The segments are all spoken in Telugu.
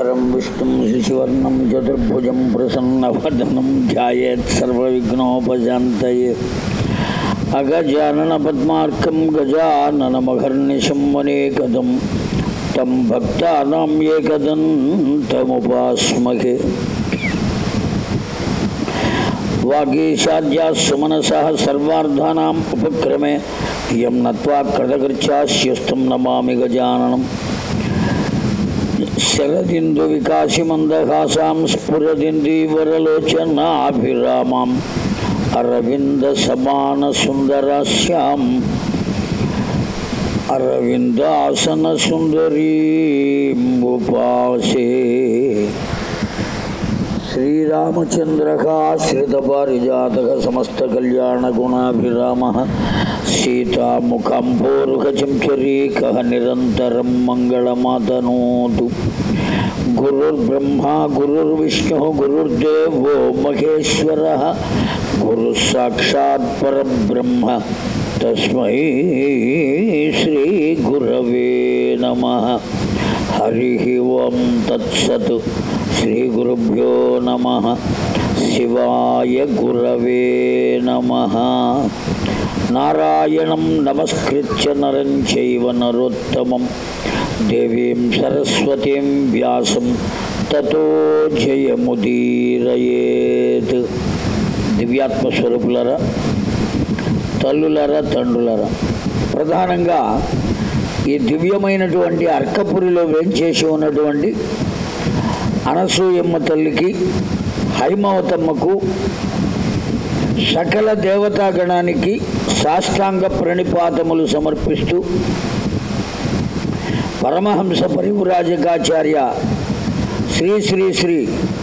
परं विष्णुं शशिवर्णं चतुर्भुजं प्रसन्नवदनं ध्यायेत्सर्वविघ्नोपशान्तये अगजाननपद्मार्कं गजाननमघर्निशं वनेकदं, तं भक्तानां एकदन्तमुपास्महे। वागीशाद्याः सुमनसः सर्वार्थानाम् उपक्रमे, यं नत्वा कृतकृच्छास्यस्तं नमामि गजाननम्। శరదిందు వికాసిమందహాసాం స్ఫురదిందీవరలోచనాభిరామాం అరవింద సమాన సుందరాస్యాం అరవిందాసన సుందరీం శ్రీరామచంద్రకాశ్రిత పారిజాతక సమస్త కళ్యాణ గుణాభిరామ సీతాముఖం సీతాముఖంభోరుహచంచరీక నిరంతరం మంగళమాతనోతు గురుర్బ్రహ్మా గురుర్విష్ణు గురుర్దేవో మహేశ్వర గురు సాక్షాత్ పరబ్రహ్మ తస్మై శ్రీ గురవే నమ హరి ఓం తత్సత్ శ్రీ గురుభ్యో నమ శివాయ గురవే నమ నారాయణం నమస్కృత్య నరం చైవ నరోత్తమం దేవీం సరస్వతీం వ్యాసం తతో జయముదీరయేత్ దివ్యాత్మస్వరూపులరా తల్లులరా తండ్రులరా ప్రధానంగా ఈ దివ్యమైనటువంటి అర్కపురిలో వేంచేసి ఉన్నటువంటి అనసూయమ్మ తల్లికి హైమవతమ్మకు సకల దేవతాగణానికి సాష్టాంగ ప్రణిపాతములు సమర్పిస్తూ పరమహంస పరివురాజకాచార్య శ్రీ శ్రీ శ్రీ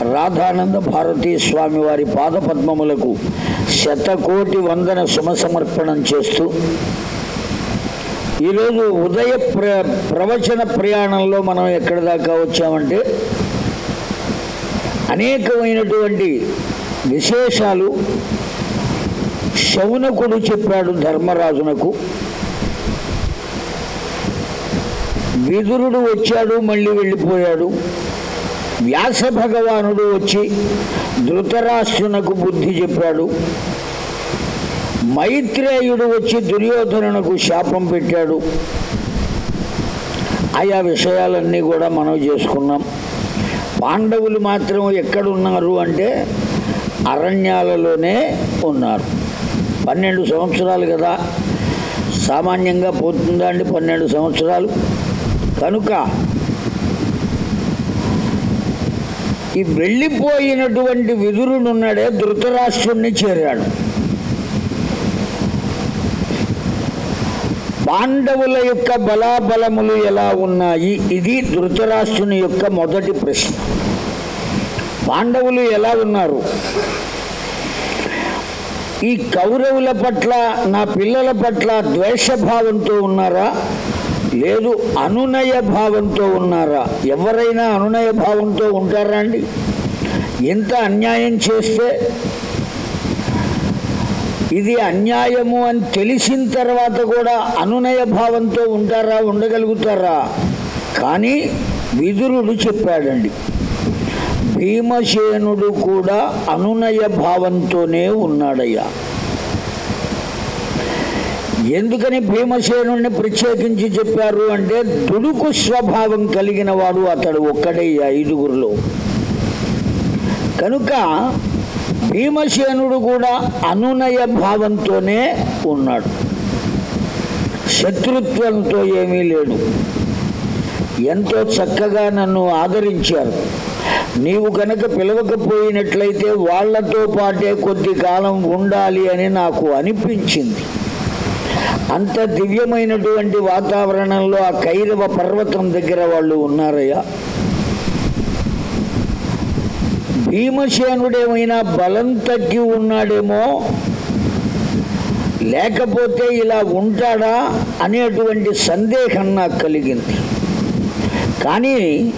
రాధానంద భారతీ స్వామి వారి పాదపద్మములకు శతకోటి వందన సుమసమర్పణం చేస్తూ ఈరోజు ఉదయ ప్ర ప్రవచన ప్రయాణంలో మనం ఎక్కడి దాకా వచ్చామంటే అనేకమైనటువంటి విశేషాలు శౌనకుడు చెప్పాడు ధర్మరాజునకు. విదురుడు వచ్చాడు మళ్ళీ వెళ్ళిపోయాడు. వ్యాస భగవానుడు వచ్చి ధృతరాష్ట్రునకు బుద్ధి చెప్పాడు. మైత్రేయుడు వచ్చి దుర్యోధనునకు శాపం పెట్టాడు. ఆయా విషయాలన్నీ కూడా మనం చేసుకున్నాం. పాండవులు మాత్రం ఎక్కడున్నారు అంటే అరణ్యాలలోనే ఉన్నారు. పన్నెండు సంవత్సరాలు కదా. సామాన్యంగా పోతుందా అండి పన్నెండు సంవత్సరాలు? కనుక ఈ వెళ్ళిపోయినటువంటి విదురునున్నాడే ధృతరాష్ట్రుణ్ణి చేరాడు. పాండవుల యొక్క బలాబలములు ఎలా ఉన్నాయి? ఇది ధృతరాష్ట్రుని యొక్క మొదటి ప్రశ్న. పాండవులు ఎలా ఉన్నారు? ఈ కౌరవుల పట్ల నా పిల్లల పట్ల ద్వేషభావంతో ఉన్నారా? లేదు అనునయ భావంతో ఉన్నారా? ఎవరైనా అనునయ భావంతో ఉంటారా అండి? ఎంత అన్యాయం చేస్తే? ఇది అన్యాయము అని తెలిసిన తర్వాత కూడా అనునయ భావంతో ఉంటారా ఉండగలుగుతారా? కానీ విదురుడు చెప్పాడండి. భీమసేనుడు కూడా అనునయ భావంతోనే ఉన్నాడయ్యా. ఎందుకని భీమసేనుడిని ప్రత్యేకించి చెప్పారు అంటే దుడుకు స్వభావం కలిగిన వాడు అతడు ఒక్కడే ఐదుగురులో ఐదుగురిలో. కనుక భీమసేనుడు కూడా అనునయ భావంతోనే ఉన్నాడు. శత్రుత్వంతో ఏమీ లేడు. ఎంతో చక్కగా నన్ను ఆదరించారు. నీవు కనుక పిలవకపోయినట్లయితే వాళ్ళతో పాటే కొద్ది కాలం ఉండాలి అని నాకు అనిపించింది. అంత దివ్యమైనటువంటి వాతావరణంలో ఆ కైరవ పర్వతం దగ్గర వాళ్ళు ఉన్నారయ్యా. భీమసేనుడేమైనా బలం తగ్గి ఉన్నాడేమో లేకపోతే ఇలా ఉంటాడా అనేటువంటి సందేహం నాకు కలిగింది. కానీ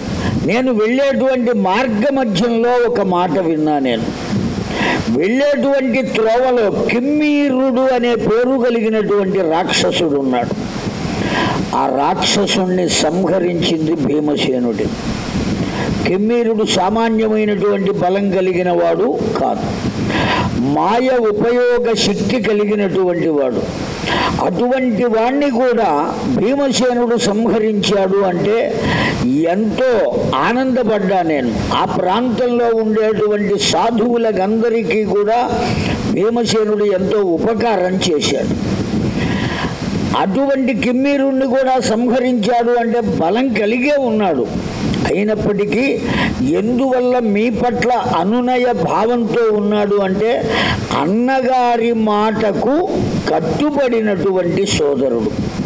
నేను వెళ్ళేటువంటి మార్గ మధ్యంలో ఒక మాట విన్నా నేను. వెళ్ళేటువంటి త్రోవలో కిమ్మీరుడు అనే పేరు కలిగినటువంటి రాక్షసుడు ఉన్నాడు. ఆ రాక్షసుణ్ణి సంహరించింది భీమసేనుడి. కిమ్మీరుడు సామాన్యమైనటువంటి బలం కలిగిన వాడు కాదు. మాయ ఉపయోగ శక్తి కలిగినటువంటి వాడు. అటువంటి వాణ్ణి కూడా భీమసేనుడు సంహరించాడు అంటే ఎంతో ఆనందపడ్డా నేను. ఆ ప్రాంతంలో ఉండేటువంటి సాధువులకందరికీ కూడా భీమసేనుడు ఎంతో ఉపకారం చేశాడు. అటువంటి కిమ్మీరుణ్ణి కూడా సంహరించాడు అంటే బలం కలిగే ఉన్నాడు. అయినప్పటికీ ఎందువల్ల మీ పట్ల అనునయ భావంతో ఉన్నాడు అంటే అన్నగారి మాటకు కట్టుబడినటువంటి సోదరుడు.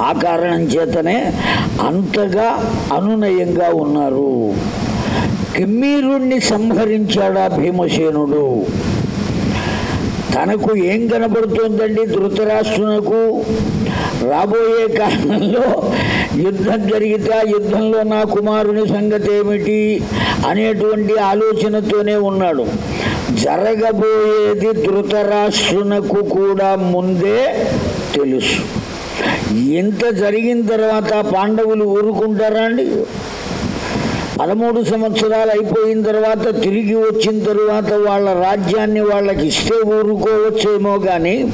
ఆ కారణం చేతనే అంతగా అనునయంగా ఉన్నారు. కిమ్మీరుణ్ణి సంహరించాడా భీమసేనుడు? తనకు ఏం కనబడుతోందండి ధృతరాష్ట్రునకు? రాబోయే కాలంలో యుద్ధం జరిగితే ఆ యుద్ధంలో నా కుమారుని సంగతి ఏమిటి అనేటువంటి ఆలోచనతోనే ఉన్నాడు. జరగబోయేది ధృతరాష్ట్రునకు కూడా ముందే తెలుసు. ఇంత జరిగిన తర్వాత పాండవులు ఊరుకుంటారా అండి? పదమూడు సంవత్సరాలు అయిపోయిన తర్వాత తిరిగి వచ్చిన తర్వాత వాళ్ళ రాజ్యాన్ని వాళ్ళకి ఇస్తే ఊరుకోవచ్చేమో కానీ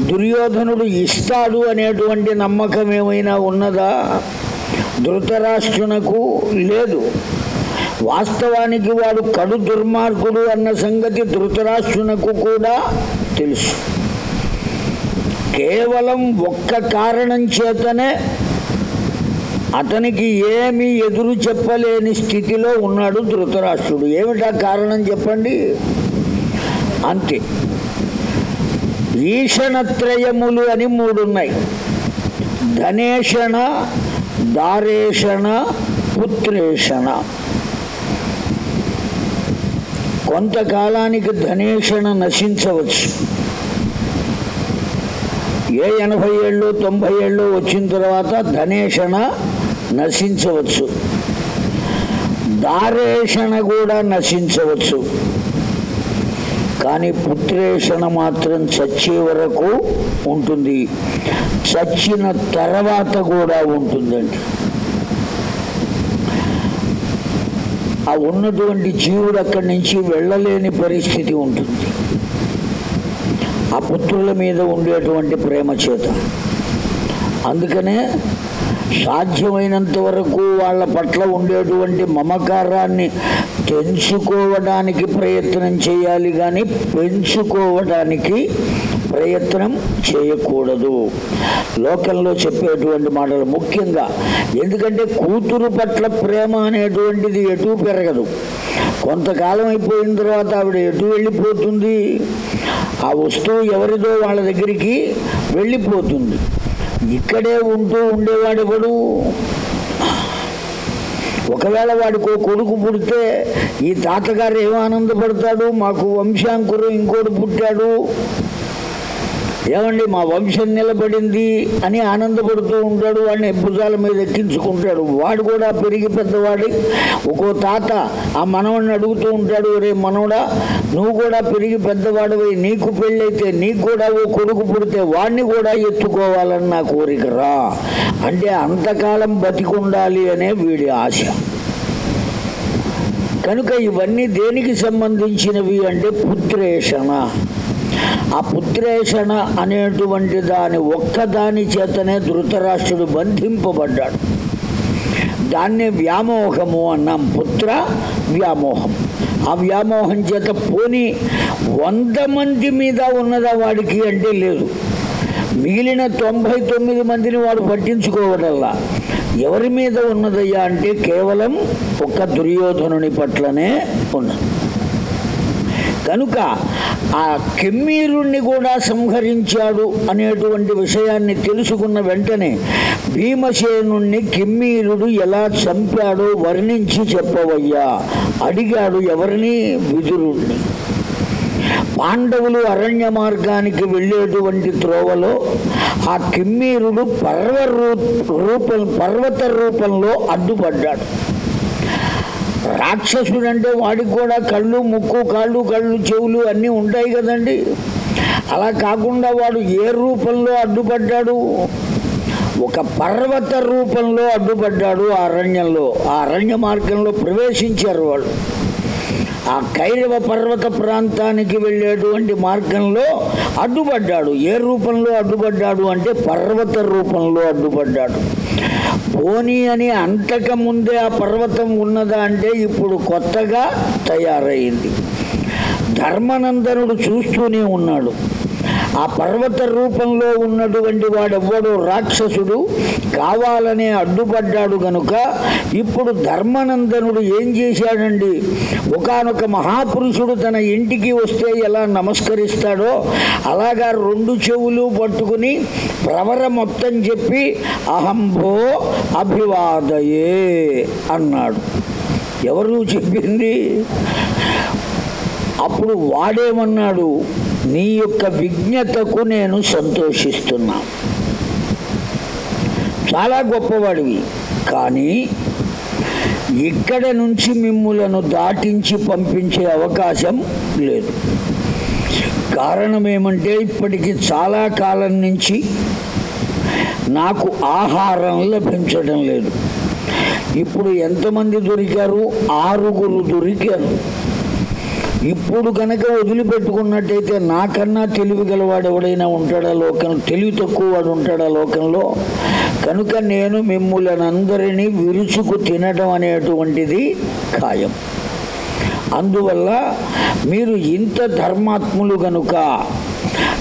దుర్యోధనుడు ఇస్తాడు అనేటువంటి నమ్మకం ఏమైనా ఉన్నదా? ధృతరాష్ట్రునకు లేదు. వాస్తవానికి వాడు కడు దుర్మార్గుడు అన్న సంగతి ధృతరాష్ట్రునకు కూడా తెలుసు. కేవలం ఒక్క కారణం చేతనే అతనికి ఏమి ఎదురు చెప్పలేని స్థితిలో ఉన్నాడు ధృతరాష్ట్రుడు. ఏమిటా కారణం చెప్పండి? అంతే. ఈషణత్రయములు అని మూడున్నాయి. ధనేషణ దారేషణ పుత్రేషణ. కొంతకాలానికి ధనేషణ నశించవచ్చు. ఏ ఎనభై ఏళ్ళు తొంభై ఏళ్ళు వచ్చిన తర్వాత ధనేషణ నశించవచ్చు. దారేషణ కూడా నశించవచ్చు. కానీ పుత్రేషణ మాత్రం చచ్చే వరకు ఉంటుంది. చచ్చిన తర్వాత కూడా ఉంటుందండి ఆ ఉన్నటువంటి జీవుడు అక్కడి నుంచి వెళ్ళలేని పరిస్థితి ఉంటుంది. ఆ పుత్రుల మీద ఉండేటువంటి ప్రేమ చేత. అందుకనే సాధ్యమైనంత వరకు వాళ్ళ పట్ల ఉండేటువంటి మమకారాన్ని తెంచుకోవడానికి ప్రయత్నం చేయాలి కానీ పెంచుకోవడానికి ప్రయత్నం చేయకూడదు. లోకంలో చెప్పేటువంటి మాటలు ముఖ్యంగా ఎందుకంటే కూతురు పట్ల ప్రేమ అనేటువంటిది ఎటు పెరగదు. కొంతకాలం అయిపోయిన తర్వాత ఆవిడ ఎటు వెళ్ళిపోతుంది? ఆ వస్తువు ఎవరిదో వాళ్ళ దగ్గరికి వెళ్ళిపోతుంది. ఇక్కడే ఉంటూ ఉండేవాడెవడు ఒకవేళ వాడికి కొడుకు పుడితే ఈ తాతగారు ఏమో ఆనందపడతాడు? మాకు వంశాంకురు ఇంకోటి పుట్టాడు. ఏమండి మా వంశం నిలబడింది అని ఆనందపడుతూ ఉంటాడు వాడిని భుజాల మీద ఎక్కించుకుంటాడు. వాడు కూడా పెరిగి పెద్దవాడి. ఒక్కో తాత ఆ మనవడిని అడుగుతూ ఉంటాడు రే మనవడా నువ్వు కూడా పెరిగి పెద్దవాడివి నీకు పెళ్ళైతే నీకు కూడా ఓ కొడుకు పుడితే వాడిని కూడా ఎత్తుకోవాలని నా కోరిక రా. అంటే అంతకాలం బతికుండాలి అనే వీడి ఆశ. కనుక ఇవన్నీ దేనికి సంబంధించినవి అంటే పుత్రేషణ ఆ పుత్రేషణ అనేటువంటి దాని ఒక్కదాని చేతనే ధృతరాష్ట్రుడు బంధింపబడ్డాడు. దాన్ని వ్యామోహము అన్నాం పుత్ర వ్యామోహం. ఆ వ్యామోహం చేత పోని వంద మంది మీద ఉన్నదా వాడికి అంటే లేదు. మిగిలిన తొంభై తొమ్మిది మందిని వాడు పట్టించుకోవడల్లా ఎవరి మీద ఉన్నదయ్యా అంటే కేవలం ఒక్క దుర్యోధనుని పట్లనే ఉన్నది. కనుక ఆ కెమ్మీరుణ్ణి కూడా సంహరించాడు అనేటువంటి విషయాన్ని తెలుసుకున్న వెంటనే భీమసేనుణ్ణి కిమ్మీరుడు ఎలా చంపాడో వర్ణించి చెప్పవయ్యా. అడిగాడు ఎవరిని? విదురుణ్ణి. పాండవులు అరణ్య మార్గానికి వెళ్ళేటువంటి త్రోవలో ఆ కిమ్మీరుడు పర్వ రూపం పర్వత రూపంలో అడ్డుపడ్డాడు. రాక్షసుడు అంటే వాడికి కూడా కళ్ళు ముక్కు కాళ్ళు కళ్ళు చెవులు అన్నీ ఉంటాయి కదండి. అలా కాకుండా వాడు ఏ రూపంలో అడ్డుపడ్డాడు? ఒక పర్వత రూపంలో అడ్డుపడ్డాడు ఆ అరణ్యంలో. ఆ అరణ్య మార్గంలో ప్రవేశించారు వాళ్ళు ఆ కైరవ పర్వత ప్రాంతానికి వెళ్ళేటువంటి మార్గంలో అడ్డుపడ్డాడు. ఏ రూపంలో అడ్డుపడ్డాడు అంటే పర్వత రూపంలో అడ్డుపడ్డాడు. పోనీ అని అంతకముందే ఆ పర్వతం ఉన్నదా అంటే ఇప్పుడు కొత్తగా తయారైంది. ధర్మనందనుడు చూస్తూనే ఉన్నాడు. ఆ పర్వత రూపంలో ఉన్నటువంటి వాడెవ్వడు రాక్షసుడు కావాలనే అడ్డుపడ్డాడు గనుక ఇప్పుడు ధర్మనందనుడు ఏం చేశాడండి? ఒకనొక మహాపురుషుడు తన ఇంటికి వస్తే ఎలా నమస్కరిస్తాడో అలాగా రెండు చెవులు పట్టుకుని ప్రవర మొత్తం చెప్పి అహంభో అభివాదయే అన్నాడు. ఎవరు చెప్పింది అప్పుడు వాడేమన్నాడు? నీ యొక్క విజ్ఞతకు నేను సంతోషిస్తున్నా. చాలా గొప్పవాడివి. కానీ ఇక్కడ నుంచి మిమ్ములను దాటించి పంపించే అవకాశం లేదు. కారణం ఏమంటే ఇప్పటికి చాలా కాలం నుంచి నాకు ఆహారం లభించడం లేదు. ఇప్పుడు ఎంతమంది దొరికారు? ఆరుగురు దొరికారు. ఇప్పుడు కనుక వదిలిపెట్టుకున్నట్టయితే నాకన్నా తెలివి గలవాడు ఎవడైనా ఉంటాడా లోకం తెలివి తక్కువ వాడు ఉంటాడా లోకంలో? కనుక నేను మిమ్మల్ని అందరినీ విరుచుకు తినడం అనేటువంటిది ఖాయం. అందువల్ల మీరు ఇంత ధర్మాత్ములు గనుక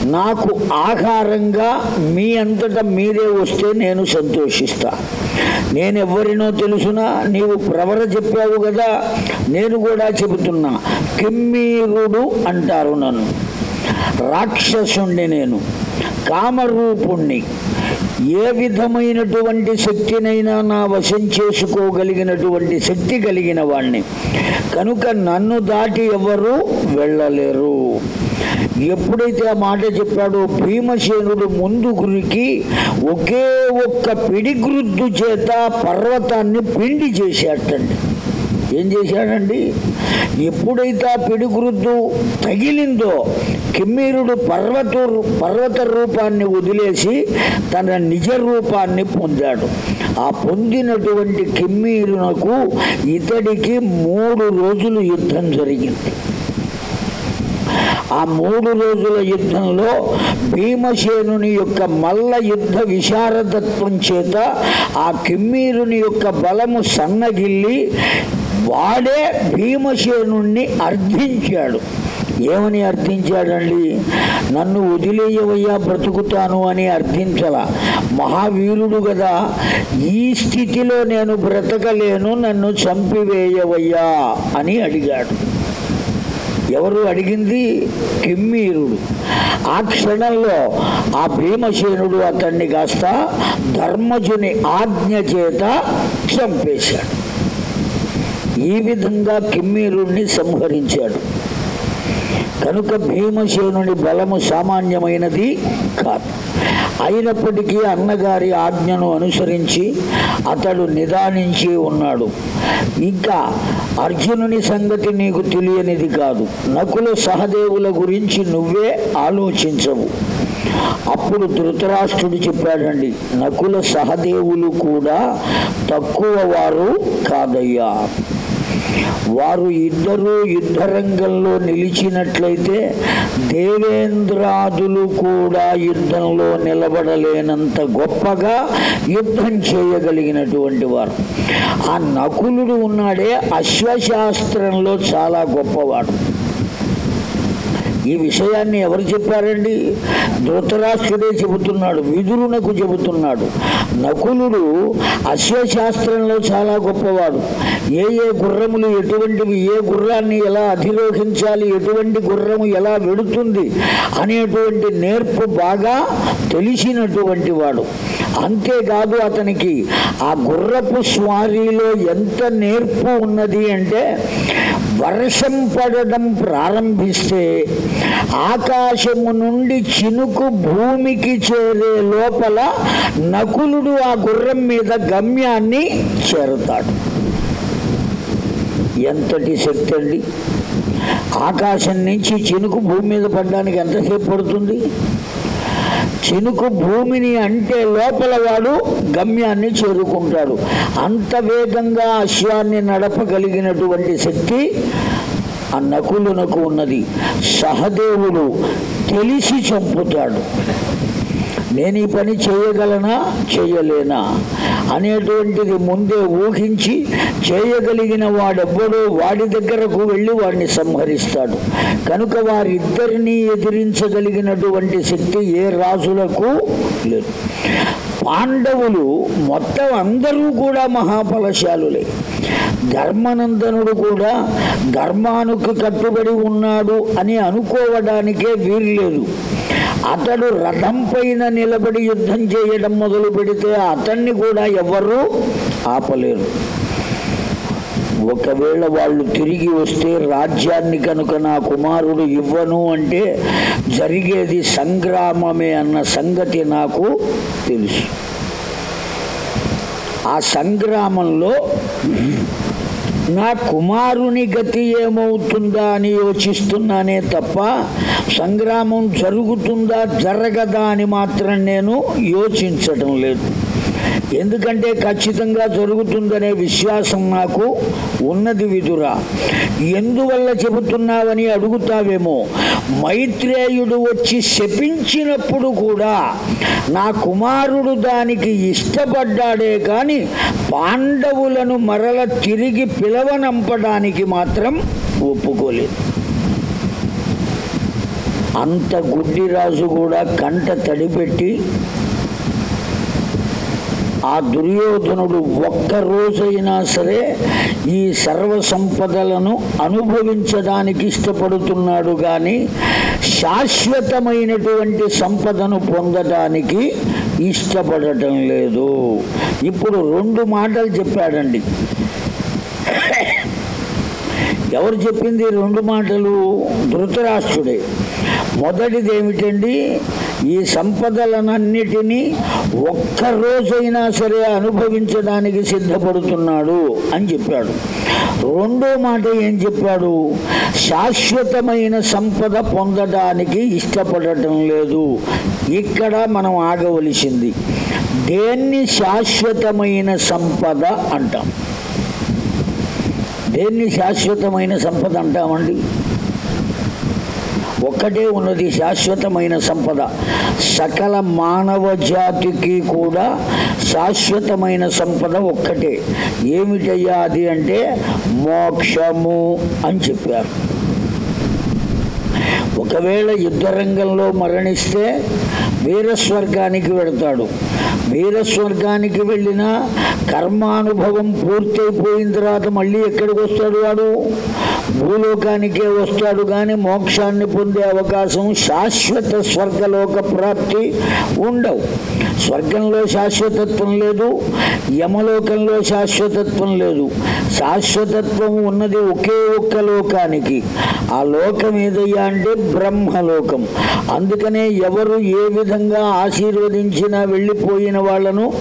నాకు ఆహారంగా మీ అంతటా మీరే వస్తే నేను సంతోషిస్తా. నేను ఎవరినో తెలుసునా నీవు ప్రవర చెప్పావు కదా నేను కూడా చెబుతున్నా. కిమ్మీరుడు అంటారు నన్ను. రాక్షసుణ్ణి నేను కామరూపుణ్ణి. ఏ విధమైనటువంటి శక్తినైనా నా వశం చేసుకోగలిగినటువంటి శక్తి కలిగిన వాణ్ణి. కనుక నన్ను దాటి ఎవరు వెళ్ళలేరు. ఎప్పుడైతే ఆ మాట చెప్పాడో భీమసేనుడు ముందు గురికి ఒకే ఒక్క పిడిగ్రుద్దు చేత పర్వతాన్ని పిండి చేసేటండి. ఏం చేశాడండి? ఎప్పుడైతే ఆ పిడిగురుద్దు తగిలిందో కిమ్మీరుడు పర్వత పర్వత రూపాన్ని వదిలేసి తన నిజ రూపాన్ని పొందాడు. ఆ పొందినటువంటి కిమ్మీరునకు ఇతడికి మూడు రోజులు యుద్ధం జరిగింది. ఆ మూడు రోజుల యుద్ధంలో భీమసేనుని యొక్క మల్ల యుద్ధ విశారదత్వం చేత ఆ కిమ్మీరుని యొక్క బలము సన్నగిల్లి వాడే భీమసేనుణ్ణి అర్థించాడు ఏమని అర్థించాడండి నన్ను వదిలేయవయ్యా బ్రతుకుతాను అని అర్థించల మహావీరుడు కదా ఈ స్థితిలో నేను బ్రతకలేను నన్ను చంపివేయవయ్యా అని అడిగాడు. ఎవరు అడిగింది? కిమ్మీరుడు. ఆ క్షణంలో ఆ భీమసేనుడు అతన్ని కాస్త ధర్మజుని ఆజ్ఞ చేత చంపేశాడు. ఈ విధంగా కిమ్మీరుణ్ణి సంహరించాడు. కనుక భీమసేనుని బలము సామాన్యమైనది కాదు. అయినప్పటికీ అన్నగారి ఆజ్ఞను అనుసరించి అతడు నిదానించి ఉన్నాడు. ఇంకా అర్జునుని సంగతి నీకు తెలియనిది కాదు. నకుల సహదేవుల గురించి నువ్వే ఆలోచించవు. అప్పుడు ధృతరాష్ట్రుడు చెప్పాడండి నకుల సహదేవులు కూడా తక్కువ వారు కాదయ్యా. వారు ఇద్దరు యుద్ధరంగంలో నిలిచినట్లయితే దేవేంద్రాదులు కూడా యుద్ధంలో నిలబడలేనంత గొప్పగా యుద్ధం చేయగలిగినటువంటి వారు. ఆ నకులుడు ఉన్నాడే అశ్వశాస్త్రంలో చాలా గొప్పవాడు. ఈ విషయాన్ని ఎవరు చెప్పారండి? ధృతరాష్ట్రుడే చెబుతున్నాడు విదురునకు చెబుతున్నాడు. నకులుడు అశ్వశాస్త్రంలో చాలా గొప్పవాడు. ఏ ఏ గుర్రములు ఎటువంటివి ఏ గుర్రాన్ని ఎలా అధిరోహించాలి ఎటువంటి గుర్రము ఎలా వెడుతుంది అనేటువంటి నేర్పు బాగా తెలిసినటువంటి వాడు. అంతేకాదు అతనికి ఆ గుర్రపు స్వారీలో ఎంత నేర్పు ఉన్నది అంటే వర్షం పడడం ప్రారంభిస్తే ఆకాశము నుండి చినుకు భూమికి చేరే లోపల నకులుడు ఆ గుర్రం మీద గమ్యాన్ని చేరుతాడు. ఎంతటి శక్తి అండి? ఆకాశం నుంచి చినుకు భూమి మీద పడడానికి ఎంతసేపు పడుతుంది? చినుకు భూమిని అంటే లోపల వాడు గమ్యాన్ని చేరుకుంటాడు. అంత వేగంగా అశ్వాన్ని నడపగలిగినటువంటి శక్తి ఆ నకులునకు ఉన్నది. సహదేవుడు తెలిసి చంపుతాడు. నేను ఈ పని చేయగలనా? చేయలేనా? అనేటువంటిది ముందే ఊహించి చేయగలిగిన వాడెవ్వడో వాడి దగ్గరకు వెళ్ళి వాడిని సంహరిస్తాడు. కనుక వారిద్దరినీ ఎదిరించగలిగినటువంటి శక్తి ఏ రాజులకు లేదు. పాండవులు మొత్తం అందరూ కూడా మహాఫలశాలులే ధర్మనందనుడు కూడా ధర్మానికి కట్టుబడి ఉన్నాడు అని అనుకోవడానికే వీల్లేదు. అతడు రథం పైన నిలబడి యుద్ధం చేయడం మొదలు పెడితే అతన్ని కూడా ఎవరు ఆపలేరు. ఒకవేళ వాళ్ళు తిరిగి వస్తే రాజ్యాన్ని కనుక నా కుమారుడు ఇవ్వను అంటే జరిగేది సంగ్రామమే అన్న సంగతి నాకు తెలుసు. ఆ సంగ్రామంలో నా కుమారుని గతి ఏమవుతుందా అని యోచిస్తున్నానే తప్ప సంగ్రామం జరుగుతుందా జరగదా అని మాత్రం నేను యోచించడం లేదు. ఎందుకంటే ఖచ్చితంగా జరుగుతుందనే విశ్వాసం నాకు ఉన్నది విదురా. ఎందువల్ల చెబుతున్నావని అడుగుతావేమో. మైత్రేయుడు వచ్చి శపించినప్పుడు కూడా నా కుమారుడు దానికి ఇష్టపడ్డాడే కానీ పాండవులను మరల తిరిగి పిలవనంపడానికి మాత్రం ఒప్పుకోలేదు. అంత గుడ్డిరాజు కూడా కంట తడిపెట్టి ఆ దుర్యోధనుడు ఒక్క రోజైనా సరే ఈ సర్వ సంపదలను అనుభవించడానికి ఇష్టపడుతున్నాడు కానీ శాశ్వతమైనటువంటి సంపదను పొందడానికి ఇష్టపడటం లేదు. ఇప్పుడు రెండు మాటలు చెప్పాడండి. ఎవరు చెప్పింది రెండు మాటలు? ధృతరాష్ట్రుడే. మొదటిది ఏమిటండి? ఈ సంపదలనన్నిటినీ ఒక్క రోజైనా సరే అనుభవించడానికి సిద్ధపడుతున్నాడు అని చెప్పాడు. రెండో మాట ఏం చెప్పాడు? శాశ్వతమైన సంపద పొందడానికి ఇష్టపడటం లేదు. ఇక్కడ మనం ఆగవలసింది. దేన్ని శాశ్వతమైన సంపద అంటాం? దేన్ని శాశ్వతమైన సంపద అంటామండి? ఒక్కటే ఉన్నది శాశ్వతమైన సంపద. సకల మానవ జాతికి కూడా శాశ్వతమైన సంపద ఒక్కటే. ఏమిటయ్యా అది అంటే మోక్షము అని చెప్పారు. ఒకవేళ యుద్ధరంగంలో మరణిస్తే వీరస్వర్గానికి వెడతాడు వీరస్వర్గానికి వెళ్ళిన కర్మానుభవం పూర్తయిపోయిన తర్వాత మళ్ళీ ఎక్కడికి వస్తాడు వాడు? భూలోకానికే వస్తాడు కానీ మోక్షాన్ని పొందే అవకాశం శాశ్వత స్వర్గలోక ప్రాప్తి ఉండవు. స్వర్గంలో శాశ్వతత్వం లేదు యమలోకంలో శాశ్వతత్వం లేదు. శాశ్వతత్వం ఉన్నది ఒకే ఒక్క లోకానికి. ఆ లోకం ఏదయ్యా అంటే బ్రహ్మలోకం. అందుకనే ఎవరు ఏ విధంగా ఆశీర్వదించినా వెళ్ళిపోయిన వాళ్ళను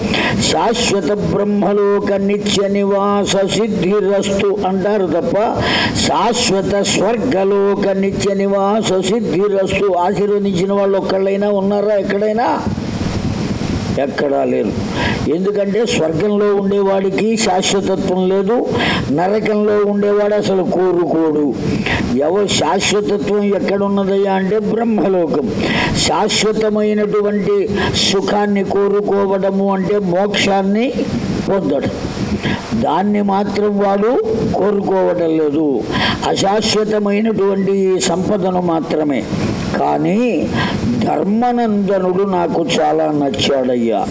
శాశ్వత బ్రహ్మలోక నిత్య నివాస సిద్ధిరస్తు అంటారు తప్ప శాశ్వత స్వర్గలోక నిత్య నివాస సిద్ధిరస్తు ఆశీర్వదించిన వాళ్ళు ఒక్కళ్ళైనా ఉన్నారా ఎక్కడైనా? ఎక్కడా లేదు. ఎందుకంటే స్వర్గంలో ఉండేవాడికి శాశ్వతత్వం లేదు నరకంలో ఉండేవాడు అసలు కోరుకోడు. ఎవరు శాశ్వతత్వం ఎక్కడున్నదయ్యా అంటే బ్రహ్మలోకం. శాశ్వతమైనటువంటి సుఖాన్ని కోరుకోవడము అంటే మోక్షాన్ని పొందడం. దాన్ని మాత్రం వాడు కోరుకోవటం లేదు. అశాశ్వతమైనటువంటి సంపదను మాత్రమే. కానీ ధర్మనందనుడు నాకు చాలా నచ్చాడయ్యా.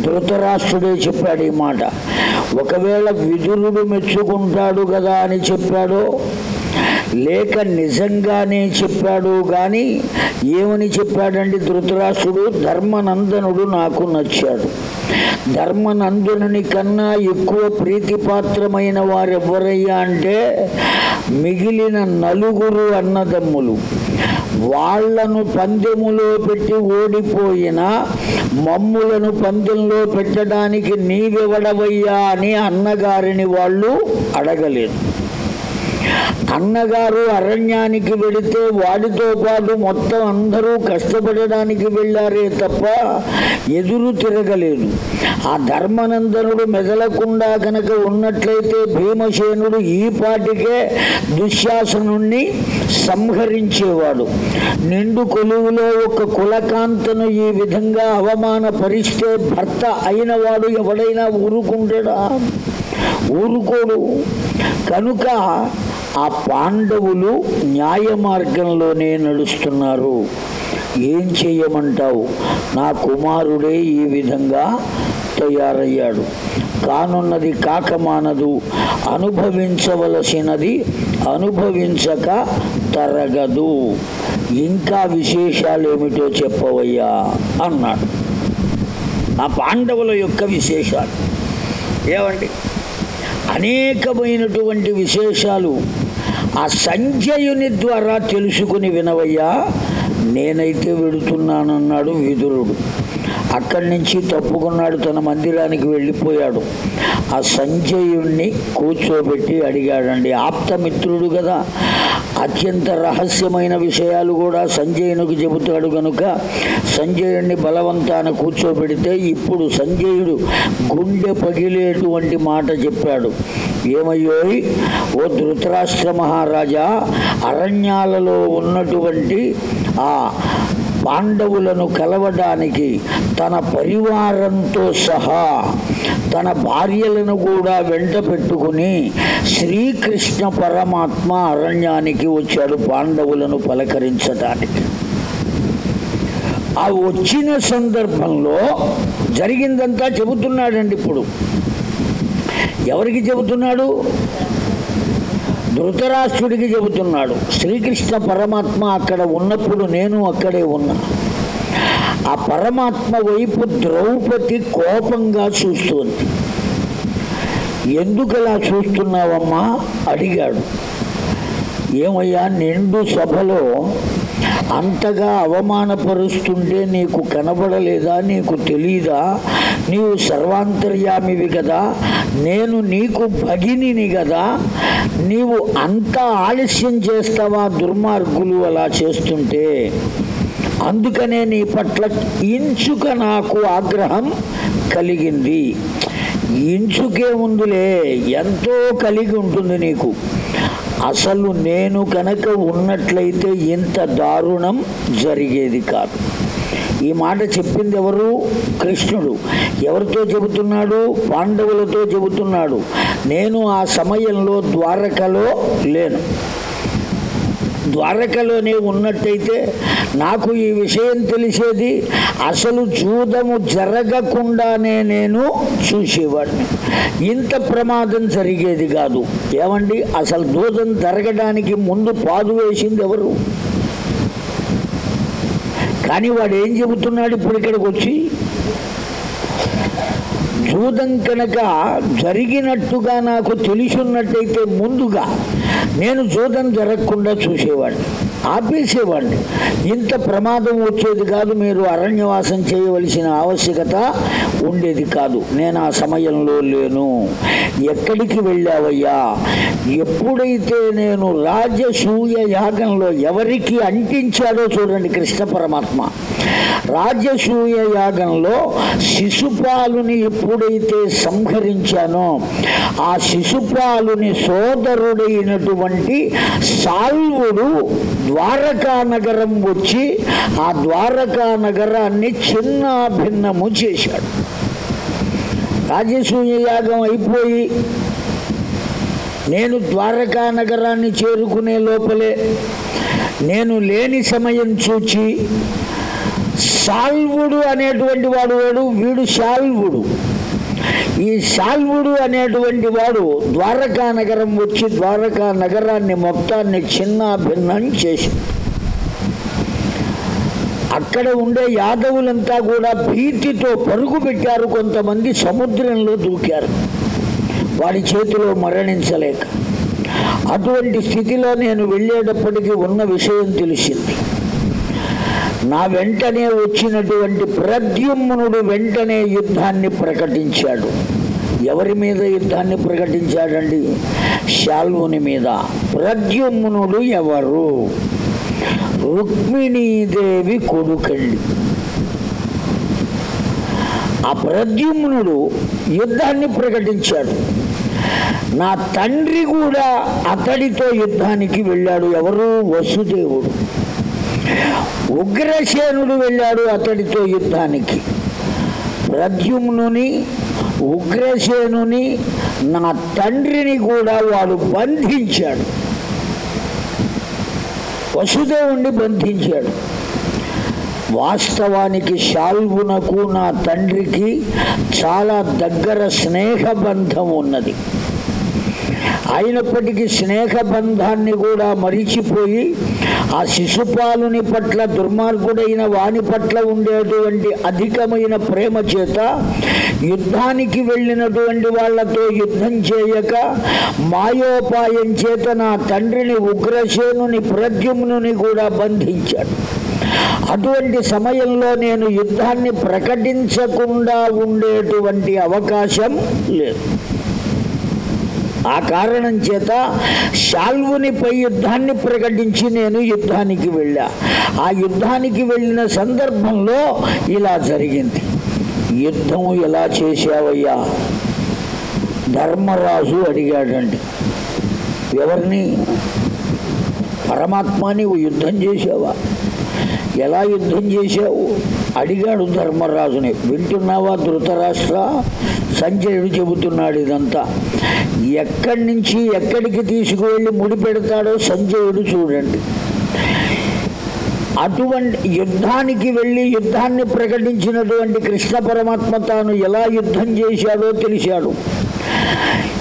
ధృతరాష్ట్రుడే చెప్పాడు ఈ మాట. ఒకవేళ విదురుడు మెచ్చుకుంటాడు కదా అని చెప్పాడో లేక నిజంగానే చెప్పాడు కానీ ఏమని చెప్పాడండి ధృతరాష్ట్రుడు? ధర్మనందనుడు నాకు నచ్చాడు. ధర్మనందనుని కన్నా ఎక్కువ ప్రీతిపాత్రమైన వారెవరయ్యా అంటే మిగిలిన నలుగురు అన్నదమ్ములు. వాళ్ళను పందెములో పెట్టి ఓడిపోయిన మమ్ములను పందెంలో పెట్టడానికి నీవెవడవయ్యా అని అన్నగారిని వాళ్ళు అడగలేదు. అన్నగారు అరణ్యానికి వెళితే వాడితో పాటు మొత్తం అందరూ కష్టపడడానికి వెళ్ళారే తప్ప ఎదురు తిరగలేదు. ఆ ధర్మనందనుడు మెదలకుండా కనుక ఉన్నట్లయితే భీమసేనుడు ఈ పాటికే దుశ్శాసనుణ్ణి సంహరించేవాడు. నిండు కొలువులో ఒక కులకాంతను ఈ విధంగా అవమానపరిస్తే భర్త అయిన వాడు ఎవడైనా ఊరుకుంటాడా? ఊరుకోడు. కనుక ఆ పాండవులు న్యాయ మార్గంలోనే నడుస్తున్నారు. ఏం చెయ్యమంటావు నా కుమారుడే ఈ విధంగా తయారయ్యాడు. కానున్నది కాకమానదు. అనుభవించవలసినది అనుభవించక తరగదు. ఇంకా విశేషాలు ఏమిటో చెప్పవయ్యా అన్నాడు. ఆ పాండవుల యొక్క విశేషాలు. ఏమండి అనేకమైనటువంటి విశేషాలు. ఆ సంజయుని ద్వారా తెలుసుకుని వినవయ్యా నేనైతే వెడుతున్నానన్నాడు విదురుడు. అక్కడి నుంచి తప్పుకున్నాడు తన మందిరానికి వెళ్ళిపోయాడు. ఆ సంజయుణ్ణి కూర్చోబెట్టి అడిగాడండి ఆప్తమిత్రుడు కదా అత్యంత రహస్యమైన విషయాలు కూడా సంజయునికి చెబుతాడు కనుక సంజయుణ్ణి బలవంతాన కూర్చోబెడితే ఇప్పుడు సంజయుడు గుండె పగిలేటువంటి మాట చెప్పాడు. ఏమయ్యోయ్? ఓ ధృతరాష్ట్ర మహారాజా అరణ్యాలలో ఉన్నటువంటి ఆ పాండవులను కలవడానికి తన పరివారంతో సహా తన భార్యలను కూడా వెంట పెట్టుకుని శ్రీకృష్ణ పరమాత్మ అరణ్యానికి వచ్చాడు పాండవులను పలకరించడానికి ఆ వచ్చిన సందర్భంలో జరిగిందంతా చెబుతున్నాడండి ఇప్పుడు. ఎవరికి చెబుతున్నాడు? ధృతరాష్ట్రుడికి చెబుతున్నాడు. శ్రీకృష్ణ పరమాత్మ అక్కడ ఉన్నప్పుడు నేను అక్కడే ఉన్నా. ఆ పరమాత్మ వైపు ద్రౌపది కోపంగా చూస్తుంది. ఎందుకలా చూస్తున్నావమ్మా? అడిగాడు. ఏమయ్యా నిండు సభలో అంతగా అవమానపరుస్తుంటే నీకు కనబడలేదా? నీకు తెలీదా? నీవు సర్వాంతర్యామివి కదా? నేను నీకు భగినిని కదా? నీవు అంత ఆలస్యం చేస్తావా దుర్మార్గులు అలా చేస్తుంటే? అందుకనే నీ పట్ల ఇంచుక నాకు ఆగ్రహం కలిగింది. ఇంచుకే ఉందిలే ఎంతో కలిగి ఉంటుంది నీకు. అసలు నేను కనుక ఉన్నట్లయితే ఇంత దారుణం జరిగేది కాదు. ఈ మాట చెప్పింది ఎవరు? కృష్ణుడు. ఎవరితో చెబుతున్నాడు? పాండవులతో చెబుతున్నాడు. నేను ఆ సమయంలో ద్వారకలో లేను. ద్వారకలోనే ఉన్నట్టయితే నాకు ఈ విషయం తెలిసేది అసలు జూదము జరగకుండానే నేను చూసేవాడిని. ఇంత ప్రమాదం జరిగేది కాదు. ఏమండి? అసలు దూదం జరగడానికి ముందు పాదు వేసింది ఎవరు? కానీ వాడు ఏం చెబుతున్నాడు ఇప్పుడు ఇక్కడికి వచ్చి జూదం కనుక జరిగినట్టుగా నాకు తెలిసున్నట్టయితే ముందుగా నేను జూదం జరగకుండా చూసేవాడిని. ఆపేసేవాడిని. ఇంత ప్రమాదం వచ్చేది కాదు మీరు అరణ్యవాసం చేయవలసిన ఆవశ్యకత ఉండేది కాదు. నేను ఆ సమయంలో లేను. ఎక్కడికి వెళ్ళావయ్యా? ఎప్పుడైతే నేను రాజసూయ యాగంలో ఎవరికి అంటించాడో చూడండి కృష్ణ పరమాత్మ. రాజసూయ యాగంలో శిశుపాలుని ఎప్పుడైతే సంహరించానో ఆ శిశుపాలుని సోదరుడైనటువంటి సాల్వుడు ద్వారకా నగరం వచ్చి ఆ ద్వారకా నగరాన్ని చిన్న భిన్నము చేశాడు. రాజసూయ యాగం అయిపోయి నేను ద్వారకా నగరాన్ని చేరుకునే లోపలే నేను లేని సమయం చూచి సాల్వుడు అనేటువంటి వాడు వాడు వీడు సాల్వుడు ఈ శాల్వుడు అనేటువంటి వాడు ద్వారకా నగరం వచ్చి ద్వారకా నగరాన్ని మొత్తాన్ని చిన్న భిన్నం చేసి అక్కడ ఉండే యాదవులంతా కూడా భీతితో పరుగు పెట్టారు. కొంతమంది సముద్రంలో దూకారు. వాడి చేతిలో మరణించలేక. అటువంటి స్థితిలో నేను వెళ్ళేటప్పటికీ ఉన్న విషయం తెలిసింది. నా వెంటనే వచ్చినటువంటి ప్రద్యుమ్నుడు వెంటనే యుద్ధాన్ని ప్రకటించాడు. ఎవరి మీద యుద్ధాన్ని ప్రకటించాడండి? శాల్వుని మీద. ప్రద్యుమ్నుడు ఎవరు? రుక్మిణీదేవి కొడుకండి. ఆ ప్రద్యుమ్నుడు యుద్ధాన్ని ప్రకటించాడు. నా తండ్రి కూడా అతడితో యుద్ధానికి వెళ్ళాడు. ఎవరు? వసుదేవుడు. ఉగ్రసేనుడు వెళ్ళాడు అతడితో యుద్ధానికి. ప్రద్యుమ్నుని ఉగ్రసేనుని నా తండ్రిని కూడా వాడు బంధించాడు. వసుదేవుణ్ణి బంధించాడు. వాస్తవానికి శాల్వునకు నా తండ్రికి చాలా దగ్గర స్నేహబంధం ఉన్నది. అయినప్పటికీ స్నేహబంధాన్ని కూడా మరిచిపోయి ఆ శిశుపాలుని పట్ల దుర్మార్గుడైన వాని పట్ల ఉండేటువంటి అధికమైన ప్రేమ చేత యుద్ధానికి వెళ్ళినటువంటి వాళ్ళతో యుద్ధం చేయక మాయోపాయం చేత నా తండ్రిని ఉగ్రసేనుని ప్రద్యుమ్నుని కూడా బంధించాడు. అటువంటి సమయంలో నేను యుద్ధాన్ని ప్రకటించకుండా ఉండేటువంటి అవకాశం లేదు. ఆ కారణం చేత శాల్వునిపై యుద్ధాన్ని ప్రకటించి నేను యుద్ధానికి వెళ్ళా. ఆ యుద్ధానికి వెళ్ళిన సందర్భంలో ఇలా జరిగింది. యుద్ధం ఎలా చేశావయ్యా? ధర్మరాజు అడిగాడండి. ఎవరిని? పరమాత్మ నీవు యుద్ధం చేసావా ఎలా యుద్ధం చేశావు? అడిగాడు ధర్మరాజుని. వింటున్నావా ధృతరాష్ట్ర? సంజయుడు చెబుతున్నాడు ఇదంతా. ఎక్కడి నుంచి ఎక్కడికి తీసుకువెళ్ళి ముడి పెడతాడో సంజయుడు చూడండి. అటువంటి యుద్ధానికి వెళ్ళి యుద్ధాన్ని ప్రకటించినటువంటి కృష్ణ పరమాత్మ తాను ఎలా యుద్ధం చేశాడో తెలిసాడు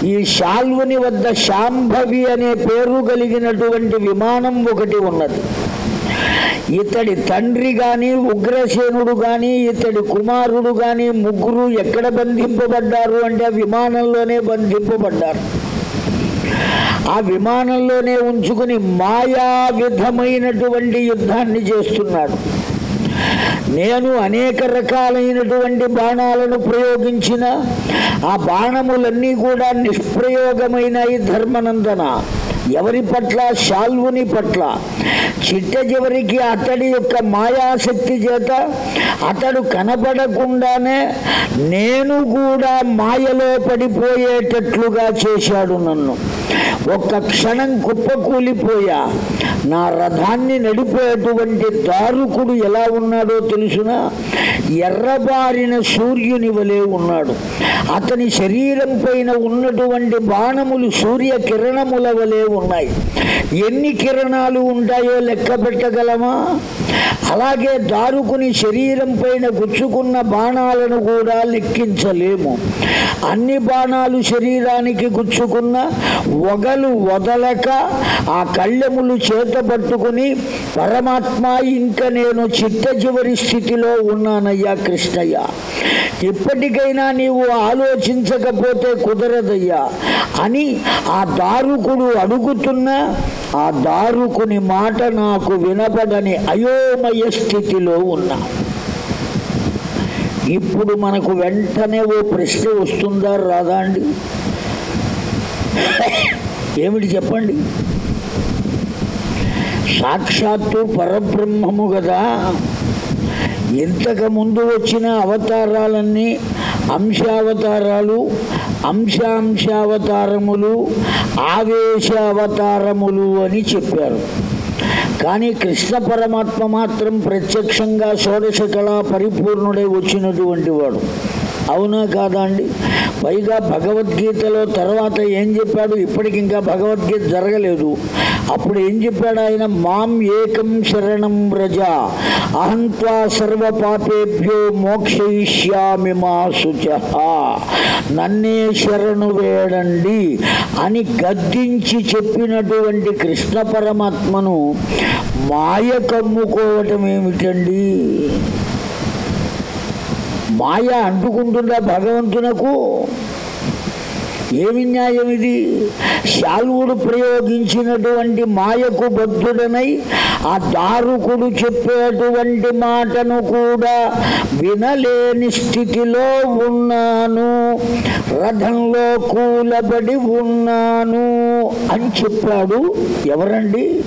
ఈ శాల్వుని వద్ద శాంభవి అనే పేరు కలిగినటువంటి విమానం ఒకటి ఉన్నది. ఇతడి తండ్రి గాని ఉగ్రసేనుడు గాని ఇతడి కుమారుడు గాని ముగ్గురు ఎక్కడ బంధింపబడ్డారు అంటే విమానంలోనే బంధింపబడ్డారు. ఆ విమానంలోనే ఉంచుకుని మాయా విధమైనటువంటి యుద్ధాన్ని చేస్తున్నాడు. నేను అనేక రకాలైనటువంటి బాణాలను ప్రయోగించిన ఆ బాణములన్నీ కూడా నిష్ప్రయోగమైనవి ధర్మనందన. ఎవరి పట్ల? శాల్వుని పట్ల. చిట్ట చివరికి అతడి యొక్క మాయాశక్తి చేత అతడు కనపడకుండానే నేను కూడా మాయలో పడిపోయేటట్లుగా చేశాడు నన్ను. ఒక్క క్షణం కుప్పకూలిపోయా. నా రథాన్ని నడిపేటువంటి దారుకుడు ఎలా ఉన్నాడో తెలుసునా? ఎర్రబారిన సూర్యుని వలె ఉన్నాడు. అతని శరీరం పైన ఉన్నటువంటి బాణములు సూర్య కిరణముల వలె ఉన్నాయి. ఎన్ని కిరణాలు ఉంటాయో లెక్క పెట్టగలమా? అలాగే దారుకుని శరీరం పైన గుచ్చుకున్న బాణాలను కూడా లెక్కించలేము. అన్ని బాణాలు శరీరానికి గుచ్చుకున్న వగలు వదలక ఆ కళ్ళెములు చేత పట్టుకుని పరమాత్మ ఇంకా నేను చిట్ట చివరి స్థితిలో ఉన్నానయ్యా కృష్ణయ్య. ఇప్పటికైనా నీవు ఆలోచించకపోతే కుదరదయ్యా. అని ఆ దారుకుడు అడుగు అడుగుతున్నా ఆ దారుకుని మాట నాకు వినపడని అయోమయ స్థితిలో ఉన్నా. ఇప్పుడు మనకు వెంటనే ఓ ప్రశ్న వస్తుందా రాదా అండి? ఏమిటి చెప్పండి? సాక్షాత్తు పరబ్రహ్మము కదా ఇంతకు ముందు వచ్చిన అవతారాలన్నీ అంశావతారాలు అంశాంశావతారములు ఆవేశ అవతారములు అని చెప్పారు. కానీ కృష్ణ పరమాత్మ మాత్రం ప్రత్యక్షంగా షోడశ కళా పరిపూర్ణుడై వచ్చినటువంటి వాడు. అవునా కాదా అండి? పైగా భగవద్గీతలో తర్వాత ఏం చెప్పాడు? ఇప్పటికి ఇంకా భగవద్గీత జరగలేదు. అప్పుడు ఏం చెప్పాడు ఆయన? మాం ఏకం శరణం వ్రజ. అహంత్వా సర్వ పాపేభ్యో మోక్షయిష్యామి మా శుచ. నన్నే శరణు వేడండి అని గద్దించి చెప్పినటువంటి కృష్ణ పరమాత్మను మాయ కమ్ముకోవటం ఏమిటండి? మాయ అంటుకుంటుందా భగవంతునకు? ఏమి న్యాయం ఇది? శాల్వుడు ప్రయోగించినటువంటి మాయకు బద్ధుడనై ఆ దారుకుడు చెప్పేటువంటి మాటను కూడా వినలేని స్థితిలో ఉన్నాను. రథంలో కూలబడి ఉన్నాను అని చెప్పాడు ఎవరండి?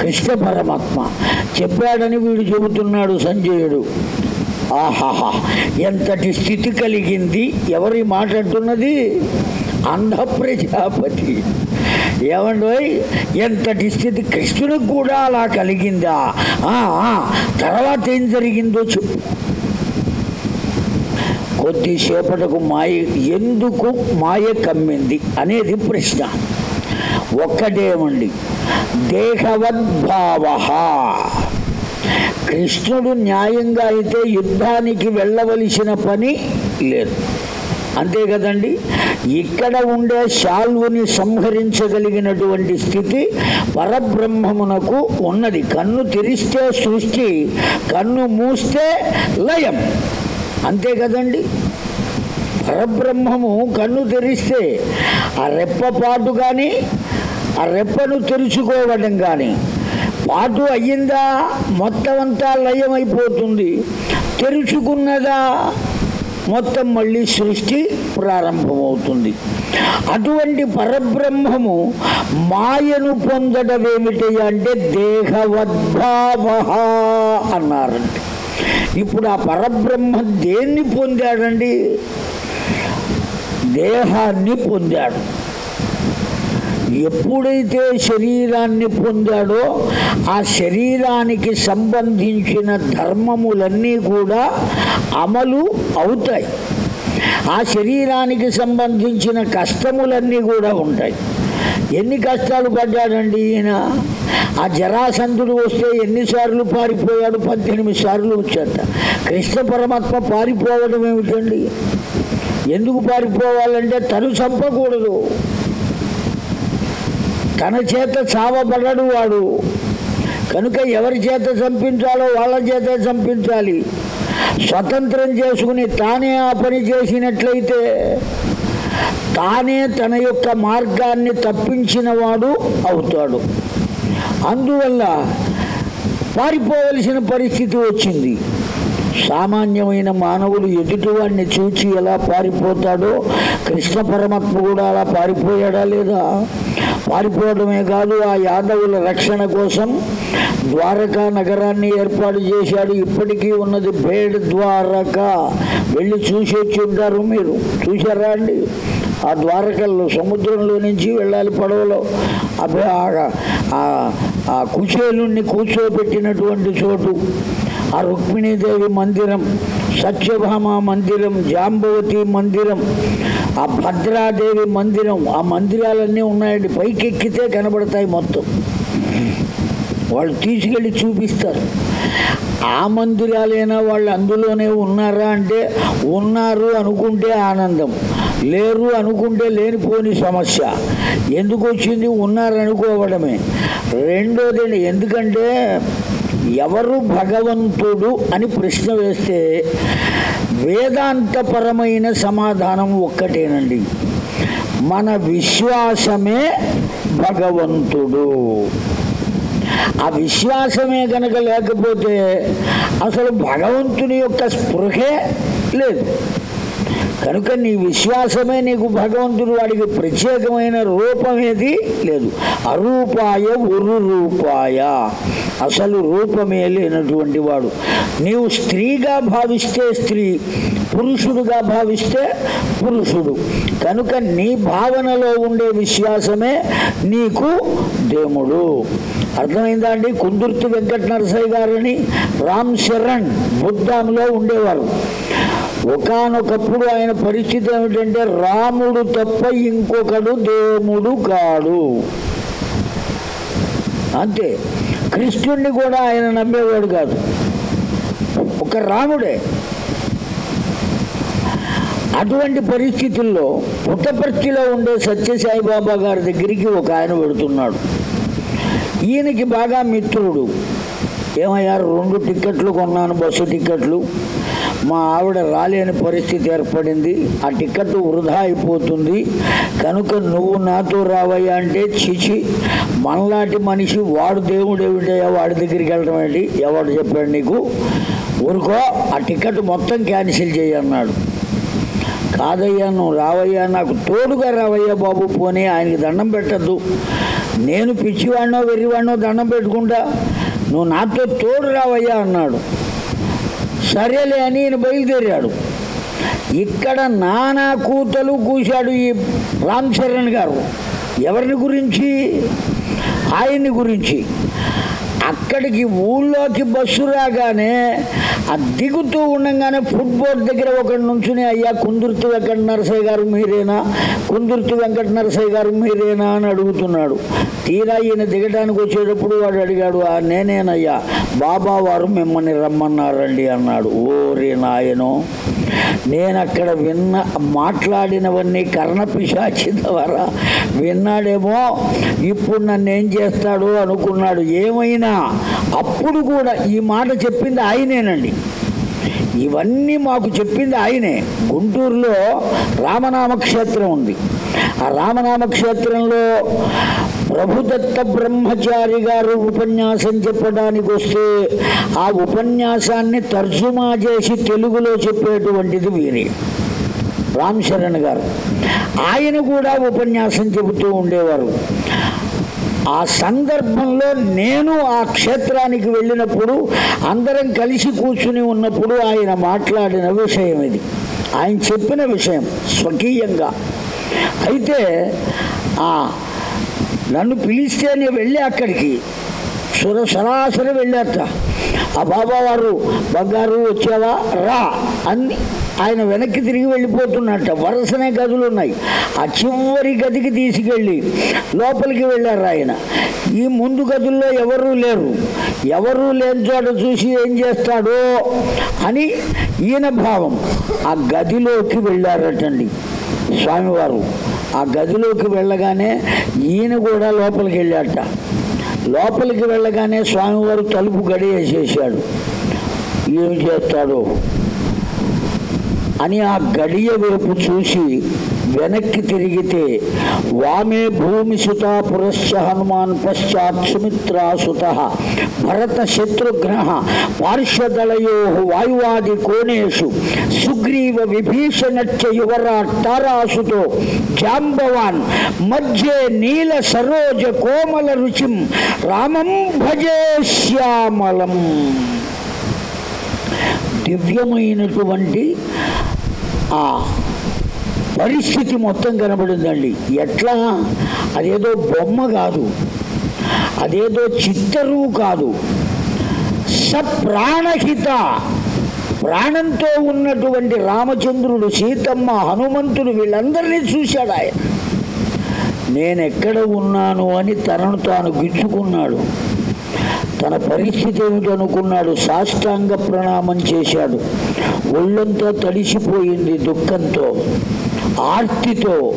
కృష్ణ పరమాత్మ. చెప్పాడని వీడు చెబుతున్నాడు సంజయుడు. ఆహాహా ఎంతటి స్థితి కలిగింది? ఎవరి మాట అంటున్నది అంధ ప్రజాపతి ఏమండి ఎంతటి స్థితి కృష్ణునికి కూడా అలా కలిగిందా? ఆ, తర్వాత ఏం జరిగిందో చెప్పు. కొద్దిసేపటకు మాయ ఎందుకు మాయ కమ్మింది అనేది ప్రశ్న. ఒక్కటేమండి దేహవద్భావ. కృష్ణుడు న్యాయంగా అయితే యుద్ధానికి వెళ్ళవలసిన పని లేదు. అంతే కదండి? ఇక్కడ ఉండే శాల్వుని సంహరించగలిగినటువంటి స్థితి పరబ్రహ్మమునకు ఉన్నది. కన్ను తెరిస్తే సృష్టి కన్ను మూస్తే లయం. అంతే కదండి? పరబ్రహ్మము కన్ను తెరిస్తే ఆ రెప్పపాటు కానీ ఆ రెప్పను తెరుచుకోవడం కానీ అటు అయ్యిందా? మొత్తం అంతా లయమైపోతుంది. తెరుచుకున్నదా? మొత్తం మళ్ళీ సృష్టి ప్రారంభమవుతుంది. అటువంటి పరబ్రహ్మము మాయను పొందడం ఏమిటి అంటే దేహవద్భావ అన్నారండి ఇప్పుడు ఆ పరబ్రహ్మ దేన్ని పొందాడండి? దేహాన్ని పొందాడు. ఎప్పుడైతే శరీరాన్ని పొందాడో ఆ శరీరానికి సంబంధించిన ధర్మములన్నీ కూడా అమలు అవుతాయి. ఆ శరీరానికి సంబంధించిన కష్టములన్నీ కూడా ఉంటాయి. ఎన్ని కష్టాలు పడ్డాడండి ఈయన? ఆ జరాసంధుడు వస్తే ఎన్నిసార్లు పారిపోయాడు? పద్దెనిమిది సార్లు వచ్చాట కృష్ణ పరమాత్మ పారిపోవడం ఏమిటండి? ఎందుకు పారిపోవాలంటే తను చంపకూడదు. తన చేత చావబడడు వాడు. కనుక ఎవరి చేత చంపించాలో వాళ్ళ చేత చంపించాలి. స్వతంత్రం చేసుకుని తానే ఆ పని చేసినట్లయితే తానే తన యొక్క మార్గాన్ని తప్పించిన వాడు అవుతాడు. అందువల్ల పారిపోవలసిన పరిస్థితి వచ్చింది. సామాన్యమైన మానవుడు ఎదుటివాడిని చూచి ఎలా పారిపోతాడో కృష్ణ పరమాత్మ కూడా అలా పారిపోయాడా లేదా? పారిపోవడమే కాదు ఆ యాదవుల రక్షణ కోసం ద్వారకా నగరాన్ని ఏర్పాటు చేశాడు. ఇప్పటికీ ఉన్నది భేడ్ ద్వారకా. వెళ్ళి చూసి వచ్చి ఉంటారు మీరు. చూసారా అండి? ఆ ద్వారకల్లో సముద్రంలో నుంచి వెళ్ళాలి పడవలో. అభి ఆ- ఆ- ఆ కుచేలుణ్ణి కూర్చోబెట్టినటువంటి చోటు. ఆ రుక్మిణీదేవి మందిరం సత్యభామ మందిరం జాంబవతి మందిరం ఆ భద్రాదేవి మందిరం ఆ మందిరాలన్నీ ఉన్నాయండి పైకి ఎక్కితే కనబడతాయి మొత్తం వాళ్ళు తీసుకెళ్ళి చూపిస్తారు ఆ మందిరాలైనా వాళ్ళు అందులోనే ఉన్నారా అంటే ఉన్నారు అనుకుంటే ఆనందం లేరు అనుకుంటే లేనిపోని సమస్య ఎందుకు వచ్చింది ఉన్నారు అనుకోవడమే రెండోది ఎందుకంటే ఎవరు భగవంతుడు అని ప్రశ్న వేస్తే వేదాంతపరమైన సమాధానం ఒక్కటేనండి. మన విశ్వాసమే భగవంతుడు. ఆ విశ్వాసమే కనుక లేకపోతే అసలు భగవంతుని యొక్క స్పృహే లేదు. కనుక నీ విశ్వాసమే నీకు భగవంతుడు వాడికి ప్రత్యేకమైన రూపం ఏది? లేదు. అరూపాయ ఉరు రూపాయ అసలు రూపమే లేనటువంటి వాడు. నీవు స్త్రీగా భావిస్తే స్త్రీ పురుషుడుగా భావిస్తే పురుషుడు. కనుక నీ భావనలో ఉండే విశ్వాసమే నీకు దేవుడు. అర్థమైందా అండి? కుందుర్తి వెంకట నరసయ్య గారని రామ్ శరణ్ బుద్ధాంలో ఉండేవారు. ఒకానొకప్పుడు ఆయన పరిస్థితి ఏమిటంటే రాముడు తప్ప ఇంకొకడు దేవుడు కాడు. అంతే. కృష్ణుణ్ణి కూడా ఆయన నమ్మేవాడు కాదు. ఒక రాముడే. అటువంటి పరిస్థితుల్లో పుట్టపర్తిలో ఉండే సత్యసాయిబాబా గారి దగ్గరికి ఒక ఆయన పెడుతున్నాడు ఈయనకి బాగా మిత్రుడు. ఏమయ్యారు రెండు టిక్కెట్లు కొన్నాను బస్సు టిక్కెట్లు. మా ఆవిడ రాలేని పరిస్థితి ఏర్పడింది. ఆ టికెట్ వృధా అయిపోతుంది. కనుక నువ్వు నాతో రావయ్యా అంటే చిచి మనలాంటి మనిషి వాడు దేవుడు ఏమిటయ్యా? వాడి దగ్గరికి వెళ్ళడం ఏంటి? ఎవడు చెప్పాడు నీకు? ఊరుకో ఆ టికెట్ మొత్తం క్యాన్సిల్ చేయన్నాడు కాదయ్యా నువ్వు రావయ్యా నాకు తోడుగా రావయ్యా బాబు పోనీ ఆయనకి దండం పెట్టద్దు. నేను పిచ్చివాడినో వెర్రివాడినో దండం పెట్టుకుంటా. నువ్వు నాతో తోడు రావయ్యా అన్నాడు. సరేలే అని ఈయన బయలుదేరాడు. ఇక్కడ నానా కూతలు కూశాడు ఈ రామ్ చరణ్ గారు. ఎవరిని గురించి? ఆయన్ని గురించి. అక్కడికి ఊళ్ళోకి బస్సు రాగానే ఆ దిగుతూ ఉండగానే ఫుట్బోర్డ్ దగ్గర ఒకటి నుంచుని అయ్యా కుందుర్తి వెంకట నరసయ్య గారు మీరేనా? కుందుర్తి వెంకట నరసయ్య గారు మీరేనా? అని అడుగుతున్నాడు. తీరా ఈయన దిగడానికి వచ్చేటప్పుడు వాడు అడిగాడు ఆ నేనేనయ్యా. బాబా వారు మిమ్మల్ని రమ్మన్నారండి అన్నాడు. ఓరే నాయనో నేను అక్కడ విన్న మాట్లాడినవన్నీ కర్ణపిశాచి ద్వారా విన్నాడేమో. ఇప్పుడు నన్ను ఏం చేస్తాడు అనుకున్నాడు. ఏమైనా? అప్పుడు కూడా ఈ మాట చెప్పింది ఆయనేనండి. ఇవన్నీ మాకు చెప్పింది ఆయనే. గుంటూరులో రామనామ క్షేత్రం ఉంది. ఆ రామనామ క్షేత్రంలో ప్రభుదత్త బ్రహ్మచారి గారు ఉపన్యాసం చెప్పడానికి వస్తే ఆ ఉపన్యాసాన్ని తర్జుమా చేసి తెలుగులో చెప్పేటువంటిది వీరి. రామ్ శరణ్ గారు. ఆయన కూడా ఉపన్యాసం చెబుతూ ఉండేవారు. ఆ సందర్భంలో నేను ఆ క్షేత్రానికి వెళ్ళినప్పుడు అందరం కలిసి కూర్చుని ఉన్నప్పుడు ఆయన మాట్లాడిన విషయం ఇది. ఆయన చెప్పిన విషయం స్వకీయంగా. అయితే నన్ను పిలిస్తే నేను వెళ్ళి అక్కడికి. సుర సరాసరి వెళ్ళారట ఆ బాబావారు బంగారు వచ్చావా? రా అని ఆయన వెనక్కి తిరిగి వెళ్ళిపోతున్నట్ట. వరుసనే గదులు ఉన్నాయి. ఆ చివరి గదికి తీసుకెళ్ళి లోపలికి వెళ్ళారు ఆయన. ఈ ముందు గదుల్లో ఎవరూ లేరు. ఎవరూ లేని చోట చూసి ఏం చేస్తాడో అని ఈయన భావం. ఆ గదిలోకి వెళ్ళారటండి. స్వామివారు ఆ గదిలోకి వెళ్ళగానే ఈయన కూడా లోపలికి వెళ్ళాట లోపలికి వెళ్ళగానే స్వామివారు తలుపు గడియేసేసాడు ఏం చేస్తాడో? అని ఆ గడియ వైపు చూసి వెనక్కి తిరిగితే వామే భూమి సుత పురశ్చ హనుమాన్ పశ్చాత్ సుమిత్రాసుత భరత శత్రుఘ్న పార్శ్వదళయో వాయువాది కోణేషు సుగ్రీవ విభీషణచ్చ యువరాట్ తారాసుతో జాంబవాన్ మధ్యే నీల సరోజ కోమల రుచిం రామం భజే శ్యామలం. దివ్యమైనటువంటి ఆ పరిస్థితి మొత్తం కనబడిందండి. ఎట్లా? అదేదో బొమ్మ కాదు. అదేదో చిత్తరువు కాదు. సప్రాణహిత. ప్రాణంతో ఉన్నటువంటి రామచంద్రుడు సీతమ్మ హనుమంతుడు వీళ్ళందరినీ చూశాడు ఆయన. నేనెక్కడ ఉన్నాను అని తనను తాను గిచ్చుకున్నాడు. తన పరిస్థితి ఏమిటనుకున్నాడు? సాష్టాంగ ప్రణామం చేశాడు. ఒళ్ళంతా తడిసిపోయింది దుఃఖంతో. ఆర్తితో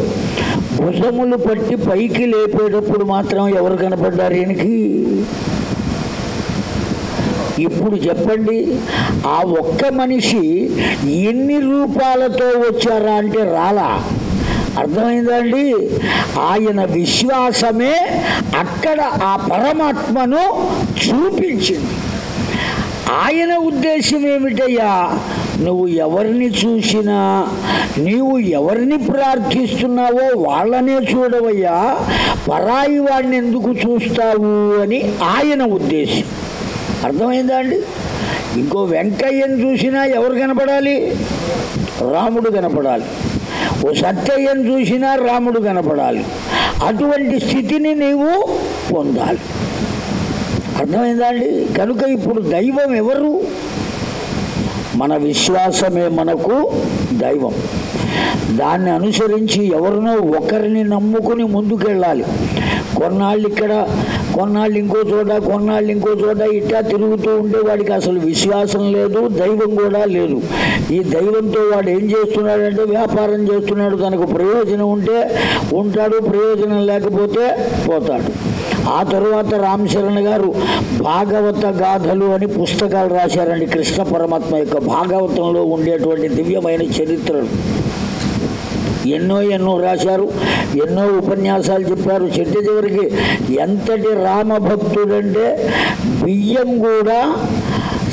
భుజములు పట్టి పైకి లేపేటప్పుడు మాత్రం ఎవరు కనపడ్డారు ఈయనకి? ఇప్పుడు చెప్పండి ఆ ఒక్క మనిషి ఎన్ని రూపాలతో వచ్చారా అంటే రాలా. అర్థమైందండి ఆయన విశ్వాసమే అక్కడ ఆ పరమాత్మను చూపించింది. ఆయన ఉద్దేశం ఏమిటయ్యా? నువ్వు ఎవరిని చూసినా నీవు ఎవరిని ప్రార్థిస్తున్నావో వాళ్ళనే చూడవయ్యా. పరాయి వాడిని ఎందుకు చూస్తావు అని ఆయన ఉద్దేశం. అర్థమైందా అండి? ఇంకో వెంకయ్యను చూసినా ఎవరు కనపడాలి? రాముడు కనపడాలి. ఓ సత్యయ్యను చూసినా రాముడు కనపడాలి. అటువంటి స్థితిని నీవు పొందాలి. అర్థమైందా అండి? కనుక ఇప్పుడు దైవం ఎవరు? మన విశ్వాసమే మనకు దైవం. దాన్ని అనుసరించి ఎవరినో ఒకరిని నమ్ముకుని ముందుకెళ్ళాలి. కొన్నాళ్ళు ఇక్కడ కొన్నాళ్ళు ఇంకో చోట కొన్నాళ్ళు ఇంకో చోట ఇట్లా తిరుగుతూ ఉంటే వాడికి అసలు విశ్వాసం లేదు దైవం కూడా లేదు. ఈ దైవంతో వాడు ఏం చేస్తున్నాడంటే వ్యాపారం చేస్తున్నాడు. తనకు ప్రయోజనం ఉంటే ఉంటాడు ప్రయోజనం లేకపోతే పోతాడు. ఆ తరువాత రామ్ చరణ్ గారు భాగవత గాథలు అని పుస్తకాలు రాశారండి. కృష్ణ పరమాత్మ యొక్క భాగవతంలో ఉండేటువంటి దివ్యమైన చరిత్రలు. ఎన్నో ఎన్నో రాశారు ఎన్నో ఉపన్యాసాలు చెప్పారు. చెట్టు చివరికి ఎంతటి రామభక్తుడంటే బియ్యం కూడా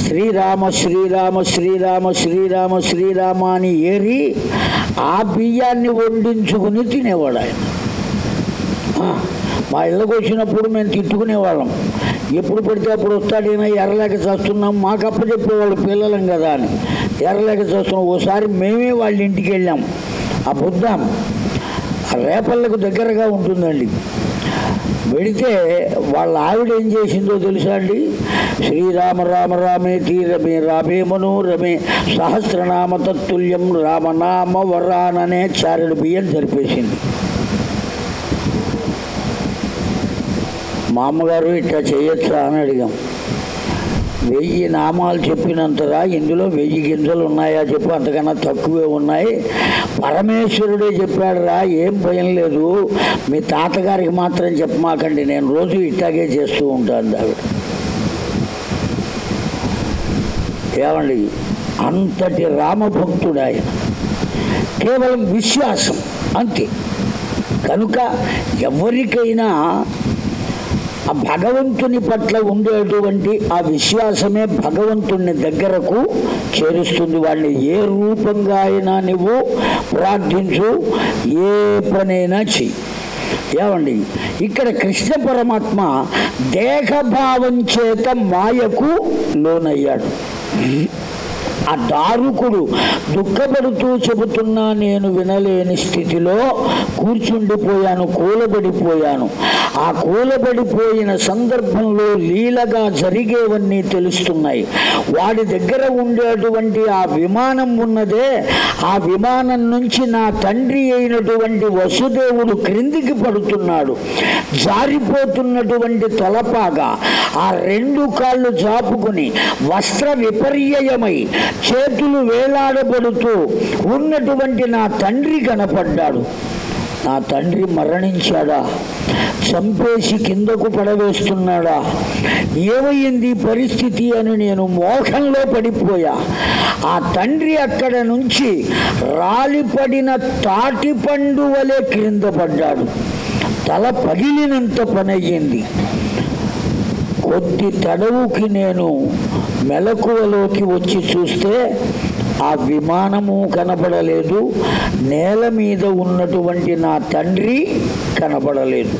శ్రీరామ శ్రీరామ శ్రీరామ శ్రీరామ శ్రీరామ అని ఏరి ఆ బియ్యాన్ని వండించుకుని తినేవాడు ఆయన. మా ఇళ్ళకు వచ్చినప్పుడు మేము తిట్టుకునేవాళ్ళం. ఎప్పుడు పడితే అప్పుడు వస్తాడైనా ఎర్రలేక చేస్తున్నాం మాకు అప్ప చెప్పేవాళ్ళు పిల్లలం కదా అని. ఎర్రలేక చేస్తున్నాం. ఓసారి మేమే వాళ్ళ ఇంటికి వెళ్ళాం. ఆ బుద్ధం ఆ రేపల్లకు దగ్గరగా ఉంటుందండి. వెడితే వాళ్ళ ఆవిడ ఏం చేసిందో తెలుసా అండి? శ్రీరామ రామ రామే తీరమే రామేమను రమే సహస్రనామ తత్తుల్యం రామనామ వరాననే చారుడు బియ్యం జరిపేసింది. మా అమ్మగారు ఇట్లా చేయొచ్చా అని అడిగాం. వెయ్యి నామాలు చెప్పినంతగా ఇందులో వెయ్యి గింజలు ఉన్నాయా చెప్పు అంతకన్నా తక్కువే ఉన్నాయి. పరమేశ్వరుడే చెప్పాడురా ఏం భయం లేదు. మీ తాతగారికి మాత్రం చెప్పమాకండి నేను రోజు ఇట్టాగే చేస్తూ ఉంటాను ఆవిడ ఏమండి అంతటి రామభక్తుడు ఆయన. కేవలం విశ్వాసం అంతే. కనుక ఎవరికైనా ఆ భగవంతుని పట్ల ఉండేటువంటి ఆ విశ్వాసమే భగవంతుని దగ్గరకు చేరుస్తుంది. వాడిని ఏ రూపంగా అయినా నువ్వు ప్రార్థించు ఏ పనైనా చెయ్యి. ఏమండి? ఇక్కడ కృష్ణ పరమాత్మ దేహభావం చేత మాయకు లోనయ్యాడు. ఆ దారుకుడు దుఃఖపడుతూ చెబుతున్నా నేను వినలేని స్థితిలో కూర్చుండిపోయాను కూలబడిపోయాను. ఆ కూలబడిపోయిన సందర్భంలో లీలగా జరిగేవన్నీ తెలుస్తున్నాయి. వాడి దగ్గర ఉండేటువంటి ఆ విమానం ఉన్నదే ఆ విమానం నుంచి నా తండ్రి అయినటువంటి వసుదేవుడు క్రిందికి పడుతున్నాడు. జారిపోతున్నటువంటి తలపాగా ఆ రెండు కాళ్ళు జాపుకుని వస్త్ర విపర్యయమై చేతులు వేలాడబడుతూ ఉన్నటువంటి నా తండ్రి కనపడ్డాడు. నా తండ్రి మరణించాడా? చంపేసి కిందకు పడవేస్తున్నాడా? ఏమయ్యింది పరిస్థితి అని నేను మోహంలో పడిపోయా. ఆ తండ్రి అక్కడ నుంచి రాలిపడిన తాటి పండు వలె క్రింద పడ్డాడు. తల పగిలినంత పనయ్యింది. కొద్ది తడవుకి నేను మెలకువలోకి వచ్చి చూస్తే ఆ విమానము కనబడలేదు నేల మీద ఉన్నటువంటి నా తండ్రి కనబడలేదు.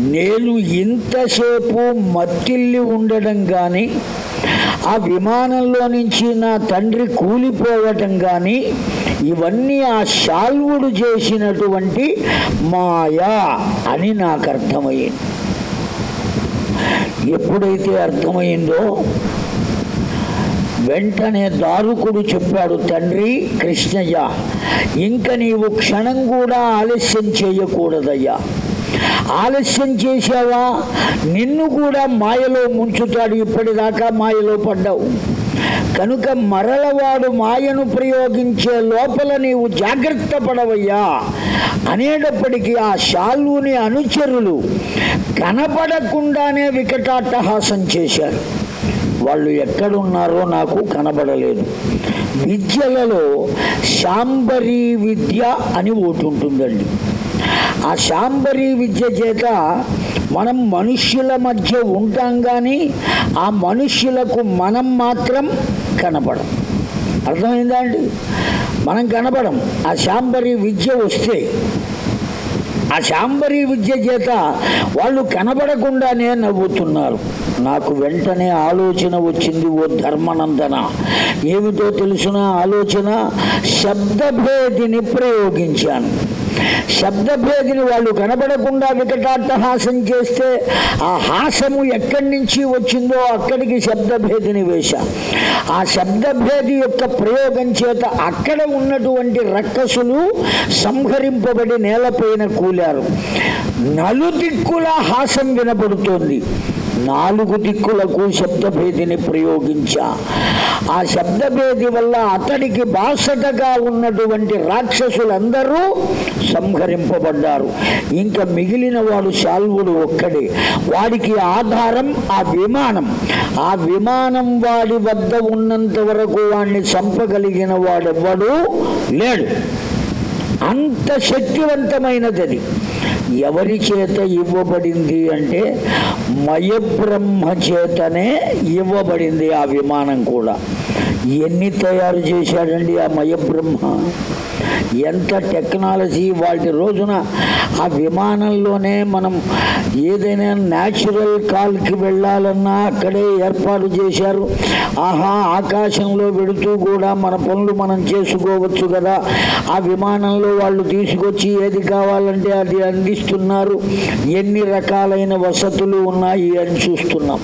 నేను ఇంతసేపు మత్తిల్లి ఉండడం కానీ ఆ విమానంలో నుంచి నా తండ్రి కూలిపోవటం కానీ ఇవన్నీ ఆ శాల్వుడు చేసినటువంటి మాయా అని నాకు అర్థమయ్యింది. ఎప్పుడైతే అర్థమైందో వెంటనే దారుకుడు చెప్పాడు తండ్రి కృష్ణయ్య ఇంక నీవు క్షణం కూడా ఆలస్యం చేయకూడదయ్యా. ఆలస్యం చేశావా? నిన్ను కూడా మాయలో ముంచుతాడు ఇప్పటిదాకా మాయలో పడ్డావు. కనుక మరలవాడు మాయను ప్రయోగించే లోపల నీవు జాగ్రత్త పడవయ్యా. అనేటప్పటికీ ఆ శాల్వుని అనుచరులు కనపడకుండానే వికటాట్టహాసం చేశారు. వాళ్ళు ఎక్కడున్నారో నాకు కనబడలేదు. విద్యలలో శాంబరీ విద్య అని ఒకటి ఉంటుందండి. ఆ శాంబరీ విద్య చేత మనం మనుష్యుల మధ్య ఉంటాం కానీ ఆ మనుష్యులకు మనం మాత్రం కనపడం. అర్థమైందా అండి? మనం కనపడం. ఆ శాంబరీ విద్య వస్తే ఆ శాంబరీ విద్య చేత వాళ్ళు కనబడకుండానే నవ్వుతున్నారు. నాకు వెంటనే ఆలోచన వచ్చింది ఓ ధర్మనందన ఏమిటో తెలుసిన ఆలోచన? శబ్దభేదిని ప్రయోగించాను. శబ్దభేదిని వాళ్ళు కనబడకుండా వికటాట్టహాసం చేస్తే ఆ హాసము ఎక్కడి నుంచి వచ్చిందో అక్కడికి శబ్దభేదిని వేశ. ఆ శబ్దభేది యొక్క ప్రయోగం చేత అక్కడ ఉన్నటువంటి రక్కసులు సంహరింపబడి నేలపైన కూలారు. నలుదిక్కుల హాసం వినపడుతోంది. నాలుగు దిక్కులకు శబ్దభేదిని ప్రయోగించా. ఆ శబ్దభేది వల్ల అతడికి బాసటగా ఉన్నటువంటి రాక్షసులందరూ సంహరింపబడ్డారు. ఇంకా మిగిలిన వాడు శాల్వుడు ఒక్కడే. వాడికి ఆధారం ఆ విమానం. ఆ విమానం వాడి వద్ద ఉన్నంత వరకు వాడిని చంపగలిగిన వాడెవ్వడు లేడు. అంత శక్తివంతమైనది ఎవరి చేత ఇవ్వబడింది అంటే మయబ్రహ్మ చేతనే ఇవ్వబడింది ఆ విమానం కూడా. ఎన్ని తయారు చేశాడండి ఆ మయబ్రహ్మ? ఎంత టెక్నాలజీ వాటి రోజున ఆ విమానంలోనే మనం ఏదైనా న్యాచురల్ కాల్కి వెళ్ళాలన్నా అక్కడే ఏర్పాటు చేశారు. ఆహా ఆకాశంలో వెడుతూ కూడా మన పనులు మనం చేసుకోవచ్చు కదా. ఆ విమానంలో వాళ్ళు తీసుకొచ్చి ఏది కావాలంటే అది అందిస్తున్నారు. ఎన్ని రకాలైన వసతులు ఉన్నాయి అని చూస్తున్నాం.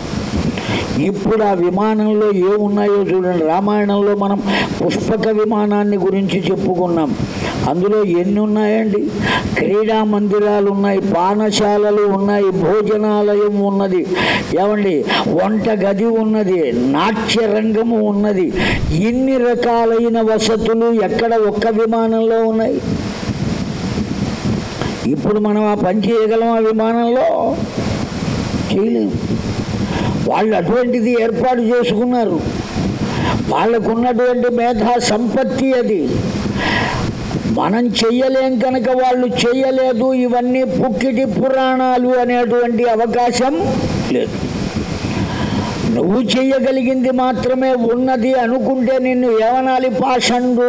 ఇప్పుడు ఆ విమానంలో ఏమున్నాయో చూడండి. రామాయణంలో మనం పుష్పక విమానాన్ని గురించి చెప్పుకున్నాం. అందులో ఎన్ని ఉన్నాయండి? క్రీడా మందిరాలు ఉన్నాయి పానశాలలు ఉన్నాయి భోజనాలయం ఉన్నది. ఏమండి? వంట గది ఉన్నది నాట్యరంగము ఉన్నది. ఇన్ని రకాలైన వసతులు ఎక్కడ ఒక్క విమానంలో ఉన్నాయి? ఇప్పుడు మనం ఆ పని చేయగలం ఆ విమానంలో? చేయలేము వాళ్ళు అటువంటిది ఏర్పాటు చేసుకున్నారు. వాళ్ళకున్నటువంటి మేధా సంపత్తి అది. మనం చెయ్యలేం కనుక వాళ్ళు చెయ్యలేదు. ఇవన్నీ పుక్కిటి పురాణాలు అనేటువంటి అవకాశం లేదు. నువ్వు చెయ్యగలిగింది మాత్రమే ఉన్నది అనుకుంటే నిన్ను ఏమనాలి? పాషండు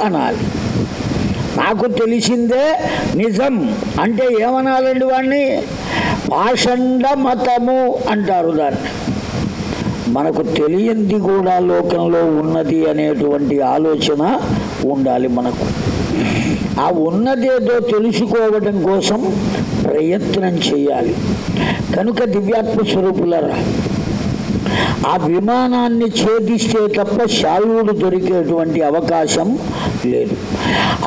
అనాలి. నాకు తెలిసిందే నిజం. అంటే ఏమనాలండి వాడిని పాషండ మతము అంటారు దాన్ని. మనకు తెలియంది కూడా లోకంలో ఉన్నది అనేటువంటి ఆలోచన ఉండాలి మనకు. ఆ ఉన్నదేదో తెలుసుకోవడం కోసం ప్రయత్నం చేయాలి. కనుక దివ్యాత్మ స్వరూపులరా ఆ విమానాన్ని ఛేదిస్తే తప్ప శాలువుడు దొరికేటువంటి అవకాశం లేదు.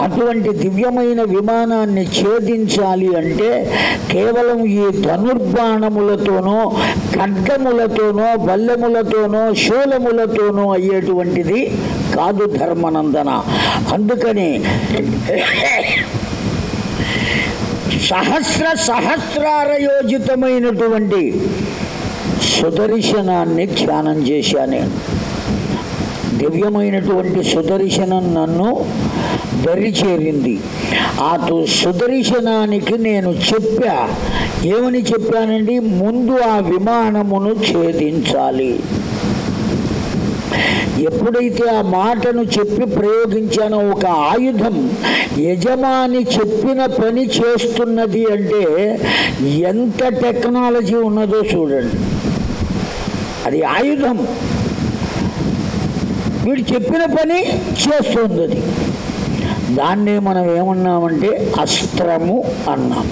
అటువంటి దివ్యమైన విమానాన్ని ఛేదించాలి అంటే కేవలం ఈ ధనుర్బాణములతోనో ఖడ్గములతోనో బల్లెములతోనో శూలములతోనో అయ్యేటువంటిది కాదు ధర్మనందన. అందుకని సహస్ర సహస్రారయోజితమైనటువంటి సుదర్శనాన్ని ధ్యానం చేశాను. దివ్యమైనటువంటి సుదర్శనం నన్ను దరిచేరింది ఆ సుదర్శనానికి నేను చెప్పా. ఏమని చెప్పానండి? ముందు ఆ విమానమును ఛేదించాలి. ఎప్పుడైతే ఆ మాటను చెప్పి ప్రయోగించానో ఒక ఆయుధం యజమాని చెప్పిన పని చేస్తున్నది అంటే ఎంత టెక్నాలజీ ఉన్నదో చూడండి. అది ఆయుధం. వీడు చెప్పిన పని చేస్తుంది అది. దాన్నే మనం ఏమన్నామంటే అస్త్రము అన్నాం.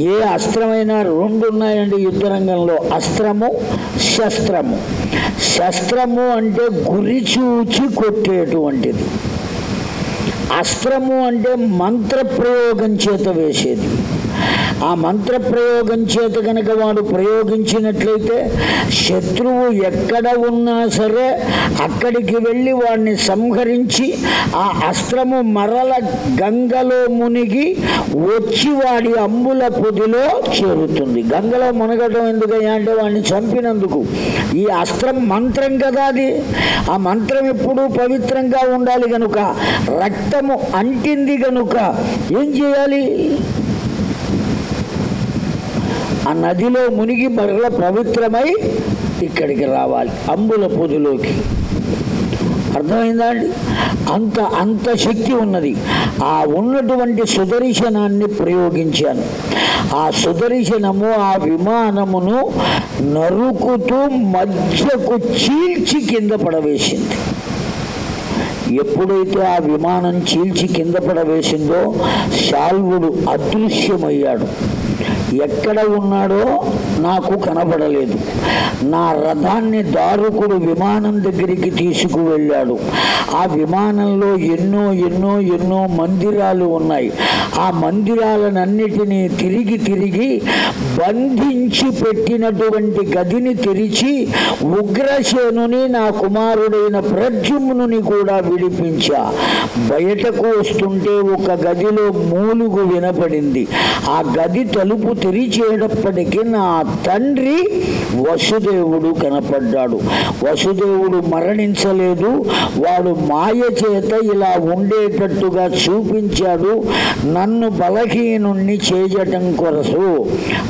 ఏ అస్త్రమైనా రెండు ఉన్నాయండి యుద్ధ రంగంలో అస్త్రము శస్త్రము. శస్త్రము అంటే గురి చూచి కొట్టేటువంటిది. అస్త్రము అంటే మంత్ర ప్రయోగం చేత వేసేది. ఆ మంత్ర ప్రయోగం చేత కనుక వాడు ప్రయోగించినట్లయితే శత్రువు ఎక్కడ ఉన్నా సరే అక్కడికి వెళ్ళి వాడిని సంహరించి ఆ అస్త్రము మరల గంగలో మునిగి వచ్చి వాడి అంబుల పొదిలో చేరుతుంది. గంగలో మునగటం ఎందుకయ్యా అంటే వాడిని చంపినందుకు. ఈ అస్త్రం మంత్రం కదా అది. ఆ మంత్రం ఎప్పుడూ పవిత్రంగా ఉండాలి గనుక రక్తము అంటింది గనుక ఏం చేయాలి? ఆ నదిలో మునిగి మరల పవిత్రమై ఇక్కడికి రావాలి అంబుల పొదులోకి. అర్థమైందా అండి? అంత అంత శక్తి ఉన్నది. ఆ ఉన్నటువంటి సుదర్శనాన్ని ప్రయోగించాను. ఆ సుదర్శనము ఆ విమానమును నరుకుతూ మధ్యకు చీల్చి కింద పడవేసింది. ఎప్పుడైతే ఆ విమానం చీల్చి కింద పడవేసిందో శాల్వుడు అదృశ్యమయ్యాడు. ఎక్కడ ఉన్నాడో నాకు కనబడలేదు. నా రథాన్ని దారుకుడు విమానం దగ్గరికి తీసుకువెళ్ళాడు. ఆ విమానంలో ఎన్నో ఎన్నో ఎన్నో మందిరాలు ఉన్నాయి. ఆ మందిరాలన్నిటినీ తిరిగి తిరిగి బంధించి పెట్టినటువంటి గదిని తెరిచి ఉగ్రసేనుని నా కుమారుడైన ప్రద్యుమ్నుని కూడా విడిపించా. బయటకు వస్తుంటే ఒక గదిలో మూలుగు వినపడింది. ఆ గది తలుపు తెరిచేటప్పటికీ నా తండ్రి వసుదేవుడు కనపడ్డాడు. వసుదేవుడు మరణించలేదు. వాడు మాయ చేత ఇలా ఉండేటట్టుగా చూపించాడు. నన్ను బలహీనుణ్ణి చేయటం కొరసు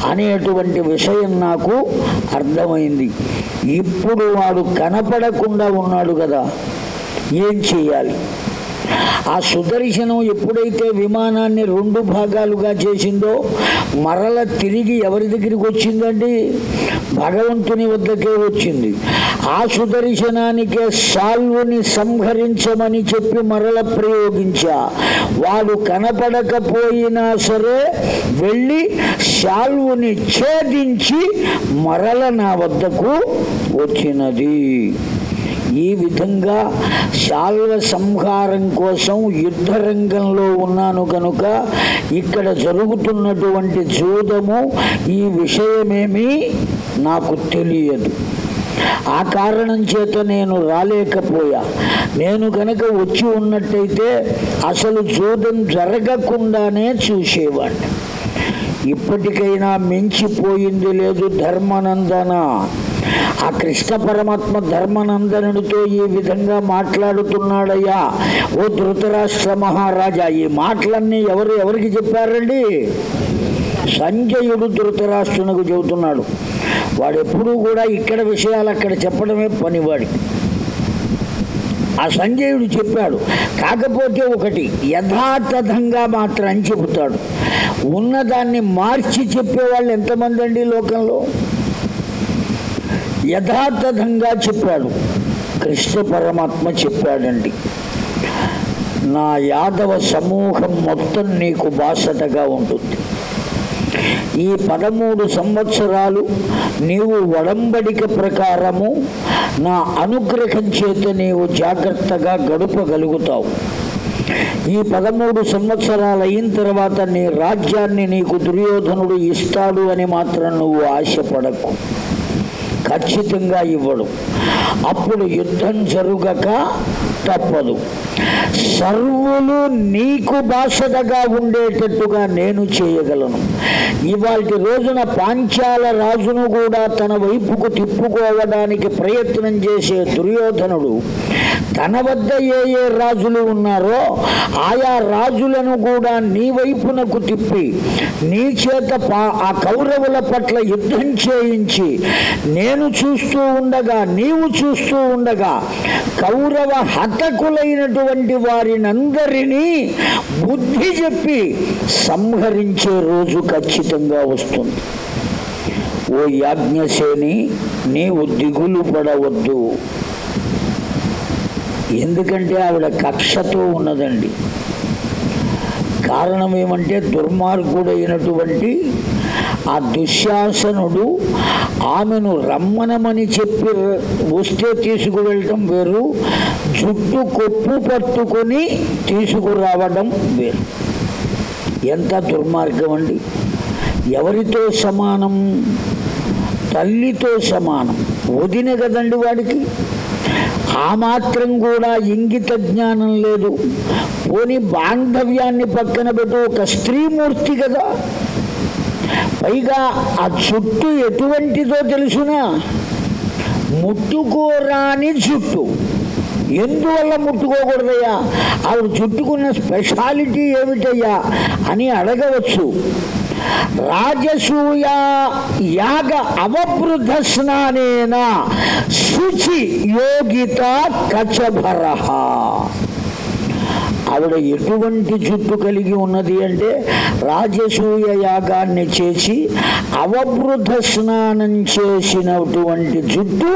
అనేటువంటి విషయం నాకు అర్థమైంది. ఇప్పుడు వాడు కనపడకుండా ఉన్నాడు కదా. ఏం చేయాలి ఆ సుదర్శనం ఎప్పుడైతే విమానాన్ని రెండు భాగాలుగా చేసిందో మరల తిరిగి ఎవరి దగ్గరికి వచ్చిందండి? భగవంతుని వద్దకే వచ్చింది. ఆ సుదర్శనానికే సాల్వుని సంహరించమని చెప్పి మరల ప్రయోగించా. వాడు కనపడకపోయినా సరే వెళ్ళి సాల్వుని ఛేదించి మరల నా వద్దకు వచ్చినది. ఈ విధంగా శాల్వ సంహారం కోసం యుద్ధ రంగంలో ఉన్నాను కనుక ఇక్కడ జరుగుతున్నటువంటి జూదము ఈ విషయమేమీ నాకు తెలియదు. ఆ కారణం చేత నేను రాలేకపోయా. నేను కనుక వచ్చి ఉన్నట్టయితే అసలు జూదం జరగకుండానే చూసేవాడిని ఇప్పటికైనా మించిపోయింది లేదు ధర్మనందన? ఆ కృష్ణ పరమాత్మ ధర్మనందనుడితో ఈ విధంగా మాట్లాడుతున్నాడయ్యా. ఓ ధృతరాష్ట్ర మహారాజా ఈ మాటలన్నీ ఎవరు ఎవరికి చెప్పారండి? సంజయుడు ధృతరాష్ట్రునకు చెబుతున్నాడు. వాడు ఎప్పుడూ కూడా ఇక్కడ విషయాలు అక్కడ చెప్పడమే పనివాడి. ఆ సంజయుడు చెప్పాడు కాకపోతే ఒకటి యథాతథంగా మాత్రం చెబుతాడు. ఉన్నదాన్ని మార్చి చెప్పేవాళ్ళు ఎంతమంది అండి లోకంలో? యథార్థంగా చెప్పాడు. కృష్ణ పరమాత్మ చెప్పాడండి. నా యాదవ సమూహం మొత్తం నీకు బాసటగా ఉంటుంది. ఈ పదమూడు సంవత్సరాలు నీవు వడంబడిక ప్రకారము నా అనుగ్రహం చేత నీవు జాగ్రత్తగా గడపగలుగుతావు. ఈ పదమూడు సంవత్సరాలు అయిన తర్వాత నీ రాజ్యాన్ని నీకు దుర్యోధనుడు ఇస్తాడు అని మాత్రం నువ్వు ఆశపడకు. ఖచ్చితంగా ఇవ్వడు. అప్పుడు యుద్ధం జరుగక తప్పదు. సర్వులు నీకు బాసటగా ఉండేటట్టుగా నేను చేయగలను. ఇవాటి రోజున పాంచాల రాజును కూడా తన వైపుకు తిప్పుకోవడానికి ప్రయత్నం చేసే దుర్యోధనుడు తన వద్ద ఏ ఏ రాజులు ఉన్నారో ఆయా రాజులను కూడా నీ వైపునకు తిప్పి నీ చేత పా- ఆ కౌరవుల పట్ల యుద్ధం చేయించి నేను చూస్తూ ఉండగా నీవు చూస్తూ ఉండగా కౌరవ హతకులైనటువంటి వారినందరినీ బుద్ధి చెప్పి సంహరించే రోజు ఖచ్చితంగా వస్తుంది. ఓ యాజ్ఞసేని నీవు దిగులు పడవద్దు. ఎందుకంటే ఆవిడ కక్షతో ఉన్నదండి. కారణం ఏమంటే దుర్మార్గుడైనటువంటి ఆ దుశ్శాసనుడు ఆమెను రమ్మనమని చెప్పి వస్తే తీసుకువెళ్ళటం వేరు జుట్టు కొప్పు పట్టుకొని తీసుకురావడం వేరు. ఎంత దుర్మార్గం అండి ఎవరితో సమానం? తల్లితో సమానం. వదిన కదండి వాడికి. ఆ మాత్రం కూడా ఇంగిత జ్ఞానం లేదు. పోని బాంధవ్యాన్ని పక్కన పెట్టు ఒక స్త్రీమూర్తి కదా. పైగా ఆ చుట్టూ ఎటువంటిదో తెలుసునా? ముట్టుకోరాని చుట్టు. ఎందువల్ల ముట్టుకోకూడదయ్యా? ఆవిడ చుట్టుకున్న స్పెషాలిటీ ఏమిటయ్యా అని అడగవచ్చు. రాజసూయ యాగ అవబృద్ధ స్నానేన శుచి యోగిత కచభర. ఆవిడ ఎటువంటి జుట్టు కలిగి ఉన్నది అంటే రాజసూయ యాగాన్ని చేసి అవబృద్ధ స్నానం చేసినటువంటి జుట్టు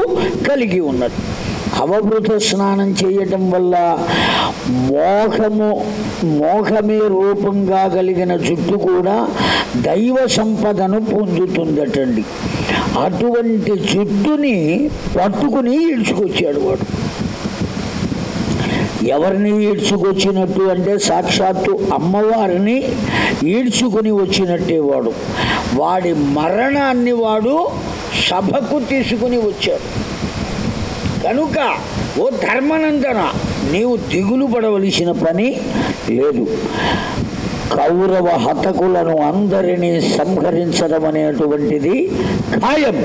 కలిగి ఉన్నది. అవభృత స్నానం చేయటం వల్ల మోహము మోహమే రూపంగా కలిగిన జుట్టు కూడా దైవ సంపదను పొందుతుందటండి. అటువంటి జుట్టుని పట్టుకుని ఈడ్చుకొచ్చాడు వాడు. ఎవరిని ఈడ్చుకొచ్చినట్టు అంటే సాక్షాత్తు అమ్మవారిని ఈడ్చుకుని వచ్చినట్టే వాడు. వాడి మరణాన్ని వాడు సభకు తీసుకుని వచ్చాడు. కనుక ఓ ధర్మనందన నీవు దిగులు పడవలసిన పని లేదు. కౌరవ హతకులను అందరినీ సంహరించడం అనేటువంటిది ఖాయం.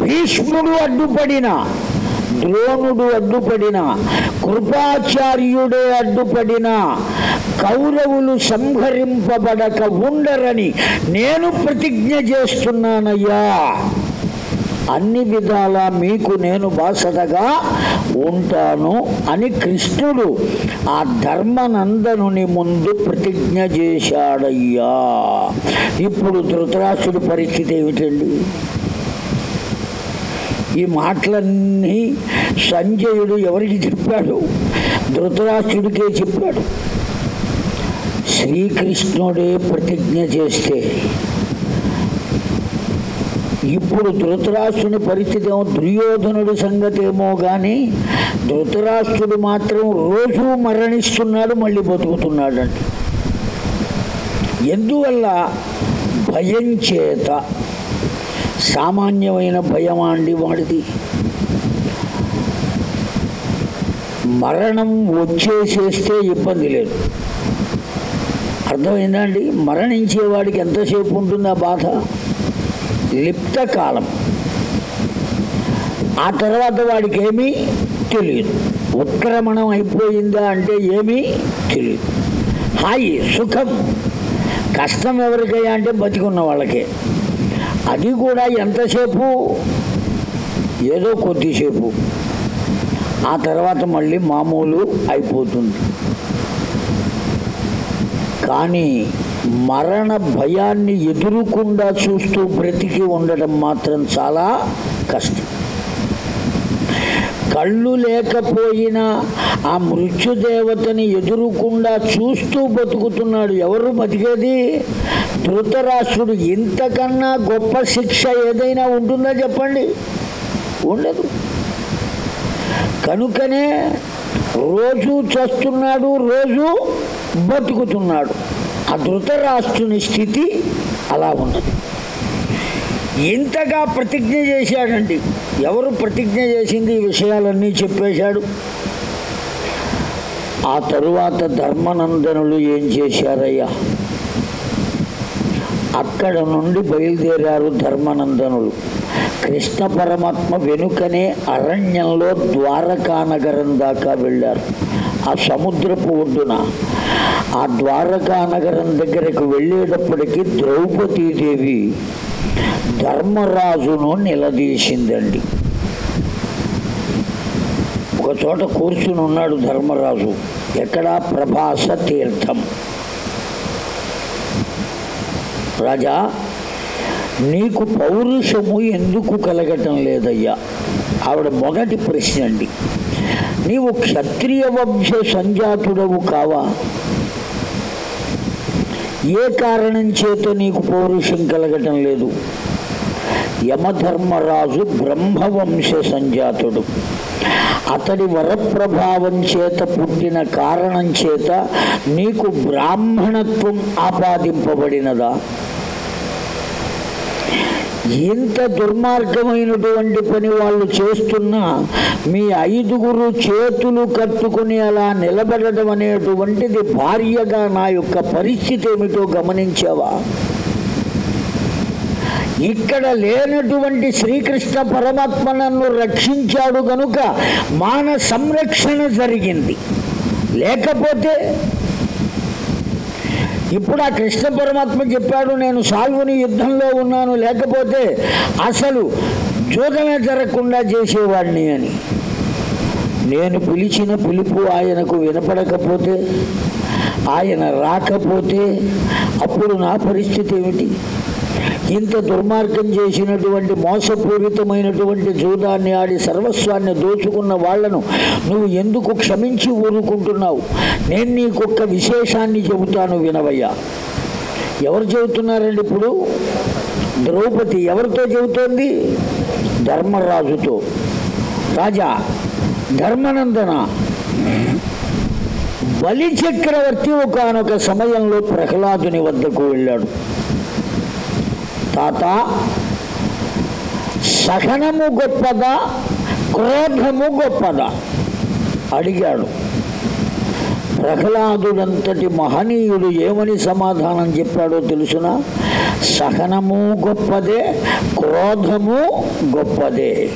భీష్ముడు అడ్డుపడిన ద్రోణుడు అడ్డుపడిన కృపాచార్యుడే అడ్డుపడిన కౌరవులు సంహరింపబడక ఉండరని నేను ప్రతిజ్ఞ చేస్తున్నానయ్యా. అన్ని విధాలా మీకు నేను బాసటగా ఉంటాను అని కృష్ణుడు ఆ ధర్మనందనుని ముందు ప్రతిజ్ఞ చేశాడయ్యా. ఇప్పుడు ధృతరాష్ట్రుడి పరిస్థితి ఏమిటండి? ఈ మాటలన్నీ సంజయుడు ఎవరికి చెప్పాడు? ధృతరాష్ట్రుడికే చెప్పాడు. శ్రీకృష్ణుడే ప్రతిజ్ఞ చేస్తే ఇప్పుడు ధృతరాష్ట్రుని పరిస్థితి ఏమో దుర్యోధనుడి సంగతి ఏమో కానీ ధృతరాష్ట్రుడు మాత్రం రోజు మరణిస్తున్నాడు మళ్ళీ బతుకుతున్నాడండి ఎందువల్ల? భయం చేత. సామాన్యమైన భయమా అండి వాడిది? మరణం వచ్చేసేస్తే ఇబ్బంది లేదు. అర్థమైందా అండి? మరణించేవాడికి ఎంతసేపు ఉంటుంది ఆ బాధ? లిప్త కాలం ఆ తర్వాత వాడికి ఏమీ తెలియదు. ఉత్క్రమణం అయిపోయిందా అంటే ఏమీ తెలియదు. హాయి సుఖం. కష్టం ఎవరికయ్యా అంటే బతికున్న వాళ్ళకే. అది కూడా ఎంతసేపు? ఏదో కొద్దిసేపు. ఆ తర్వాత మళ్ళీ మామూలు అయిపోతుంది. కానీ మరణ భయాన్ని ఎదురుకుండా చూస్తూ బ్రతికి ఉండడం మాత్రం చాలా కష్టం. కళ్ళు లేకపోయినా ఆ మృత్యుదేవతని ఎదురుకుండా చూస్తూ బతుకుతున్నాడు ఎవరు బతికేది? ధృతరాష్ట్రుడు ఇంతకన్నా గొప్ప శిక్ష ఏదైనా ఉంటుందా చెప్పండి? ఉండదు. కనుకనే రోజు చస్తున్నాడు రోజు బతుకుతున్నాడు. ఆ ధృతరాష్ట్రుని స్థితి అలా ఉన్నది. ఇంతగా ప్రతిజ్ఞ చేశాడండి. ఎవరు ప్రతిజ్ఞ చేసింది? ఈ విషయాలన్నీ చెప్పేశాడు. ఆ తరువాత ధర్మనందనులు ఏం చేశారయ్యా? అక్కడ నుండి బయలుదేరారు ధర్మనందనులు. కృష్ణ పరమాత్మ వెనుకనే అరణ్యంలో ద్వారకా నగరం దాకా వెళ్ళారు. ఆ సముద్రపు ఒడ్డున ఆ ద్వారకా నగరం దగ్గరకు వెళ్ళేటప్పటికి ద్రౌపదీదేవి ధర్మరాజును నిలదీసిందండి. ఒక చోట కూర్చుని ఉన్నాడు ధర్మరాజు. ఎక్కడా ప్రభాస తీర్థం. రాజా నీకు పౌరుషము ఎందుకు కలగటం లేదయ్యా? ఆవిడ మొదటి ప్రశ్న అండి నీవు క్షత్రియ వంశ సంజాతుడవు కావా? ఏ కారణం చేత నీకు పౌరుషం కలగటం లేదు? యమధర్మరాజు బ్రహ్మవంశ సంజాతుడు. అతడి వరప్రభావం చేత పుట్టిన కారణం చేత నీకు బ్రాహ్మణత్వం ఆపాదింపబడినదా? ఇంత దుర్మార్గమైనటువంటి పని వాళ్ళు చేస్తున్నా మీ ఐదుగురు చేతులు కట్టుకుని అలా నిలబడటం అనేటువంటిది భార్యగా నా యొక్క పరిస్థితి ఏమిటో గమనించావా? ఇక్కడ లేనటువంటి శ్రీకృష్ణ పరమాత్మ నన్ను రక్షించాడు గనుక మాన సంరక్షణ జరిగింది. లేకపోతే ఇప్పుడు ఆ కృష్ణ పరమాత్మ చెప్పాడు నేను సాల్వుని యుద్ధంలో ఉన్నాను లేకపోతే అసలు జూదమే జరగకుండా చేసేవాడిని అని. నేను పిలిచిన పిలుపు ఆయనకు వినపడకపోతే ఆయన రాకపోతే అప్పుడు నా పరిస్థితి ఏమిటి? ఇంత దుర్మార్గం చేసినటువంటి మోసపూరితమైనటువంటి జూదాన్ని ఆడి సర్వస్వాన్ని దోచుకున్న వాళ్ళను నువ్వు ఎందుకు క్షమించి ఊరుకుంటున్నావు? నేను నీకొక్క విశేషాన్ని చెబుతాను వినవయ్యా. ఎవరు చెబుతున్నారండి ఇప్పుడు? ద్రౌపది ఎవరితో చెబుతోంది? ధర్మరాజుతో. రాజా ధర్మనందన? బలి చక్రవర్తి ఒకనొక సమయంలో ప్రహ్లాదుని వద్దకు వెళ్ళాడు. తాత సహనము గొప్పదా క్రోధము గొప్పదా అడిగాడు. ప్రహ్లాదుడంతటి మహనీయుడు ఏమని సమాధానం చెప్పాడో తెలుసిన? సహనము గొప్పదే క్రోధము గొప్పదే.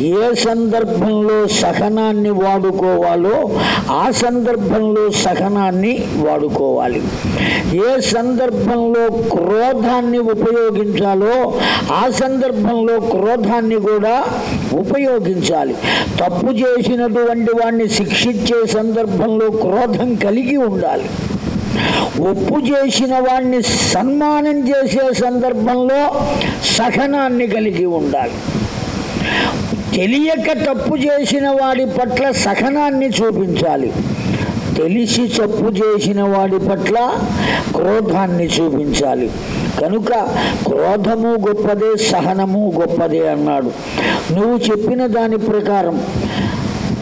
ఏ సందర్భంలో సహనాన్ని వాడుకోవాలో ఆ సందర్భంలో సహనాన్ని వాడుకోవాలి. ఏ సందర్భంలో క్రోధాన్ని ఉపయోగించాలో ఆ సందర్భంలో క్రోధాన్ని కూడా ఉపయోగించాలి. తప్పు చేసినటువంటి వాడిని శిక్షించే సందర్భంలో క్రోధం కలిగి ఉండాలి. ఒప్పు చేసిన వాడిని సన్మానం చేసే సందర్భంలో సహనాన్ని కలిగి ఉండాలి. తెలియక తప్పు చేసిన వాడి పట్ల సహనాన్ని చూపించాలి. తెలిసి తప్పు చేసిన వాడి పట్ల క్రోధాన్ని చూపించాలి. కనుక క్రోధము గొప్పదే సహనము గొప్పదే అన్నాడు. నువ్వు చెప్పిన దాని ప్రకారం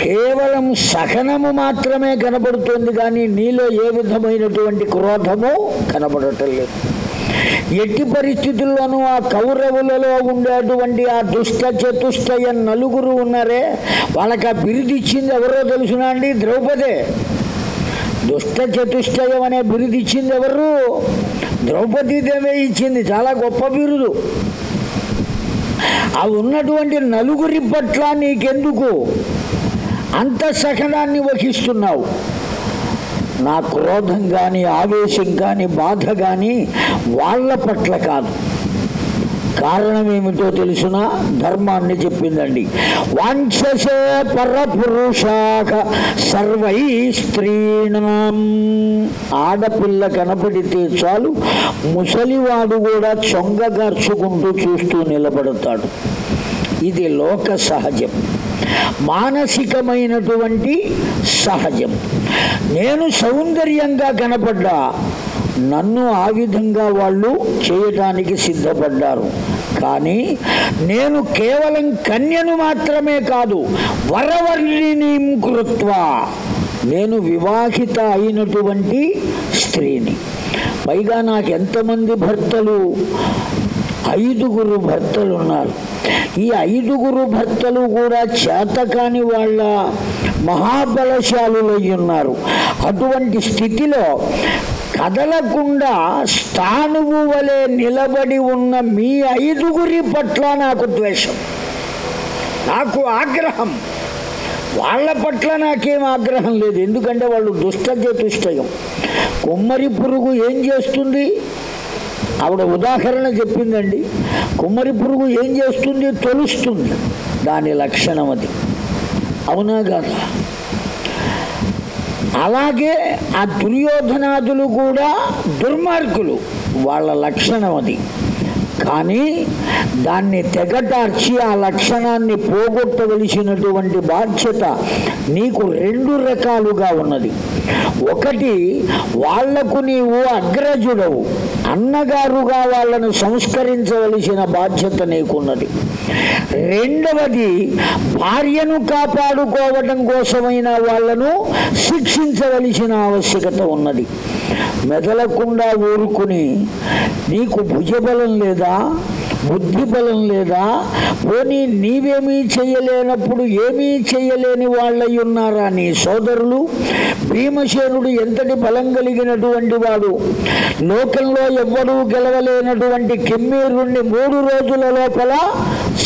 కేవలం సహనము మాత్రమే కనబడుతుంది కానీ నీలో ఏ విధమైనటువంటి క్రోధము కనబడటం లేదు. ఎట్టి పరిస్థితుల్లోనూ ఆ కౌరవులలో ఉండేటువంటి ఆ దుష్ట చతుష్టయ నలుగురు ఉన్నారే వాళ్ళకి ఆ బిరుది ఇచ్చింది ఎవరో తెలుసునా అండి? ద్రౌపదే. దుష్ట చతుష్టయం అనే బిరుది ఇచ్చింది ఎవరు? ద్రౌపదీదేవే ఇచ్చింది. చాలా గొప్ప బిరుదు. ఆ ఉన్నటువంటి నలుగురి పట్ల నీకెందుకు అంత సహనాన్ని వహిస్తున్నావు? నా క్రోధం కానీ ఆవేశం కానీ బాధ కానీ వాళ్ళ పట్ల కాదు. కారణం ఏమిటో తెలుసిన? ధర్మాన్ని చెప్పిందండి. వాంఛసే పరపురుషాక సర్వై స్త్రీణం. ఆడపిల్ల కనపడితే చాలు ముసలివాడు కూడా చొంగగార్చుకుంటూ చూస్తూ నిలబడతాడు. ఇది లోక సహజం. మానసికమైనటువంటి సహజం. నేను సౌందర్యంగా కనపడ్డా నన్ను ఆ విధంగా వాళ్ళు చేయటానికి సిద్ధపడ్డారు. కానీ నేను కేవలం కన్యను మాత్రమే కాదు వరవర్ణిని కృత్వ. నేను వివాహిత అయినటువంటి స్త్రీని. పైగా నాకు ఎంతమంది భర్తలు ఐదుగురు భర్తలు ఉన్నారు. ఈ ఐదుగురు భర్తలు కూడా చేతకాని వాళ్ళ మహాబలశాలులై ఉన్నారు. అటువంటి స్థితిలో కదలకుండా స్థానువు వలె నిలబడి ఉన్న మీ ఐదుగురి పట్ల నాకు ద్వేషం. నాకు ఆగ్రహం. వాళ్ళ పట్ల నాకేం ఆగ్రహం లేదు. ఎందుకంటే వాళ్ళు దుష్ట చతుష్టయం కొమ్మరి పురుగు ఏం చేస్తుంది? ఆవిడ ఉదాహరణ చెప్పిందండి. కుమ్మరి పురుగు ఏం చేస్తుంది? తొలుస్తుంది. దాని లక్షణం అది. అవునా కాదా? అలాగే ఆ దుర్యోధనాదులు కూడా దుర్మార్గులు. వాళ్ళ లక్షణం అది. కానీ దాన్ని తెగటార్చి ఆ లక్షణాన్ని పోగొట్టవలసినటువంటి బాధ్యత నీకు రెండు రకాలుగా ఉన్నది. ఒకటి వాళ్ళకు నీవు అగ్రజుడవు. అన్నగారుగా వాళ్ళను సంస్కరించవలసిన బాధ్యత నీకున్నది. రెండవది భార్యను కాపాడుకోవటం కోసమైన వాళ్ళను శిక్షించవలసిన ఆవశ్యకత ఉన్నది. మెదలకుండా ఊరుకుని నీకు భుజబలం లేదా? బుద్ధి బలం లేదా? పోనీ నీవేమీ చేయలేనప్పుడు ఏమీ చేయలేని వాళ్ళై ఉన్నారా నీ సోదరులు? భీమసేనుడు ఎంతటి బలం కలిగినటువంటి వాడు? లోకంలో ఎవ్వరూ గెలవలేనటువంటి కిమ్మీరుణ్ణి మూడు రోజుల లోపల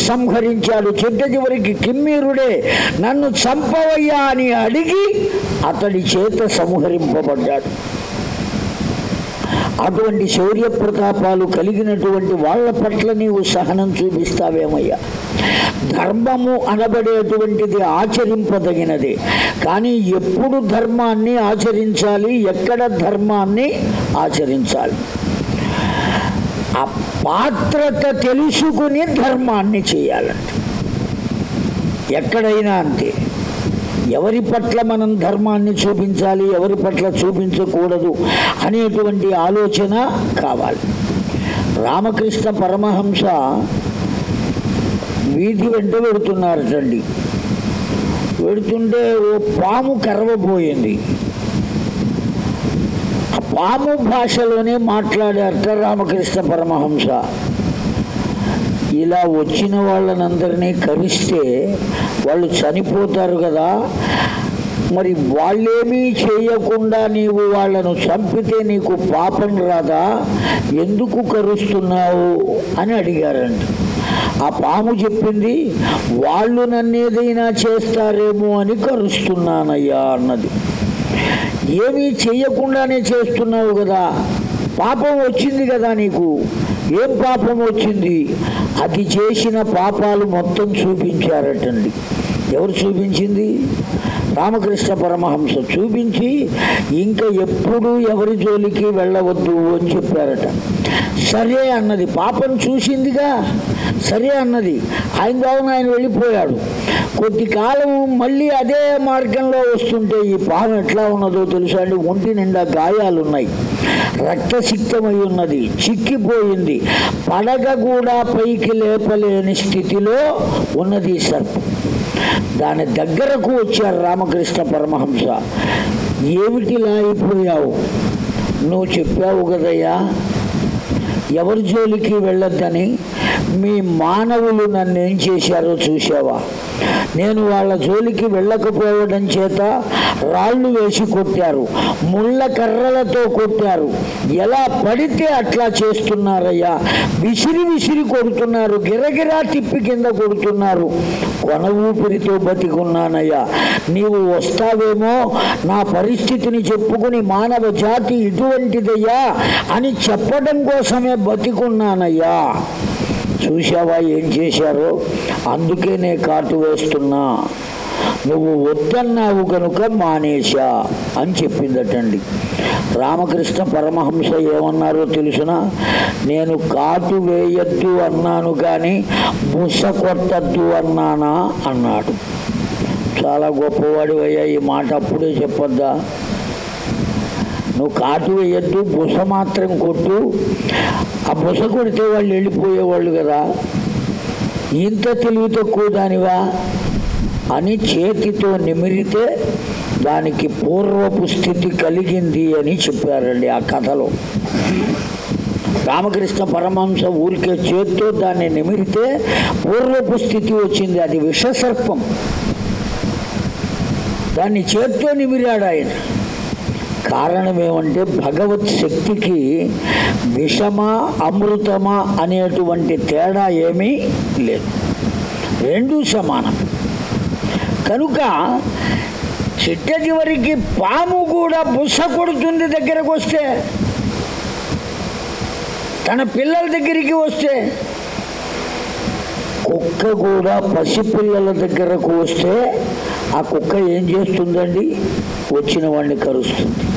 సంహరించాడు. చిట్ట చివరికి కిమ్మీరుడే నన్ను చంపవయ్యా అని అడిగి అతడి చేత సంహరింపబడ్డాడు. అటువంటి శౌర్య ప్రతాపాలు కలిగినటువంటి వాళ్ళ పట్ల నీవు సహనం చూపిస్తావేమయ్యా? ధర్మము అనబడేటువంటిది ఆచరింపదగినది. కానీ ఎప్పుడు ధర్మాన్ని ఆచరించాలి? ఎక్కడ ధర్మాన్ని ఆచరించాలి? ఆ పాత్రత తెలుసుకుని ధర్మాన్ని చేయాలంట. ఎక్కడైనా అంతే. ఎవరి పట్ల మనం ధర్మాన్ని చూపించాలి ఎవరి పట్ల చూపించకూడదు అనేటువంటి ఆలోచన కావాలి. రామకృష్ణ పరమహంస వీధి వెంట పెడుతున్నారటండి పెడుతుంటే ఓ పాము కరవబోయింది ఆ పాము భాషలోనే మాట్లాడారట రామకృష్ణ పరమహంస. ఇలా వచ్చిన వాళ్ళనందరినీ కరిస్తే వాళ్ళు చనిపోతారు కదా. మరి వాళ్ళేమీ చేయకుండా నీవు వాళ్ళను చంపితే నీకు పాపం రాదా? ఎందుకు కరుస్తున్నావు? అని అడిగారంట. ఆ పాము చెప్పింది వాళ్ళు నన్ను ఏదైనా చేస్తారేమో అని కరుస్తున్నానయ్యా అన్నది. ఏమీ చెయ్యకుండానే చేస్తున్నావు కదా. పాపం వచ్చింది కదా నీకు? ఏం పాపం వచ్చింది? అది చేసిన పాపాలు మొత్తం చూపించారటండి. ఎవరు చూపించింది? రామకృష్ణ పరమహంస చూపించి ఇంకా ఎప్పుడు ఎవరి జోలికి వెళ్ళవద్దు అని చెప్పారట. సరే అన్నది పాపం చూసిందిగా? సరే అన్నది ఆయన కావున ఆయన వెళ్ళిపోయాడు. కొద్ది కాలం మళ్ళీ అదే మార్గంలో వస్తుంటే ఈ పాము ఎట్లా ఉన్నదో తెలుసా అండి? ఒంటి నిండా గాయాలున్నాయి. రక్తసిక్తమై ఉన్నది చిక్కిపోయింది. పడగ కూడా పైకి లేపలేని స్థితిలో ఉన్నది ఈ సర్పం. దాని దగ్గరకు వచ్చారు రామకృష్ణ పరమహంస. ఏమిటిలా అయిపోయావు? నువ్వు చెప్పావు కదయ్యా ఎవరి జోలికి వెళ్ళొద్దని? మీ మానవులు నన్ను ఏం చేశారో చూసావా నేను వాళ్ళ జోలికి వెళ్ళకపోవడం చేత రాళ్ళు వేసి కొట్టారు ముళ్ళ కర్రలతో కొట్టారు. ఎలా పడితే అట్లా చేస్తున్నారయ్యా. విసిరి విసిరి కొడుతున్నారు గిరగిరా తిప్పి కింద కొడుతున్నారు. కొన ఊపిరితో బతికున్నానయ్యా. నీవు వస్తావేమో నా పరిస్థితిని చెప్పుకుని మానవ జాతి ఇటువంటిదయ్యా అని చెప్పడం కోసమే బతికున్నానయ్యా. చూశావా? ఏం చేశారో? అందుకే నే కాటు వేస్తున్నా. నువ్వు వద్దన్నావు కనుక మానేశా అని చెప్పిందటండి. రామకృష్ణ పరమహంస ఏమన్నారో తెలుసిన? నేను కాటు వేయద్దు అన్నాను కానీ ముస కొట్టద్దు అన్నానా? అన్నాడు. చాలా గొప్పవాడు అయ్యా ఈ మాట అప్పుడే చెప్పొద్దా? నువ్వు కాటు వేయద్దు బుస మాత్రం కొట్టు. ఆ బుస కొడితే వాళ్ళు వెళ్ళిపోయేవాళ్ళు కదా. ఇంత తెలివి తక్కువ దానివా? అని చేతితో నిమిరితే దానికి పూర్వపు స్థితి కలిగింది అని చెప్పారండి ఆ కథలో. రామకృష్ణ పరమహంస ఊరికే చేత్తో దాన్ని నిమిరితే పూర్వపు స్థితి వచ్చింది. అది విషసర్పం. దాన్ని చేత్తో నిమిరాడు ఆయన కారణం ఏమంటే భగవత్ శక్తికి విషమా అమృతమా అనేటువంటి తేడా ఏమీ లేదు. రెండూ సమానం. కనుక చిట్ట చివరికి పాము కూడా బుస కొడుతుంది దగ్గరకు వస్తే తన పిల్లల దగ్గరికి వస్తే కుక్క కూడా పసిపిల్లల దగ్గరకు వస్తే ఆ కుక్క ఏం చేస్తుందండి? వచ్చిన వాడిని కరుస్తుంది.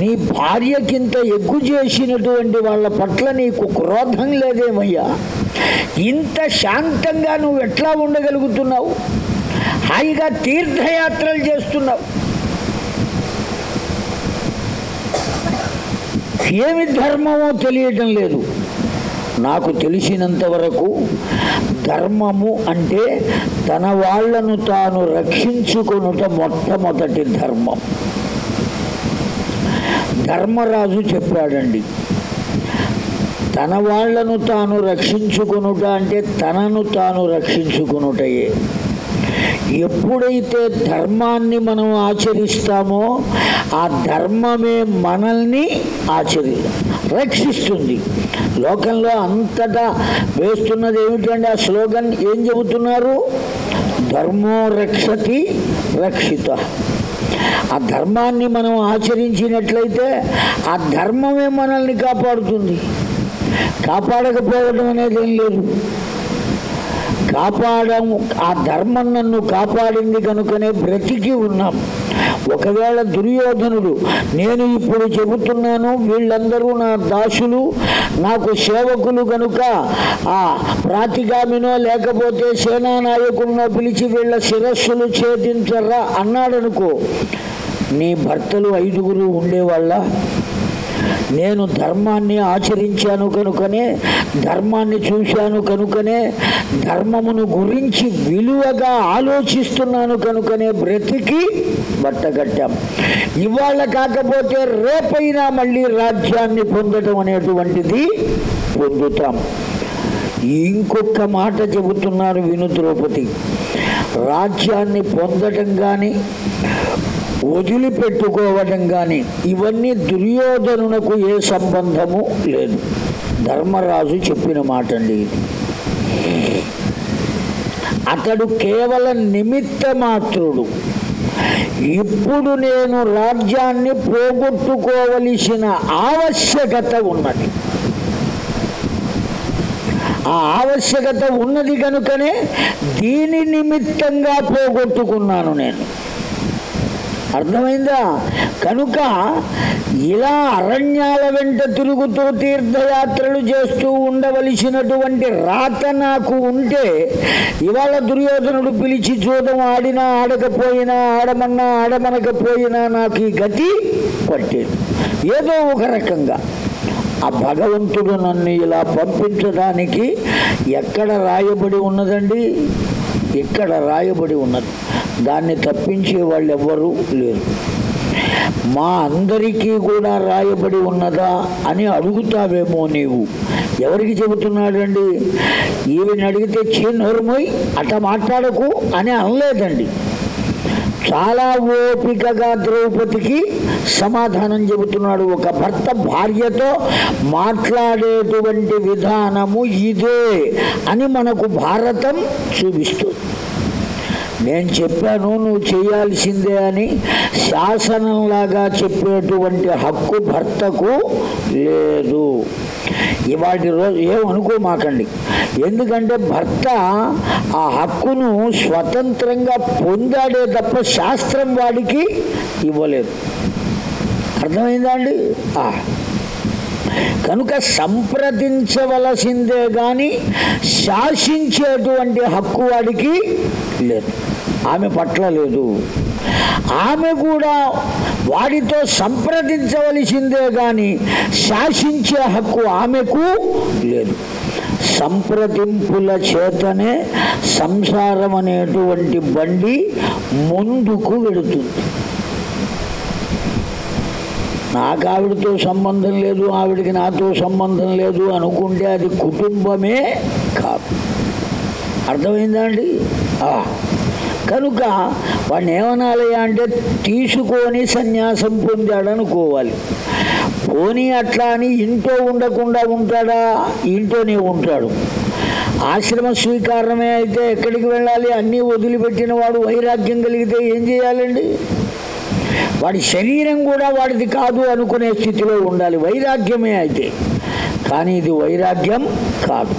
నీ భార్యకింత ఎగ్గు చేసినటువంటి వాళ్ళ పట్ల నీకు క్రోధం లేదేమయ్యా? ఇంత శాంతంగా నువ్వు ఎట్లా ఉండగలుగుతున్నావు? హాయిగా తీర్థయాత్రలు చేస్తున్నావు. ఏమి ధర్మమో తెలియటం లేదు. నాకు తెలిసినంత వరకు ధర్మము అంటే తన వాళ్ళను తాను రక్షించుకొనుట మొట్టమొదటి ధర్మం. ధర్మరాజు చెప్పాడండి. తన వాళ్ళను తాను రక్షించుకునుట అంటే తనను తాను రక్షించుకునుటయే. ఎప్పుడైతే ధర్మాన్ని మనం ఆచరిస్తామో ఆ ధర్మమే మనల్ని ఆచరి రక్షిస్తుంది. లోకంలో అంతటా వేస్తున్నది ఏమిటండి ఆ స్లోగన్? ఏం చెబుతున్నారు? ధర్మో రక్షతి రక్షిత. ఆ ధర్మాన్ని మనం ఆచరించినట్లయితే ఆ ధర్మమే మనల్ని కాపాడుతుంది. కాపాడకపోవడం అనేది ఏం లేదు. కాపాడం ఆ ధర్మం నన్ను కాపాడింది కనుకనే బ్రతికి ఉన్నాం. ఒకవేళ దుర్యోధనుడు నేను ఇప్పుడు చెబుతున్నాను వీళ్ళందరూ నా దాసులు నాకు సేవకులు కనుక ఆ ప్రాతిగామినో లేకపోతే సేనానాయకుడినో పిలిచి వీళ్ళ శిరస్సులు ఛేదించరా అన్నాడనుకో నీ భర్తలు ఐదుగురు ఉండేవాళ్ళ. నేను ధర్మాన్ని ఆచరించాను కనుకనే ధర్మాన్ని చూశాను కనుకనే ధర్మమును గురించి విలువగా ఆలోచిస్తున్నాను కనుకనే బ్రతికి బట్టగట్టాం ఇవాళ కాకపోతే రేపైనా మళ్ళీ రాజ్యాన్ని పొందటం అనేటువంటిది పొందుతాం. ఇంకొక మాట చెబుతున్నారు విను ద్రౌపది. రాజ్యాన్ని పొందటం కానీ వదిలిపెట్టుకోవడం కానీ ఇవన్నీ దుర్యోధనునకు ఏ సంబంధము లేదు. ధర్మరాజు చెప్పిన మాట అండి అతడు కేవలం నిమిత్త మాత్రుడు ఇప్పుడు నేను రాజ్యాన్ని పోగొట్టుకోవలసిన ఆవశ్యకత ఉన్నది. ఆ ఆవశ్యకత ఉన్నది కనుకనే దీని నిమిత్తంగా పోగొట్టుకున్నాను నేను. అర్థమైందా? కనుక ఇలా అరణ్యాల వెంట తిరుగుతూ తీర్థయాత్రలు చేస్తూ ఉండవలసినటువంటి రాత నాకు ఉంటే ఇవాళ దుర్యోధనుడు పిలిచి చూడడం ఆడినా ఆడకపోయినా ఆడమన్నా ఆడమనకపోయినా నాకు ఈ గతి పట్టేది. ఏదో ఒక రకంగా. ఆ భగవంతుడు నన్ను ఇలా పంపించడానికి ఎక్కడ రాయబడి ఉన్నదండి? ఇక్కడ రాయబడి ఉన్నది? దాన్ని తప్పించే వాళ్ళు ఎవ్వరూ లేరు. మా అందరికీ కూడా రాయబడి ఉన్నదా అని అడుగుతావేమో నీవు. ఎవరికి చెబుతున్నాడండి? ఈవిని అడిగితే చీనోరుమోయ్ అట మాట్లాడకు అని అనలేదండి. చాలా ఓపికగా ద్రౌపదికి సమాధానం చెబుతున్నాడు ఒక భర్త భార్యతో మాట్లాడేటువంటి విధానము ఇదే అని మనకు భారతం చూపిస్తుంది. నేను చెప్పాను నువ్వు చేయాల్సిందే అని శాసనంలాగా చెప్పేటువంటి హక్కు భర్తకు లేదు. ఇవాటి రోజు ఏమనుకో మాకండి ఎందుకంటే భర్త ఆ హక్కును స్వతంత్రంగా పొందాడే తప్ప శాస్త్రం వాడికి ఇవ్వలేదు. అర్థమైందా అండి? కనుక సంప్రదించవలసిందే కానీ శాసించేటువంటి హక్కు వాడికి లేదు. ఆమె పట్ల లేదు. ఆమె కూడా వాడితో సంప్రదించవలసిందే కానీ శాసించే హక్కు ఆమెకు లేదు. సంప్రదింపుల చేతనే సంసారం అనేటువంటి బండి ముందుకు వెళుతుంది. నాకు ఆవిడతో సంబంధం లేదు ఆవిడకి నాతో సంబంధం లేదు అనుకుంటే అది కుటుంబమే కాదు. అర్థమైందా అండి? కనుక వాడిని ఏమనాలి అంటే తీసుకొని సన్యాసం పొందాడనుకోవాలి. పోనీ అట్లా అని ఇంట్లో ఉండకుండా ఉంటాడా? ఇంట్లోనే ఉంటాడు. ఆశ్రమ స్వీకారమే అయితే ఎక్కడికి వెళ్ళాలి? అన్నీ వదిలిపెట్టిన వాడు వైరాగ్యం కలిగితే ఏం చేయాలండి? వాడి శరీరం కూడా వాడిది కాదు అనుకునే స్థితిలో ఉండాలి. వైరాగ్యమే అయితే. కానీ ఇది వైరాగ్యం కాదు.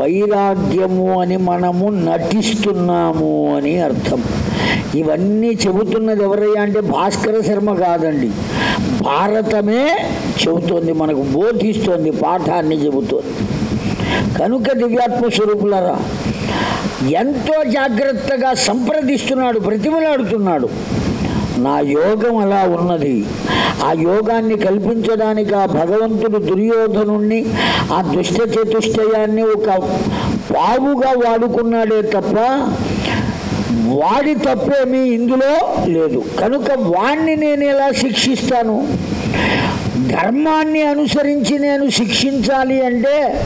వైరాగ్యము అని మనము నటిస్తున్నాము అని అర్థం. ఇవన్నీ చెబుతున్నది ఎవరయ్యా అంటే భాస్కర శర్మ కాదండి. భారతమే చెబుతోంది మనకు బోధిస్తోంది పాఠాన్ని చెబుతోంది. కనుక దివ్యాత్మ స్వరూపులరా ఎంతో జాగ్రత్తగా సంప్రదిస్తున్నాడు ప్రతిమలాడుతున్నాడు నా యోగం అలా ఉన్నది. ఆ యోగాన్ని కల్పించడానికి ఆ భగవంతుడు దుర్యోధనుణ్ణి ఆ దుష్ట చతుష్టయాన్ని ఒక పావుగా వాడుకున్నాడే తప్ప వాడి తప్పేమీ ఇందులో లేదు. కనుక వాణ్ణి నేను ఎలా శిక్షిస్తాను? ధర్మాన్ని అనుసరించి నేను శిక్షించాలి అంటే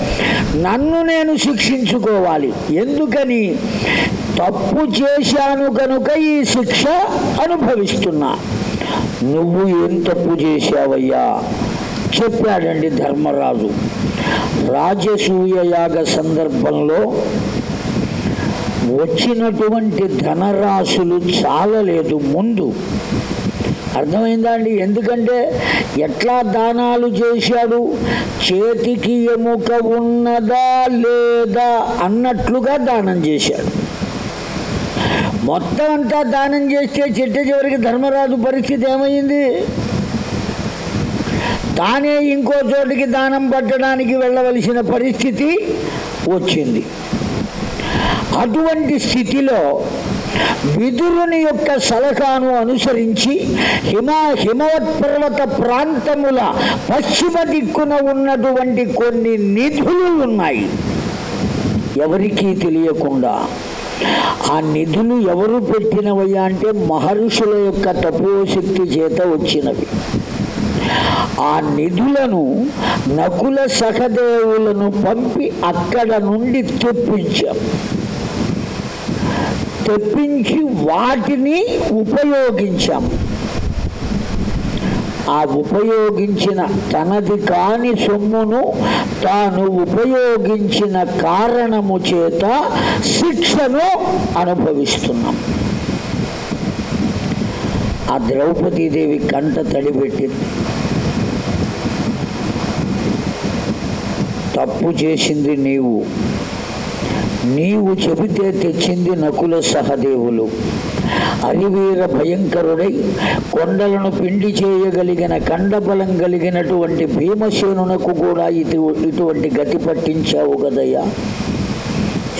నన్ను నేను శిక్షించుకోవాలి. ఎందుకని? తప్పు చేశాను కనుక ఈ శిక్ష అనుభవిస్తున్నా. నువ్వు ఏం తప్పు చేశావయ్యా? చెప్పాడండి ధర్మరాజు. రాజసూయ యాగ సందర్భంలో వచ్చినటువంటి ధనరాశులు చాలలేదు ముందు. అర్థమైందా అండి ఎందుకంటే ఎట్లా దానాలు చేశాడు? చేతికి ఎముక ఉన్నదా లేదా అన్నట్లుగా దానం చేశాడు. మొత్తం అంతా దానం చేస్తే చిట్ట చివరికి ధర్మరాజు పరిస్థితి ఏమైంది? తానే ఇంకో చోటికి దానం పట్టడానికి వెళ్ళవలసిన పరిస్థితి వచ్చింది. అటువంటి స్థితిలో విదురుని యొక్క సలహాను అనుసరించి హిమ హిమవత్ పర్వత ప్రాంతముల పశ్చిమ దిక్కున ఉన్నటువంటి కొన్ని నిధులు ఉన్నాయి. ఎవరికీ తెలియకుండా ఆ నిధులు ఎవరు పెట్టినవయ్యా అంటే మహర్షుల యొక్క తపోశక్తి చేత వచ్చినవి. ఆ నిధులను నకుల సహదేవులను పంపి అక్కడ నుండి తెప్పించాం. తెప్పించి వాటిని ఉపయోగించాం. ఆ ఉపయోగించిన తనది కాని సొమ్మును తాను ఉపయోగించిన కారణము చేత శిక్షను అనుభవిస్తున్నాం. ఆ ద్రౌపదీదేవి కంట తడిపెట్టింది. తప్పు చేసింది నీవు. నీవు చెబితే తెచ్చింది నకుల సహదేవులు. అలివీర భయంకరుడై కొండలను పిండి చేయగలిగిన కండబలం కలిగినటువంటి భీమసేనునకు కూడా ఇటు ఇటువంటి గతి పట్టించావు కదయ్యా.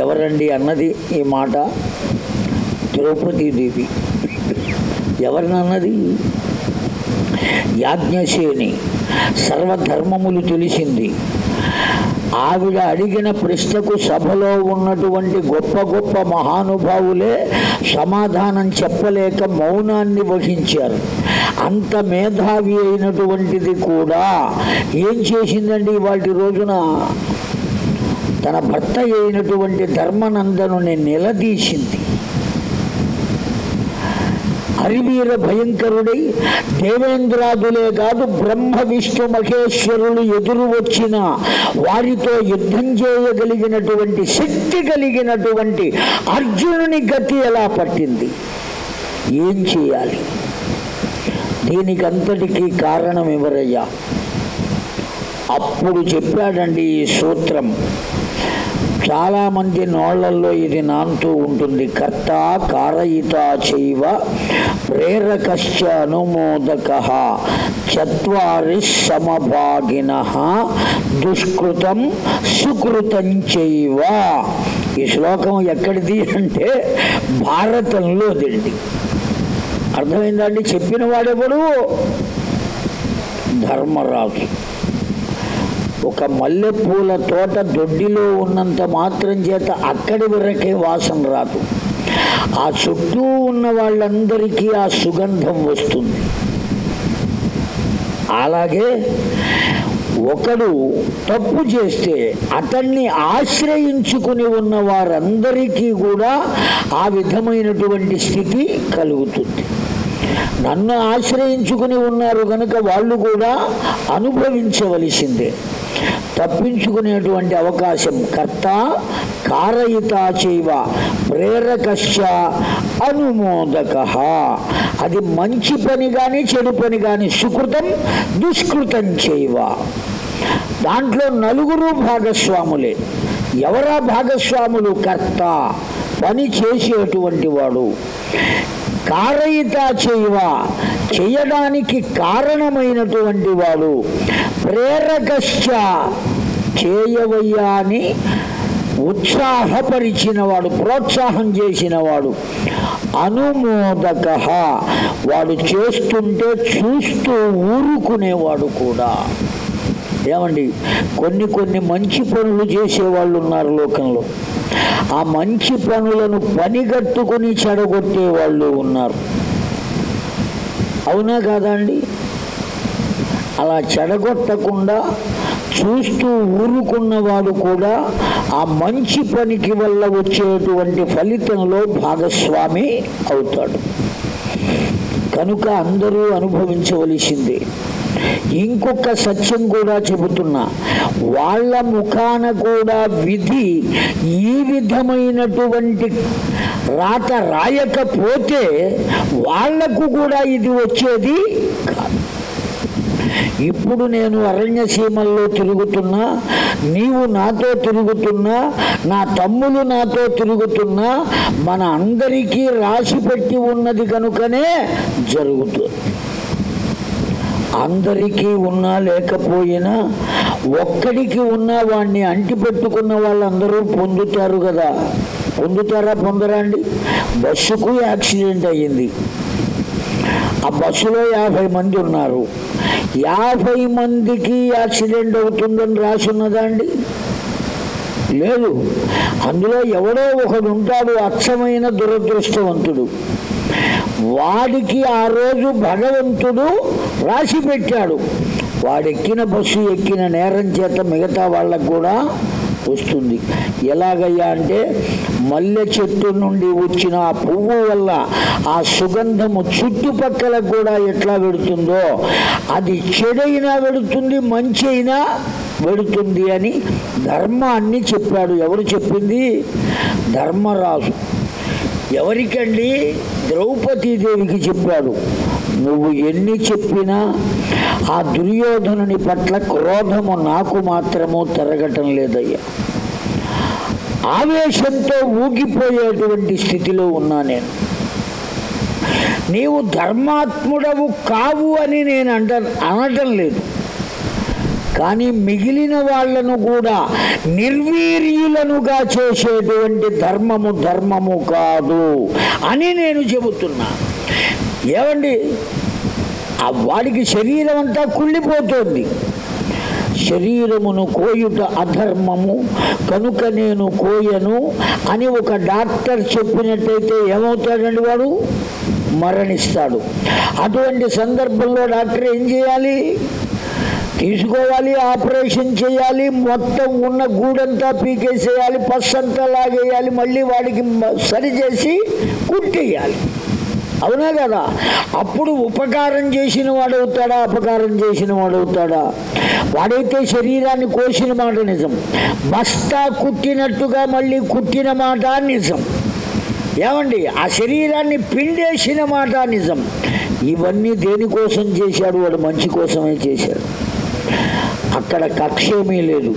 ఎవరండి అన్నది ఈ మాట? ద్రౌపదీదేవి. ఎవరినన్నది? యాజ్ఞసేని. సర్వధర్మములు తెలిసింది. ఆవిడ అడిగిన ప్రశ్నకు సభలో ఉన్నటువంటి గొప్ప గొప్ప మహానుభావులే సమాధానం చెప్పలేక మౌనాన్ని వహించారు. అంత మేధావి అయినటువంటిది కూడా ఏం చేసిందండి వాటి రోజున? తన భర్త అయినటువంటి ధర్మనందనుని నిలదీసింది. హరివీర భయంకరుడై దేవేంద్రాదులే కాదు బ్రహ్మ విష్ణు మహేశ్వరులు ఎదురు వచ్చిన వారితో యుద్ధం చేయగలిగినటువంటి శక్తి కలిగినటువంటి అర్జునుని గతి ఎలా పట్టింది? ఏం చేయాలి? దీనికంతటికీ కారణం ఎవరయ్యా? అప్పుడు చెప్పాడండి ఈ సూత్రం. చాలామంది నోళ్ళలో ఇది నాంతూ ఉంటుంది. కర్త కారయిత చైవ ప్రేరకశ్చ అనుమోదక చత్వారి సమభాగిన దుష్కృతం సుకృతం చైవ. ఈ శ్లోకం ఎక్కడిది అంటే భారతంలోదండి అర్థమైందండి చెప్పిన వాడెవడు? ధర్మరాజు. ఒక మల్లెపూల తోట దొడ్డిలో ఉన్నంత మాత్రం చేత అక్కడి వరకే వాసన రాదు. ఆ చుట్టూ ఉన్న వాళ్ళందరికీ ఆ సుగంధం వస్తుంది. అలాగే ఒకడు తప్పు చేస్తే అతన్ని ఆశ్రయించుకుని ఉన్న వారందరికీ కూడా ఆ విధమైనటువంటి స్థితి కలుగుతుంది. నన్ను ఆశ్రయించుకుని ఉన్నారు కనుక వాళ్ళు కూడా అనుభవించవలసిందే. తప్పించుకునేటువంటి అవకాశం కర్త కారయిత చేయవ ప్రేరకశ్చ అనుమోదక. అది మంచి పని కానీ చెడు పని కానీ సుకృతం దుష్కృతం చేయవ దాంట్లో నలుగురు భాగస్వాములే. ఎవరా భాగస్వాములు కర్త? పని చేసేటువంటి వాడు. కారయిత చేయవ? చేయడానికి కారణమైనటువంటి వాడు ప్రేరకశ్చ చేయవయ్యా అని ఉత్సాహపరిచినవాడు ప్రోత్సాహం చేసినవాడు అనుమోదక. వాడు చేస్తుంటే చూస్తూ ఊరుకునేవాడు కూడా. ఏమండి? కొన్ని కొన్ని మంచి పనులు చేసేవాళ్ళు ఉన్నారు లోకంలో. ఆ మంచి పనులను పనిగట్టుకుని చెడగొట్టే వాళ్ళు ఉన్నారు. అవునా కాదా అండి? అలా చెడగొట్టకుండా చూస్తూ ఊరుకున్నవాడు కూడా ఆ మంచి పనికి వల్ల వచ్చేటువంటి ఫలితంలో భాగస్వామి అవుతాడు. కనుక అందరూ అనుభవించవలసిందే. ఇంకొక సత్యం కూడా చెబుతున్నా. వాళ్ళ ముఖాన కూడా విధి ఈ విధమైనటువంటి రాత రాయకపోతే వాళ్ళకు కూడా ఇది వచ్చేది కాదు. ఇప్పుడు నేను అరణ్య సీమల్లో తిరుగుతున్నా నీవు నాతో తిరుగుతున్నా నా తమ్ములు నాతో తిరుగుతున్నా మన అందరికీ రాసి పెట్టి ఉన్నది కనుకనే జరుగుతుంది. అందరికీ ఉన్నా లేకపోయినా ఒక్కడికి ఉన్నా వాడిని అంటిపెట్టుకున్న వాళ్ళందరూ పొందుతారు కదా. పొందుతారా పొందరా అండి? బస్సుకు యాక్సిడెంట్ అయ్యింది. ఆ బస్సులో యాభై మంది ఉన్నారు. యాభై మందికి యాక్సిడెంట్ అవుతుందని రాసున్నదా అండి? లేదు. అందులో ఎవడో ఒకడు ఉంటాడు అచ్చమైన దురదృష్టవంతుడు. వాడికి ఆ రోజు భగవంతుడు రాసి పెట్టాడు. వాడెక్కిన బస్సు ఎక్కిన నేరం చేత మిగతా వాళ్ళకు కూడా వస్తుంది. ఎలాగయ్యా అంటే మల్లె చెట్టు నుండి వచ్చిన ఆ పువ్వు వల్ల ఆ సుగంధము చుట్టుపక్కల కూడా ఎట్లా పెడుతుందో అది చెడైనా పెడుతుంది మంచి అయినా పెడుతుంది అని ధర్మాన్ని చెప్పాడు. ఎవరు చెప్పింది? ధర్మరాజు. ఎవరికండి? ద్రౌపదీదేవికి చెప్పాడు. నువ్వు ఎన్ని చెప్పినా ఆ దుర్యోధనుని పట్ల క్రోధము నాకు మాత్రము తిరగటం లేదయ్యా. ఆవేశంతో ఊగిపోయేటువంటి స్థితిలో ఉన్నా నేను. నీవు ధర్మాత్ముడవు కావు అని నేను అంట అనటం లేదు. కానీ మిగిలిన వాళ్ళను కూడా నిర్వీర్యులనుగా చేసేటువంటి ధర్మము ధర్మము కాదు అని నేను చెబుతున్నా. ఏమండి ఆ వాడికి శరీరం అంతా కుళ్ళిపోతుంది. శరీరమును కోయుట అధర్మము కనుక నేను కోయను అని ఒక డాక్టర్ చెప్పినట్టయితే ఏమవుతాడండి వాడు? మరణిస్తాడు. అటువంటి సందర్భంలో డాక్టర్ ఏం చేయాలి? తీసుకోవాలి ఆపరేషన్ చేయాలి మొత్తం ఉన్న గూడంతా పీకేసేయాలి పస్సంతా లాగేయాలి మళ్ళీ వాడికి సరిచేసి కుట్టేయాలి. అవునా కదా? అప్పుడు ఉపకారం చేసిన వాడవుతాడా అపకారం చేసిన వాడవుతాడా? వాడైతే శరీరాన్ని కోసిన మాట నిజం. బస్తా కుట్టినట్టుగా మళ్ళీ కుట్టిన మాట నిజం. ఏమండి? ఆ శరీరాన్ని పిండేసిన మాట నిజం. ఇవన్నీ దేనికోసం చేశాడు? వాడు మంచి కోసమే చేశాడు. అక్కడ కక్షేమీ లేదు.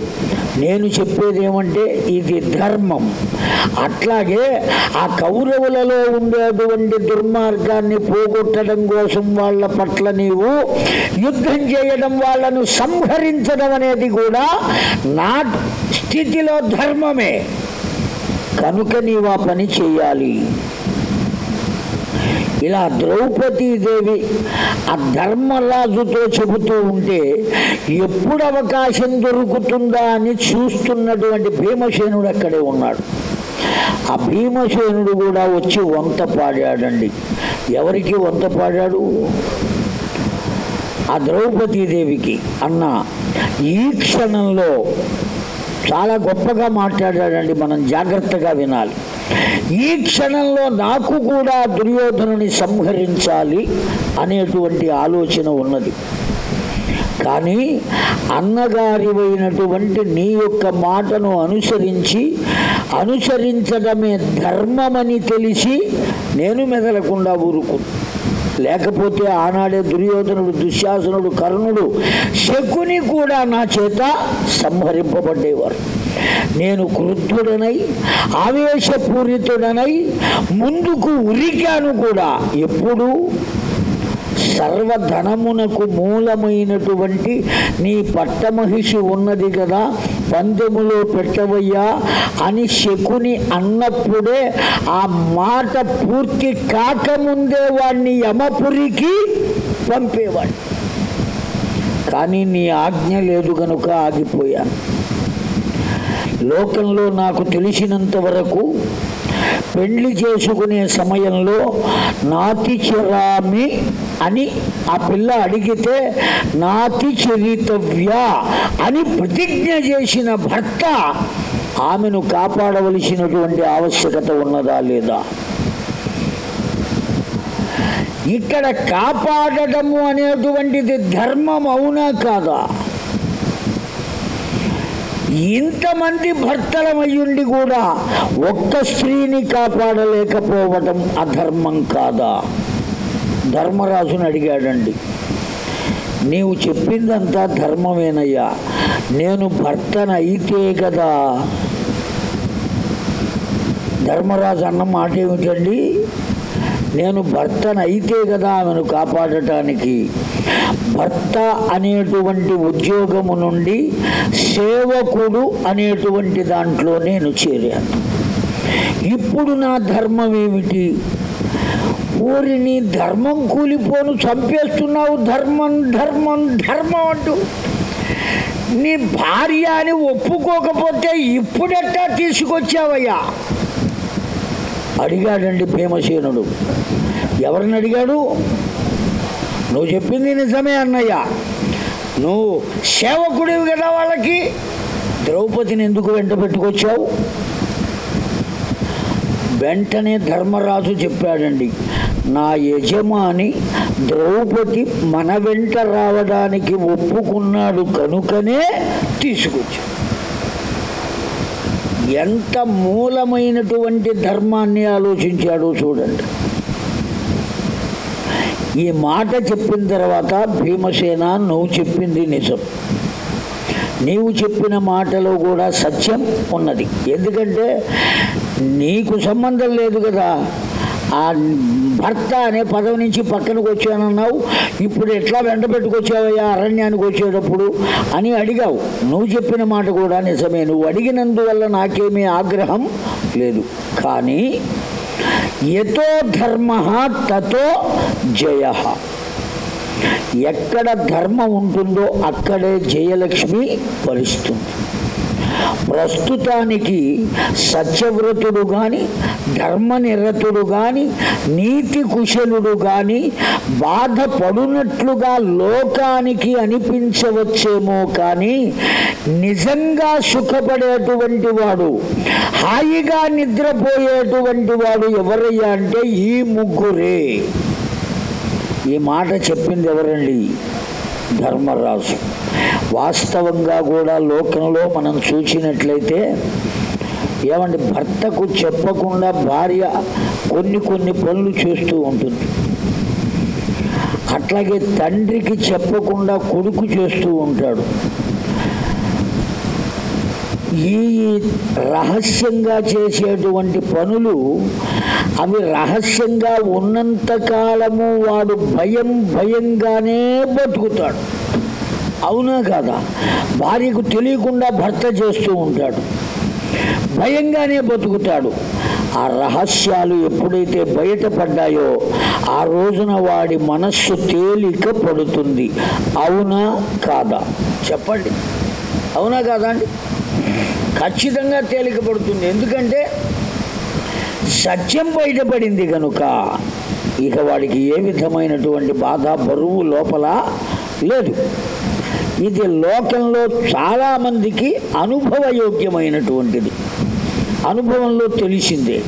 నేను చెప్పేది ఏమంటే ఇది ధర్మం. అట్లాగే ఆ కౌరవులలో ఉండేటువంటి దుర్మార్గాన్ని పోగొట్టడం కోసం వాళ్ళ పట్ల నీవు యుద్ధం చేయడం వాళ్ళను సంహరించడం అనేది కూడా నా స్థితిలో ధర్మమే. కనుక నీవు ఆ పని చేయాలి. ఇలా ద్రౌపదీదేవి ఆ ధర్మరాజుతో చెబుతూ ఉంటే ఎప్పుడు అవకాశం దొరుకుతుందా అని చూస్తున్నటువంటి భీమసేనుడు అక్కడే ఉన్నాడు. ఆ భీమసేనుడు కూడా వచ్చి వంత పాడాడండి. ఎవరికి వంత పాడాడు? ఆ ద్రౌపదీదేవికి. అన్న ఈ క్షణంలో చాలా గొప్పగా మాట్లాడాడండి. మనం జాగ్రత్తగా వినాలి. ఈ క్షణంలో నాకు కూడా దుర్యోధనుని సంహరించాలి అనేటువంటి ఆలోచన ఉన్నది. కానీ అన్నగారివైనటువంటి నీ యొక్క మాటను అనుసరించి అనుసరించడమే ధర్మమని తెలిసి నేను మెదలకుండా ఊరుకు లేకపోతే ఆనాడే దుర్యోధనుడు దుశ్శాసనుడు కర్ణుడు శకుని కూడా నా చేత సంహరింపబడ్డేవారు. నేను క్రుద్ధుడనై ఆవేశపూరితుడనై ముందుకు ఉరికాను కూడా ఎప్పుడు సర్వధనమునకు మూలమైనటువంటి నీ పట్టమహిషి ఉన్నది కదా పందెములో పెట్టవయ్యా అని శకుని అన్నప్పుడే ఆ మాట పూర్తి కాకముందే వాడిని యమపురికి పంపేవాడు. కానీ నీ ఆజ్ఞ లేదు కనుక ఆగిపోయాను. లోకంలో నాకు తెలిసినంత వరకు పెళ్ళి చేసుకునే సమయంలో నాతి చిరామి అని ఆ పిల్ల అడిగితే నాతి చరితవ్య అని ప్రతిజ్ఞ చేసిన భర్త ఆమెను కాపాడవలసినటువంటి ఆవశ్యకత ఉన్నదా లేదా? ఇక్కడ కాపాడటము అనేటువంటిది ధర్మం అవునా కాదా? ఇంతమంది భర్తలమయ్యుండి కూడా ఒక్క స్త్రీని కాపాడలేకపోవటం అధర్మం కాదా? ధర్మరాజుని అడిగాడండి. నీవు చెప్పిందంతా ధర్మమేనయ్యా. నేను భర్తనైతే కదా ధర్మరాజు అన్న మాట ఏమిటండి నేను భర్తనైతే కదా ఆమెను కాపాడటానికి. భర్త అనేటువంటి ఉద్యోగము నుండి సేవకుడు అనేటువంటి దాంట్లో నేను చేరాను. ఇప్పుడు నా ధర్మం ఏమిటి? ఊరిని ధర్మం కూలిపోను చంపేస్తున్నావు ధర్మం ధర్మం ధర్మం అంటూ. నీ భార్య అని ఒప్పుకోకపోతే ఇప్పుడెట్టా తీసుకొచ్చావయ్యా? అడిగాడండి భీమసేనుడు ఎవరిని అడిగాడు? నువ్వు చెప్పింది నిజమే అన్నయ్య. నువ్వు సేవకుడివి కదా వాళ్ళకి. ద్రౌపదిని ఎందుకు వెంట పెట్టుకొచ్చావు? వెంటనే ధర్మరాజు చెప్పాడండి నా యజమాని ద్రౌపది మన వెంట రావడానికి ఒప్పుకున్నాడు కనుకనే తీసుకొచ్చాడు. ఎంత మూలమైనటువంటి ధర్మాన్ని ఆలోచించాడో చూడండి. ఈ మాట చెప్పిన తర్వాత భీమసేన నువ్వు చెప్పింది నిజం. నీవు చెప్పిన మాటలో కూడా సత్యం ఉన్నది. ఎందుకంటే నీకు సంబంధం లేదు కదా. ఆ భర్త అనే పదవి నుంచి పక్కనకు వచ్చానన్నావు. ఇప్పుడు ఎట్లా వెంట పెట్టుకొచ్చావయ్యా? అరణ్యానికి వచ్చేటప్పుడు అని అడిగావు. నువ్వు చెప్పిన మాట కూడా నిజమే. నువ్వు అడిగినందువల్ల నాకేమీ ఆగ్రహం లేదు. కానీ ఎతో ధర్మ తతో జయ. ఎక్కడ ధర్మం ఉంటుందో అక్కడే జయలక్ష్మి ఫలిస్తుంది. ప్రస్తుతానికి సత్యవ్రతుడు కానీ ధర్మనిరతుడు కానీ నీతి కుశలుడు కానీ బాధపడునట్లుగా లోకానికి అనిపించవచ్చేమో కానీ నిజంగా సుఖపడేటువంటి వాడు హాయిగా నిద్రపోయేటువంటి వాడు ఎవరయ్యా అంటే ఈ ముగ్గురే. ఈ మాట చెప్పింది ఎవరండి? ధర్మరాజు. వాస్తవంగా కూడా లోకంలో మనం చూసినట్లయితే ఏమంటే భర్తకు చెప్పకుండా భార్య కొన్ని కొన్ని పనులు చేస్తూ ఉంటుంది. అట్లాగే తండ్రికి చెప్పకుండా కొడుకు చేస్తూ ఉంటాడు. ఈ రహస్యంగా చేసేటువంటి పనులు అవి రహస్యంగా ఉన్నంత కాలము వాడు భయం భయంగానే బతుకుతాడు. అవునా కాదా? భార్యకు తెలియకుండా భర్త చేస్తూ ఉంటాడు. భయంగానే బతుకుతాడు. ఆ రహస్యాలు ఎప్పుడైతే బయటపడ్డాయో ఆ రోజున వాడి మనస్సు తేలిక పడుతుంది. అవునా కాదా? చెప్పండి. అవునా కాదా అండి? ఖచ్చితంగా తేలికపడుతుంది. ఎందుకంటే సత్యం బయటపడింది కనుక ఇక వాడికి ఏ విధమైనటువంటి బాధ బరువు లోపల లేదు. ఇది లోకంలో చాలామందికి అనుభవయోగ్యమైనటువంటిది. అనుభవంలో తెలిసిందే.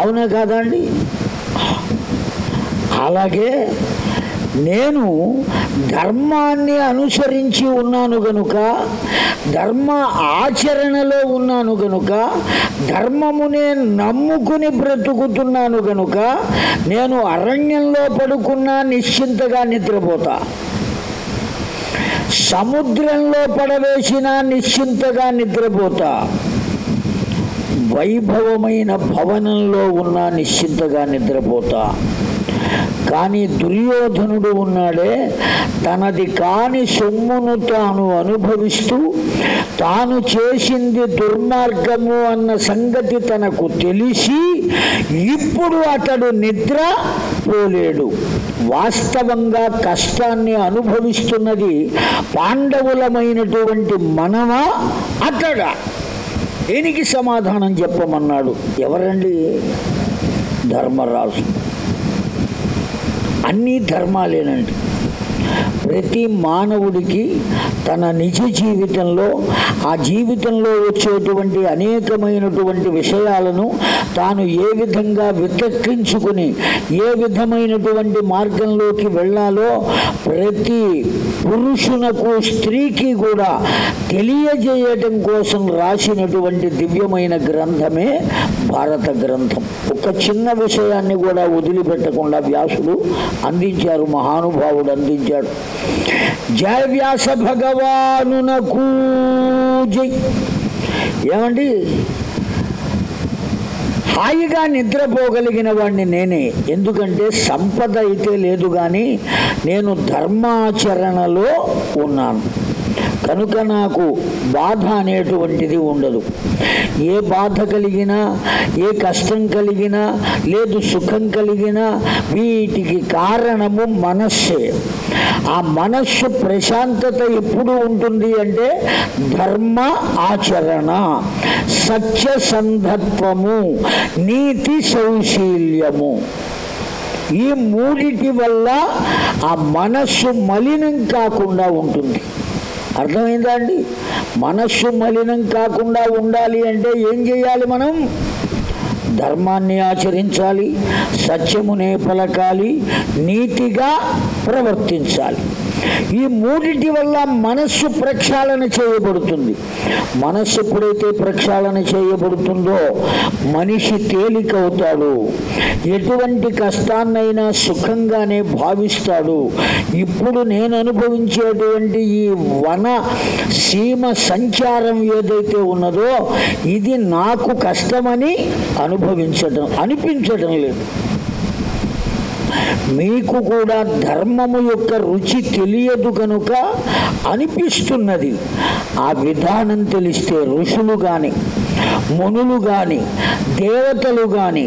అవునా కాదా అండి? అలాగే నేను ధర్మాన్ని అనుసరించి ఉన్నాను గనుక ధర్మ ఆచరణలో ఉన్నాను గనుక ధర్మమునే నమ్ముకుని బ్రతుకుతున్నాను గనుక నేను అరణ్యంలో పడుకున్నా నిశ్చింతగా నిద్రపోతా. సముద్రంలో పడవేసిన నిశ్చింతగా నిద్రపోతా. వైభవమైన భవనంలో ఉన్న నిశ్చింతగా నిద్రపోతా. కానీ దుర్యోధనుడు ఉన్నాడే. తనది కాని సొమ్మును తాను అనుభవిస్తూ తాను చేసింది దుర్మార్గము అన్న సంగతి తనకు తెలిసి ఇప్పుడు అతడు నిద్ర పోలేడు. వాస్తవంగా కష్టాన్ని అనుభవిస్తున్నది పాండవులమైనటువంటి మనమా అతడా. దీనికి సమాధానం చెప్పమన్నాడు. ఎవరండి? ధర్మరాజు. అన్నీ ధర్మాలేనండి. ప్రతి మానవుడికి తన నిజ జీవితంలో ఆ జీవితంలో వచ్చేటువంటి అనేకమైనటువంటి విషయాలను తాను ఏ విధంగా వితక్కించుకుని ఏ విధమైనటువంటి మార్గంలోకి వెళ్ళాలో ప్రతి పురుషునకు స్త్రీకి కూడా తెలియజేయటం కోసం రాసినటువంటి దివ్యమైన గ్రంథమే భారత గ్రంథం. ఒక చిన్న విషయాన్ని కూడా వదిలిపెట్టకుండా వ్యాసుడు అందించారు మహానుభావుడు అందించాడు. జయ వ్యాస భగవానునకు జై. ఏమండి? హాయిగా నిద్రపోగలిగిన వాడిని నేనే. ఎందుకంటే సంపద అయితే లేదు కానీ నేను ధర్మాచరణలో ఉన్నాను. కనుక నాకు బాధ అనేటువంటిది ఉండదు. ఏ బాధ కలిగినా ఏ కష్టం కలిగినా లేదు సుఖం కలిగినా వీటికి కారణము మనస్సే. ఆ మనస్సు ప్రశాంతత ఎప్పుడు ఉంటుంది అంటే ధర్మ ఆచరణ సత్యసంధత్వము నీతి సౌశీల్యము. ఈ మూడిటి వల్ల ఆ మనస్సు మలినం కాకుండా ఉంటుంది. అర్థమైందా అండి? మనస్సు మలినం కాకుండా ఉండాలి అంటే ఏం చేయాలి మనం? ధర్మాన్ని ఆచరించాలి సత్యమునే పలకాలి నీతిగా ప్రవర్తించాలి. ఈ మూడింటి వల్ల మనస్సు ప్రక్షాళన చేయబడుతుంది. మనస్సు ఎప్పుడైతే ప్రక్షాళన చేయబడుతుందో మనిషి తేలికవుతాడు. ఎటువంటి కష్టాన్నైనా సుఖంగానే భావిస్తాడు. ఇప్పుడు నేను అనుభవించేటువంటి ఈ వన సీమ సంచారం ఏదైతే ఉన్నదో ఇది నాకు కష్టమని అనుభవించడం అనిపించడం లేదు. మీకు కూడా ధర్మము యొక్క రుచి తెలియదు కనుక అనిపిస్తున్నది. ఆ విధానం తెలిస్తే ఋషులు కానీ మునులు కానీ దేవతలు కానీ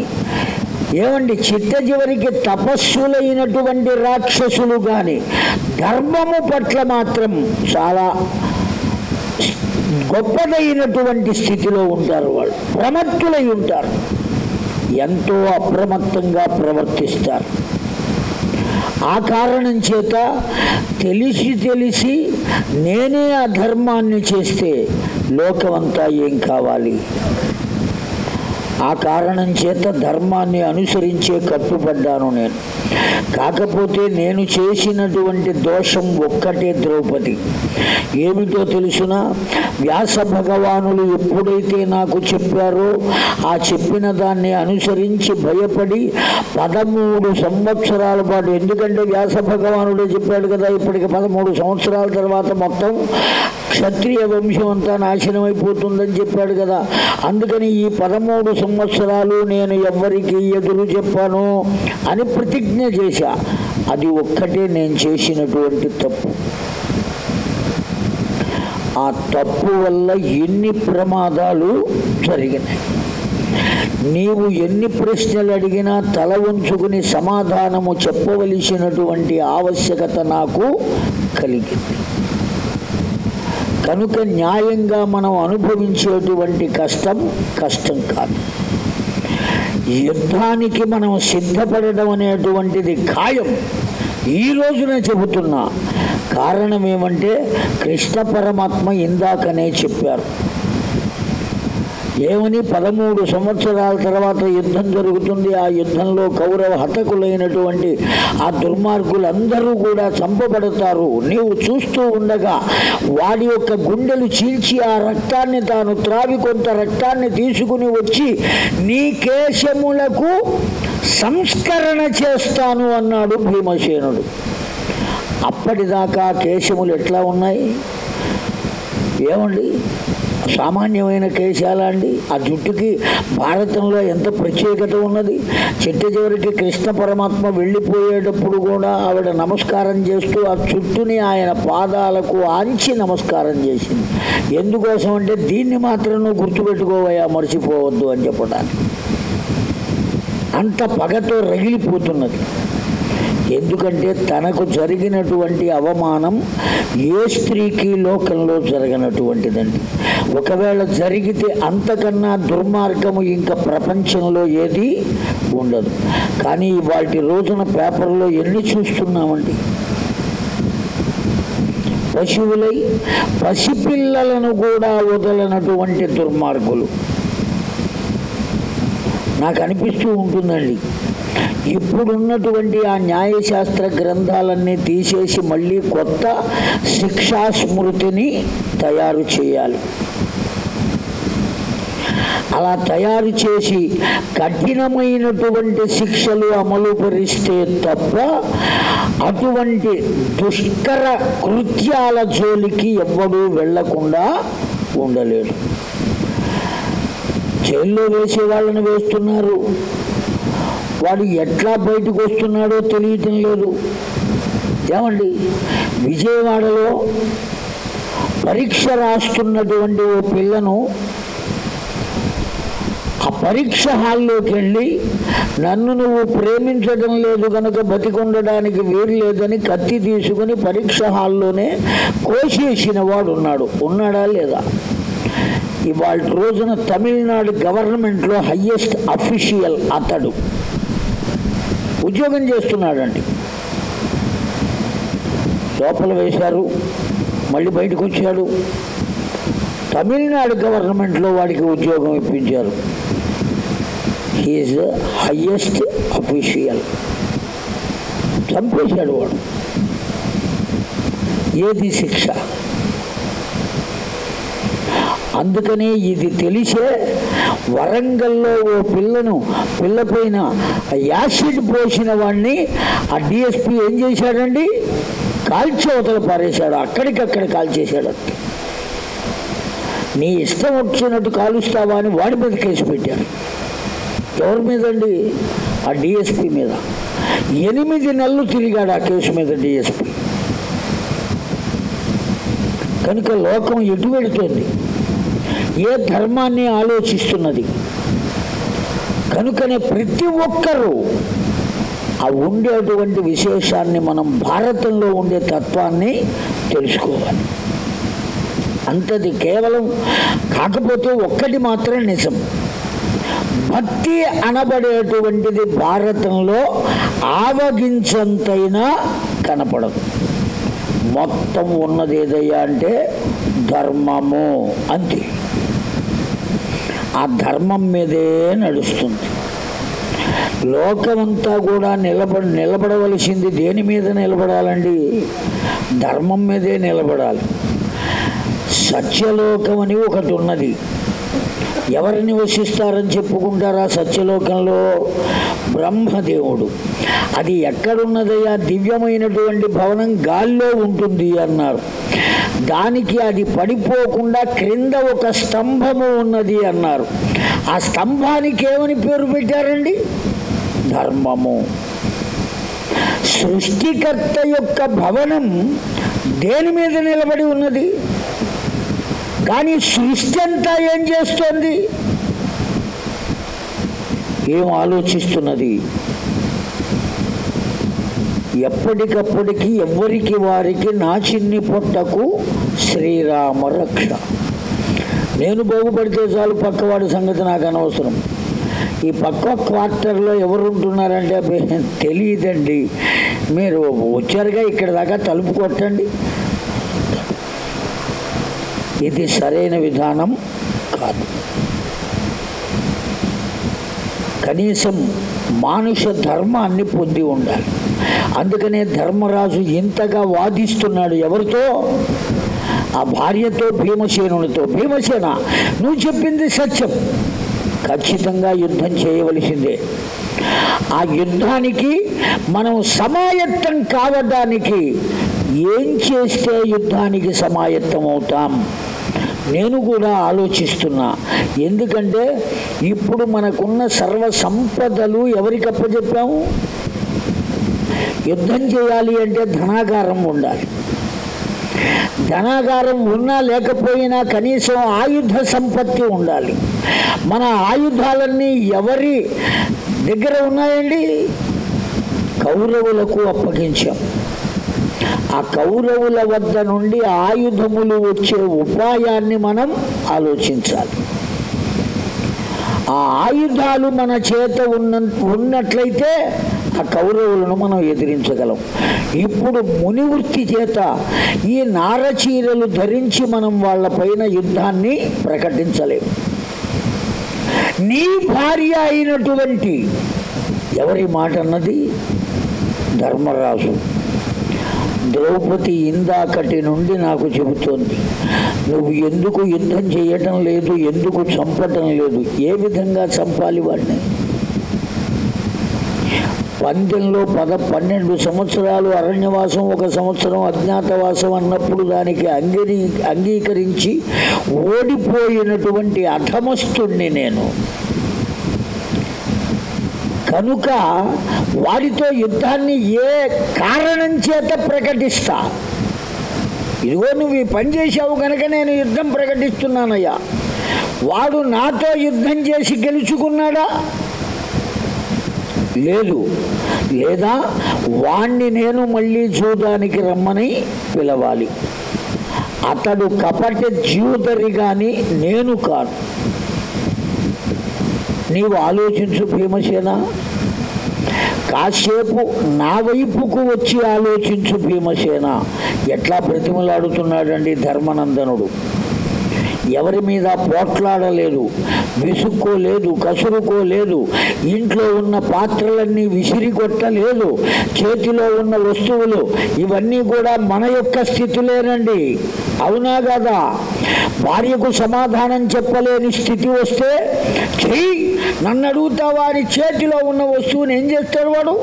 ఏమండి చిట్ట చివరికి తపస్సులైనటువంటి రాక్షసులు కానీ ధర్మము పట్ల మాత్రం చాలా గొప్పదైనటువంటి స్థితిలో ఉంటారు వాళ్ళు. ప్రమత్తులై ఉంటారు. ఎంతో అప్రమత్తంగా ప్రవర్తిస్తారు. ఆ కారణం చేత తెలిసి తెలిసి నేనే ఆ ధర్మాన్ని చేస్తే లోకమంతా ఏం కావాలి? ఆ కారణం చేత ధర్మాన్ని అనుసరించే కట్టుబడ్డాను నేను. కాకపోతే నేను చేసినటువంటి దోషం ఒక్కటే ద్రౌపది. ఏమిటో తెలుసున? వ్యాస భగవానులు ఎప్పుడైతే నాకు చెప్పారో ఆ చెప్పిన దాన్ని అనుసరించి భయపడి పదమూడు సంవత్సరాల పాటు ఎందుకంటే వ్యాస భగవానుడే చెప్పాడు కదా ఇప్పటికి పదమూడు సంవత్సరాల తర్వాత మొత్తం క్షత్రియ వంశం అంతా నాశనం అయిపోతుందని చెప్పాడు కదా. అందుకని ఈ పదమూడు సంవత్సరాలు నేను ఎవ్వరికి ఎదురు చెప్పాను అని ప్రతిజ్ఞ చేశా. అది ఒక్కటే నేను చేసినటువంటి తప్పు. ఆ తప్పు వల్ల ఎన్ని ప్రమాదాలు జరిగినాయి. నీవు ఎన్ని ప్రశ్నలు అడిగినా తల ఉంచుకుని సమాధానము చెప్పవలసినటువంటి ఆవశ్యకత నాకు కలిగింది. కనుక న్యాయంగా మనం అనుభవించేటువంటి కష్టం కష్టం కాదు. యుద్ధానికి మనం సిద్ధపడడం అనేటువంటిది ఖాయం. ఈ రోజున చెబుతున్నా కారణం ఏమంటే కృష్ణ పరమాత్మ ఇందాకనే చెప్పారు. ఏమని పదమూడు సంవత్సరాల తర్వాత యుద్ధం జరుగుతుంది. ఆ యుద్ధంలో కౌరవ హతకులైనటువంటి ఆ దుర్మార్గులందరూ కూడా చంపబడతారు. నీవు చూస్తూ ఉండగా వాడి యొక్క గుండెలు చీల్చి ఆ రక్తాన్ని తాను త్రావి కొంత రక్తాన్ని తీసుకుని వచ్చి నీ కేశములకు సంస్కరణ చేస్తాను అన్నాడు భీమసేనుడు. అప్పటిదాకా కేశములు ఎట్లా ఉన్నాయి? ఏమండి? సామాన్యమైన కేశాల అండి? ఆ జుట్టుకి భారతంలో ఎంత ప్రత్యేకత ఉన్నది? చిట్ట చివరికి కృష్ణ పరమాత్మ వెళ్ళిపోయేటప్పుడు కూడా ఆవిడ నమస్కారం చేస్తూ ఆ చుట్టుని ఆయన పాదాలకు ఆంచి నమస్కారం చేసింది. ఎందుకోసం అంటే దీన్ని మాత్రం నువ్వు గుర్తుపెట్టుకోవయా మర్చిపోవద్దు అని చెప్పడానికి. అంత పగతో రగిలిపోతున్నది. ఎందుకంటే తనకు జరిగినటువంటి అవమానం ఏ స్త్రీకి లోకంలో జరగనటువంటిదండి. ఒకవేళ జరిగితే అంతకన్నా దుర్మార్గము ఇంకా ప్రపంచంలో ఏది ఉండదు. కానీ వాటి రోజున పేపర్లో ఎన్ని చూస్తున్నామండి? పశువులై పసిపిల్లలను కూడా వదలనటువంటి దుర్మార్గులు. నాకు అనిపిస్తూ ఉంటుందండి ఇప్పుడున్నటువంటి ఆ న్యాయశాస్త్ర గ్రంథాలన్నీ తీసేసి మళ్ళీ కొత్త శిక్షా స్మృతిని తయారు చేయాలి. అలా తయారు చేసి కఠినమైనటువంటి శిక్షలు అమలు పరిస్తే తప్ప అటువంటి దుష్కర కృత్యాల జోలికి ఎవ్వడూ వెళ్ళకుండా ఉండలేడు. జైల్లో వేసే వాళ్ళని వేస్తున్నారు. వాడు ఎట్లా బయటకు వస్తున్నాడో తెలియటం లేదు. ఏమండి? విజయవాడలో పరీక్ష రాస్తున్నటువంటి ఓ పిల్లను ఆ పరీక్ష హాల్లోకి వెళ్ళి నన్ను నువ్వు ప్రేమించడం లేదు కనుక బతికొండడానికి వీలు లేదని కత్తి తీసుకుని పరీక్ష హాల్లోనే కోసేసిన వాడు ఉన్నాడు. ఉన్నాడా లేదా? ఇవాళ రోజున తమిళనాడు గవర్నమెంట్లో హయ్యెస్ట్ అఫీషియల్ అతడు. ఉద్యోగం చేస్తున్నాడండి. లోపల వేశారు మళ్ళీ బయటకు వచ్చాడు. తమిళనాడు గవర్నమెంట్లో వాడికి ఉద్యోగం ఇప్పించారు. హీఈస్ హయ్యెస్ట్ అఫీషియల్ చంపేశాడు వాడు. ఏది శిక్ష? అందుకనే ఇది తెలిసే వరంగల్లో ఓ పిల్లను పిల్ల పైన యాసిడ్ పోసిన వాడిని ఆ డిఎస్పి ఏం చేశాడండి? కాల్చి అవతల పారేశాడు. అక్కడికక్కడ కాల్చేశాడు నీ ఇష్టం వచ్చినట్టు కాలుస్తావా అని వాడి మీద కేసు పెట్టారు ఎవరి మీదండి? ఆ డిఎస్పి మీద. ఎనిమిది నెలలు తిరిగాడు ఆ కేసు మీద డిఎస్పి. కనుక లోకం ఎటు వెళుతోంది? ఏ ధర్మాన్ని ఆలోచిస్తున్నది? కనుకనే ప్రతి ఒక్కరూ ఆ ఉండేటువంటి విశేషాన్ని మనం భారతంలో ఉండే తత్వాన్ని తెలుసుకోవాలి. అంతది కేవలం కాకపోతే ఒక్కటి మాత్రం నిజం. భక్తి అనబడేటువంటిది భారతంలో ఆవగించంతైనా కనపడదు. మొత్తం ఉన్నది ఏదయ్యా అంటే ధర్మము అంతే. ఆ ధర్మం మీదే నడుస్తుంది. లోకమంతా కూడా నిలబడ నిలబడవలసింది దేని మీద నిలబడాలండి? ధర్మం మీదే నిలబడాలి. సత్యలోకం అని ఒకటి ఉన్నది ఎవరు నివసిస్తారని చెప్పుకుంటారా సత్యలోకంలో? బ్రహ్మదేవుడు. అది ఎక్కడున్నదయ్యా? దివ్యమైనటువంటి భవనం గాల్లో ఉంటుంది అన్నారు. దానికి అది పడిపోకుండా క్రింద ఒక స్తంభము ఉన్నది అన్నారు. ఆ స్తంభానికి ఏమని పేరు పెట్టారండి? ధర్మము. సృష్టికర్త యొక్క భవనం దేని మీద నిలబడి ఉన్నది? కానీ సృష్టి అంతా ఏం చేస్తోంది? ఏం ఆలోచిస్తున్నది? ఎప్పటికప్పటికి ఎవ్వరికి వారికి నా చిన్ని పొట్టకు శ్రీరామ రక్ష. నేను బాగుపడితే చాలు పక్కవాడి సంగతి నాకు అనవసరం. ఈ పక్క క్వార్టర్లో ఎవరు ఉంటున్నారంటే తెలియదండి మీరు వచ్చారుగా ఇక్కడ దాకా తలుపు కొట్టండి. ఇది సరైన విధానం కాదు. కనీసం మానుష ధర్మాన్ని పొంది ఉండాలి. అందుకనే ధర్మరాజు ఇంతగా వాదిస్తున్నాడు ఎవరితో? ఆ భార్యతో భీమసేనునితో. భీమసేన నువ్వు చెప్పింది సత్యం. ఖచ్చితంగా యుద్ధం చేయవలసిందే. ఆ యుద్ధానికి మనం సమాయత్తం కావడానికి ఏం చేస్తే యుద్ధానికి సమాయత్తం అవుతాం? నేను కూడా ఆలోచిస్తున్నా. ఎందుకంటే ఇప్పుడు మనకున్న సర్వ సంపదలు ఎవరికి అప్పచెప్పాము యుద్ధం చేయాలి అంటే ధనాగారం ఉండాలి. ధనాగారం ఉన్నా లేకపోయినా కనీసం ఆయుధ సంపత్తి ఉండాలి. మన ఆయుధాలన్నీ ఎవరి దగ్గర ఉన్నాయండి? కౌరవులకు అప్పగించాం. ఆ కౌరవుల వద్ద నుండి ఆయుధములు వచ్చే ఉపాయాన్ని మనం ఆలోచించాలి. ఆ ఆయుధాలు మన చేత ఉన్న ఉన్నట్లయితే ఆ కౌరవులను మనం ఎదిరించగలం. ఇప్పుడు మునివృత్తి చేత ఈ నారచీరలు ధరించి మనం వాళ్ళపైన యుద్ధాన్ని ప్రకటించలేం. నీ భార్య అయినటువంటి ఎవరి మాట అన్నది? ధర్మరాజు. ద్రౌపది ఇందాకటి నుండి నాకు చెబుతోంది నువ్వు ఎందుకు యుద్ధం చేయటం లేదు ఎందుకు చంపటం లేదు? ఏ విధంగా చంపాలి వాడిని? పందెంలో పద పన్నెండు సంవత్సరాలు అరణ్యవాసం ఒక సంవత్సరం అజ్ఞాతవాసం అన్నప్పుడు దానికి అంగీ అంగీకరించి ఓడిపోయినటువంటి అధమస్తుణ్ణి నేను. కనుక వారితో యుద్ధాన్ని ఏ కారణం చేత ప్రకటిస్తా? ఇదిగో నువ్వు ఈ పని చేశావు కనుక నేను యుద్ధం ప్రకటిస్తున్నానయ్యా. వాడు నాతో యుద్ధం చేసి గెలుచుకున్నాడా? లేదు. లేదా వాణ్ణి నేను మళ్ళీ చూడడానికి రమ్మని పిలవాలి. అతడు కపట జీవితరి కానీ నేను కాను. నీవు ఆలోచించు భీమసేన. కాసేపు నా వైపుకు వచ్చి ఆలోచించు భీమసేన. ఎట్లా బ్రతిమలాడుతున్నాడండి ధర్మనందనుడు. ఎవరి మీద పోట్లాడలేదు విసుక్కోలేదు కసురుకోలేదు ఇంట్లో ఉన్న పాత్రలన్నీ విసిరి కొట్టలేదు చేతిలో ఉన్న వస్తువులు ఇవన్నీ కూడా మన యొక్క స్థితిలేనండి. అవునా కదా? భార్యకు సమాధానం చెప్పలేని స్థితి వస్తే చెయ్యి నన్ను అడుగుతా వారి చేతిలో ఉన్న వస్తువుని ఏం చేస్తాడు వాడు?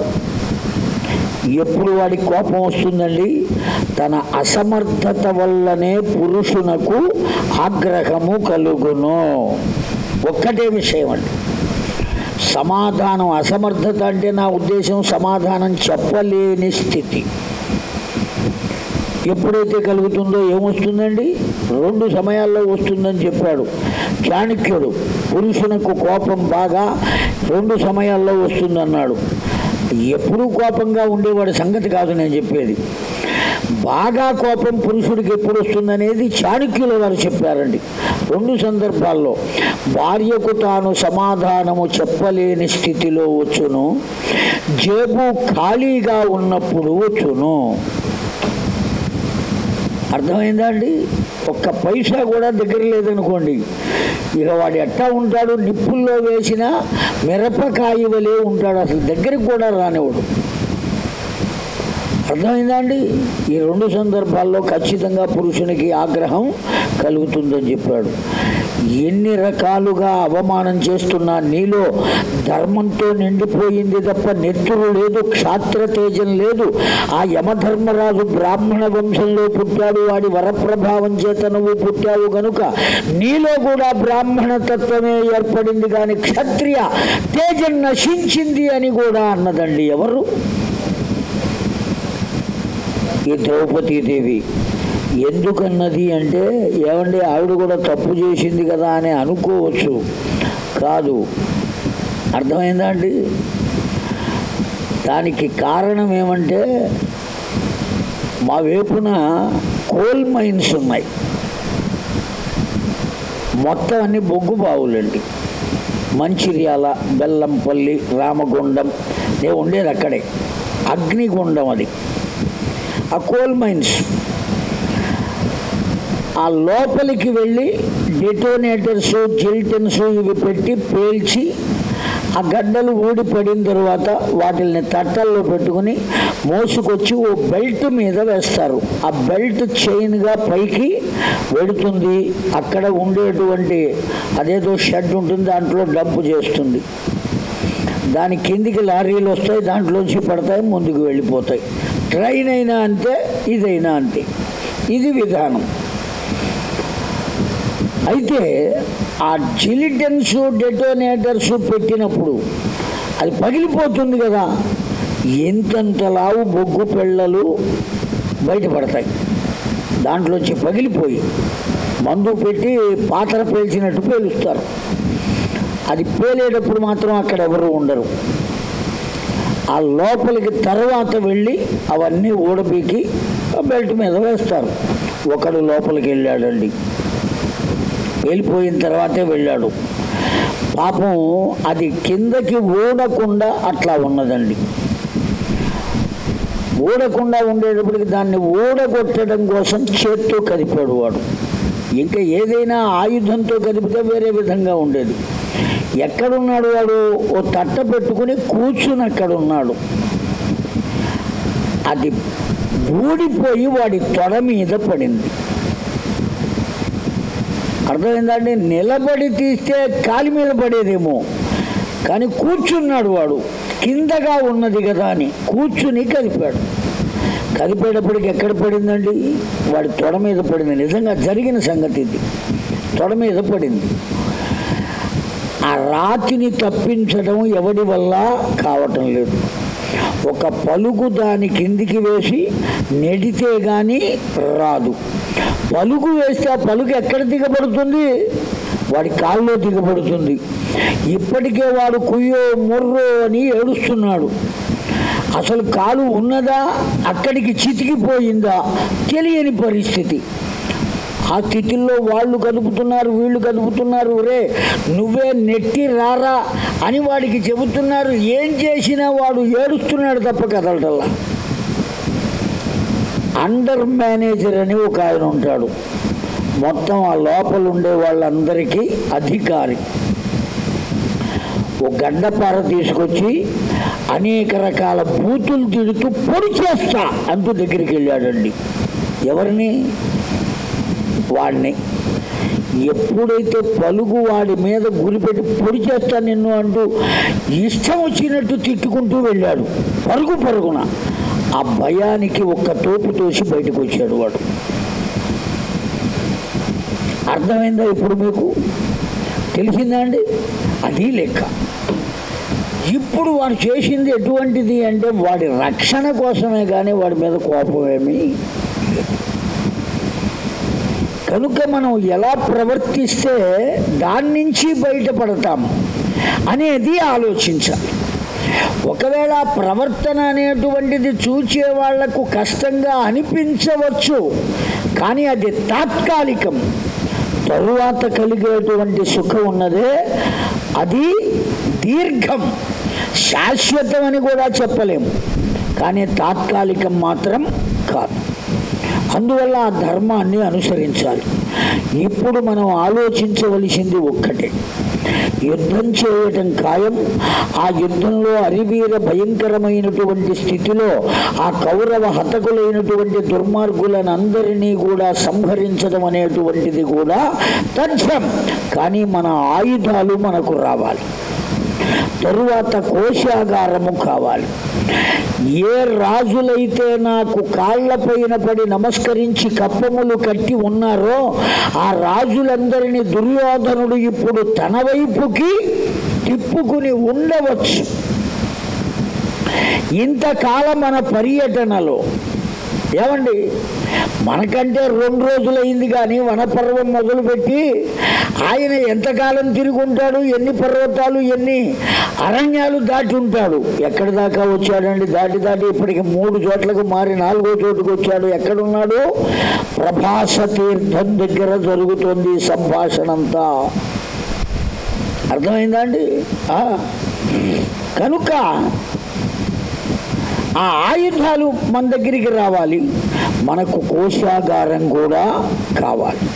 ఎప్పుడు వాడి కోపం వస్తుందండి? తన అసమర్థత వల్లనే పురుషునకు ఆగ్రహము కలుగును. ఒక్కటే విషయం అండి. సమాధానం అసమర్థత అంటే నా ఉద్దేశం సమాధానం చెప్పలేని స్థితి. ఎప్పుడైతే కలుగుతుందో ఏమొస్తుందండి? రెండు సమయాల్లో వస్తుందని చెప్పాడు. చాణక్యుడు పురుషునకు కోపం బాగా రెండు సమయాల్లో వస్తుందన్నాడు. ఎప్పుడూ కోపంగా ఉండేవాడి సంగతి కాదు నేను చెప్పేది. బాగా కోపం పురుషుడికి ఎప్పుడు వస్తుందనేది చాణక్యుల వారు చెప్పారండి. రెండు సందర్భాల్లో భార్యకు తాను సమాధానము చెప్పలేని స్థితిలో వచ్చును జేబు ఖాళీగా ఉన్నప్పుడు వచ్చును. అర్థమైందా అండి? ఒక్క పైసా కూడా దగ్గర లేదనుకోండి. ఇక వాడు ఎట్టా ఉంటాడు? నిప్పుల్లో వేసిన మిరపకాయ వలే ఉంటాడు. అసలు దగ్గరికి కూడా రానివాడు అర్థమైందా అండి? ఈ రెండు సందర్భాల్లో ఖచ్చితంగా పురుషునికి ఆగ్రహం కలుగుతుందని చెప్పాడు. ఎన్ని రకాలుగా అవమానం చేస్తున్నా నీలో ధర్మంతో నిండిపోయింది తప్ప నెత్తురు లేదు క్షాత్ర తేజం లేదు. ఆ యమధర్మరాజు బ్రాహ్మణ వంశంలో పుట్టాడు వాడి వరప్రభావం చేత నువ్వు పుట్టావు గనుక నీలో కూడా బ్రాహ్మణ తత్వమే ఏర్పడింది కానీ క్షత్రియ తేజం నశించింది అని కూడా అన్నదండి ఎవరు? ఈ ద్రౌపదీదేవి. ఎందుకన్నది అంటే ఏమండి ఆవిడ కూడా తప్పు చేసింది కదా అని అనుకోవచ్చు. కాదు. అర్థమైందా అండి? దానికి కారణం ఏమంటే మా వైపున కోల్ మైన్స్ ఉన్నాయి. మొత్తం అన్ని బొగ్గు బావులండి. మంచిర్యాల బెల్లంపల్లి రామగుండం నేను ఉండేది అక్కడే. అగ్నిగుండం అది. ఆ కోల్ మైన్స్ ఆ లోపలికి వెళ్ళి డిటోనేటర్స్ జిల్టన్స్ ఇవి పెట్టి పేల్చి ఆ గడ్డలు ఊడిపడిన తర్వాత వాటిని తట్టల్లో పెట్టుకుని మోసుకొచ్చి ఓ బెల్ట్ మీద వేస్తారు. ఆ బెల్ట్ చైన్గా పైకి వెడుతుంది. అక్కడ ఉండేటువంటి అదేదో షెడ్ ఉంటుంది దాంట్లో డబ్బు చేస్తుంది. దాని కిందికి లారీలు వస్తాయి దాంట్లోంచి పడతాయి ముందుకు వెళ్ళిపోతాయి. ట్రైన్ అయినా అంతే ఇదైనా అంతే. ఇది విధానం. అయితే ఆ జిలిటన్స్ డెటోనేటర్స్ పెట్టినప్పుడు అది పగిలిపోతుంది కదా. ఎంతంతలావు బొగ్గు పెళ్ళలు బయటపడతాయి. దాంట్లోంచి పగిలిపోయి మందు పెట్టి పాత్ర పేల్చినట్టు పేలుస్తారు. అది పేలేటప్పుడు మాత్రం అక్కడ ఎవరు ఉండరు. ఆ లోపలికి తర్వాత వెళ్ళి అవన్నీ ఊడబీకి బెల్ట్ మీద వేస్తారు. ఒకడు లోపలికి వెళ్ళాడండి. వెళ్ళిపోయిన తర్వాతే వెళ్ళాడు. పాపం అది కిందకి ఊడకుండా అట్లా ఉన్నదండి. ఊడకుండా ఉండేటప్పటికి దాన్ని ఊడగొట్టడం కోసం చేత్తో కదిపాడు వాడు. ఇంకా ఏదైనా ఆయుధంతో కదిపితే వేరే విధంగా ఉండేది. ఎక్కడున్నాడు వాడు? ఓ తట్ట పెట్టుకుని కూర్చుని అక్కడున్నాడు. అది ఊడిపోయి వాడి తొడ మీద పడింది. అర్థమైందండి? నిలబడి తీస్తే కాలి మీద పడేదేమో. కానీ కూర్చున్నాడు వాడు. కిందగా ఉన్నది కదా అని కూర్చుని కదిపాడు కదిపేటప్పటికి ఎక్కడ పడిందండి? వాడి తొడ మీద పడింది. నిజంగా జరిగిన సంగతి ఇది. తొడ మీద పడింది. ఆ రాతిని తప్పించడం ఎవడి వల్ల కావటం లేదు. ఒక పలుకు దాని కిందికి వేసి నెడితే గాని రాదు. పలుకు వేస్తే ఆ పలుకు ఎక్కడ దిగబడుతుంది? వాడి కాల్లో దిగబడుతుంది. ఇప్పటికే వాడు కుయ్యో ముర్రో అని ఏడుస్తున్నాడు. అసలు కాలు ఉన్నదా? అక్కడికి చితికిపోయిందా? తెలియని పరిస్థితి. ఆ స్థితిలో వాళ్ళు కదుపుతున్నారు వీళ్ళు కదుపుతున్నారు. రే నువ్వే నెట్టి రారా అని వాడికి చెబుతున్నారు. ఏం చేసినా వాడు ఏడుస్తున్నాడు తప్ప కదలటల్లా. అండర్ మేనేజర్ అని ఒక ఆయన ఉంటాడు. మొత్తం ఆ లోపల ఉండే వాళ్ళందరికీ అధికారి. ఒక గడ్డపార తీసుకొచ్చి అనేక రకాల బూతులు తిడుతూ పొడి చేస్తా అంటూ దగ్గరికి వెళ్ళాడండి. ఎవరిని? వాడిని ఎప్పుడైతే పలుగు వాడి మీద గురిపెట్టి పొడి చేస్తా నిన్ను అంటూ ఇష్టం వచ్చినట్టు తిట్టుకుంటూ వెళ్ళాడు. పరుగు పరుగున. ఆ భయానికి ఒక్క తోపు తోసి బయటకు వచ్చాడు వాడు. అర్థమైందా ఇప్పుడు మీకు? తెలిసిందా అండి? అది లెక్క. ఇప్పుడు వాడు చేసింది ఎటువంటిది అంటే వాడి రక్షణ కోసమే కానీ వాడి మీద కోపమేమి కనుక మనం ఎలా ప్రవర్తిస్తే దాని నుంచి బయటపడతాము అనేది ఆలోచించాలి. ఒకవేళ ప్రవర్తన అనేటువంటిది చూచే వాళ్ళకు కష్టంగా అనిపించవచ్చు కానీ అది తాత్కాలికం. తరువాత కలిగేటువంటి సుఖం ఉన్నదే అది దీర్ఘం. శాశ్వతం అని కూడా చెప్పలేము కానీ తాత్కాలికం మాత్రం కాదు. అందువల్ల ఆ ధర్మాన్ని అనుసరించాలి. ఇప్పుడు మనం ఆలోచించవలసింది ఒక్కటే. యుద్ధం చేయటం ఖాయం. ఆ యుద్ధంలో అరివీర భయంకరమైనటువంటి స్థితిలో ఆ కౌరవ హతకులైనటువంటి దుర్మార్గులను అందరినీ కూడా సంహరించడం అనేటువంటిది కూడా తథ్యం. కానీ మన ఆయుధాలు మనకు రావాలి. తరువాత కోశాగారము కావాలి. ఏ రాజులైతే నాకు కాళ్ళపైన పడి నమస్కరించి కప్పములు కట్టి ఉన్నారో ఆ రాజులందరినీ దుర్యోధనుడు ఇప్పుడు తన వైపుకి తిప్పుకుని ఉండవచ్చు. ఇంతకాలం మన పర్యటనలో ఏమండి? మనకంటే రెండు రోజులైంది కానీ వనపర్వం మొదలుపెట్టి ఆయన ఎంతకాలం తిరుగుంటాడు ఎన్ని పర్వతాలు ఎన్ని అరణ్యాలు దాటి ఉంటాడు. ఎక్కడి దాకా వచ్చాడండి? దాటి దాటి ఇప్పటికి మూడు చోట్లకు మారి నాలుగో చోటుకు వచ్చాడు. ఎక్కడున్నాడు? ప్రభాస తీర్థం దగ్గర జరుగుతుంది సంభాషణ అంతా అర్థమైందా అండి? కనుక ఆ ఆయుధాలు మన దగ్గరికి రావాలి. మనకు కోశాగారం కూడా కావాలి.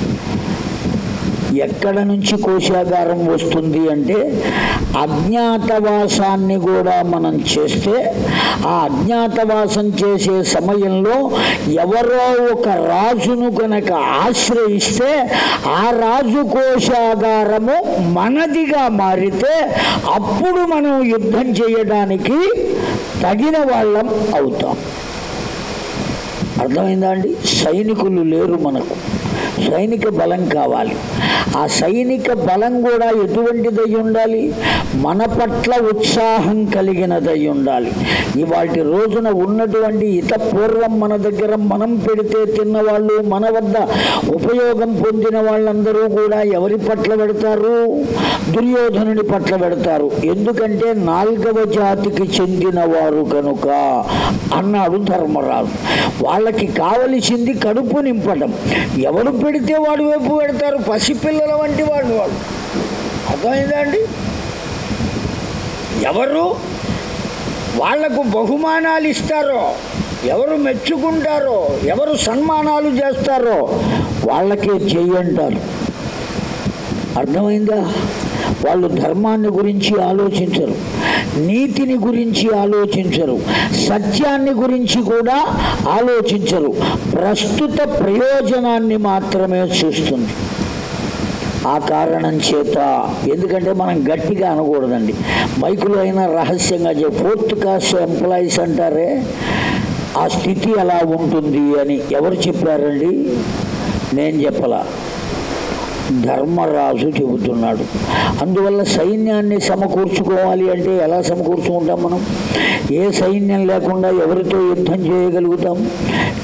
ఎక్కడ నుంచి కోశాగారం వస్తుంది అంటే అజ్ఞాతవాసాన్ని కూడా మనం చేస్తే ఆ అజ్ఞాతవాసం చేసే సమయంలో ఎవరో ఒక రాజును కనుక ఆశ్రయిస్తే ఆ రాజు కోశాగారము మనదిగా మారితే అప్పుడు మనం యుద్ధం చేయడానికి తగిన వాళ్ళం అవుతాం. అర్థమైందా అండి? సైనికులు లేరు మనకు. సైనిక బలం కావాలి. ఆ సైనిక బలం కూడా ఎటువంటిదై ఉండాలి? మన పట్ల ఉత్సాహం కలిగినదై ఉండాలి. ఇవాటి రోజున ఉన్నటువంటి ఇత పూర్వం మన దగ్గర మనం పెడితే తిన్నవాళ్ళు మన వద్ద ఉపయోగం పొందిన వాళ్ళందరూ కూడా ఎవరి పట్ల పెడతారు? దుర్యోధనుని పట్ల పెడతారు. ఎందుకంటే నాల్గవ జాతికి చెందినవారు కనుక అన్నాడు ధర్మరాజు. వాళ్ళకి కావలసింది కడుపు నింపడం ఎవరు పెడితే వాడు వైపు పెడతారు. పసిపిల్లల వంటి వాడు వాడు. అర్థమైందా అండి ఎవరు? వాళ్ళకు బహుమానాలు ఇస్తారో ఎవరు మెచ్చుకుంటారో ఎవరు సన్మానాలు చేస్తారో వాళ్ళకే చెయ్యంటారు అర్థమైందా? వాళ్ళు ధర్మాన్ని గురించి ఆలోచించరు నీతిని గురించి ఆలోచించరు సత్యాన్ని గురించి కూడా ఆలోచించరు. ప్రస్తుత ప్రయోజనాన్ని మాత్రమే చూస్తుంది. ఆ కారణం చేత ఎందుకంటే మనం గట్టిగా అనకూడదండి. మైకులో అయినా రహస్యంగా చెప్పి ఫోర్త్ క్లాస్ ఎంప్లాయీస్ అంటారే ఆ స్థితి అలా ఉంటుంది అని ఎవరు చెప్పారండి? నేను చెప్పలా. ధర్మరాజు చెబుతున్నాడు. అందువల్ల సైన్యాన్ని సమకూర్చుకోవాలి అంటే ఎలా సమకూర్చుకుంటాం మనం? ఏ సైన్యం లేకుండా ఎవరితో యుద్ధం చేయగలుగుతాం?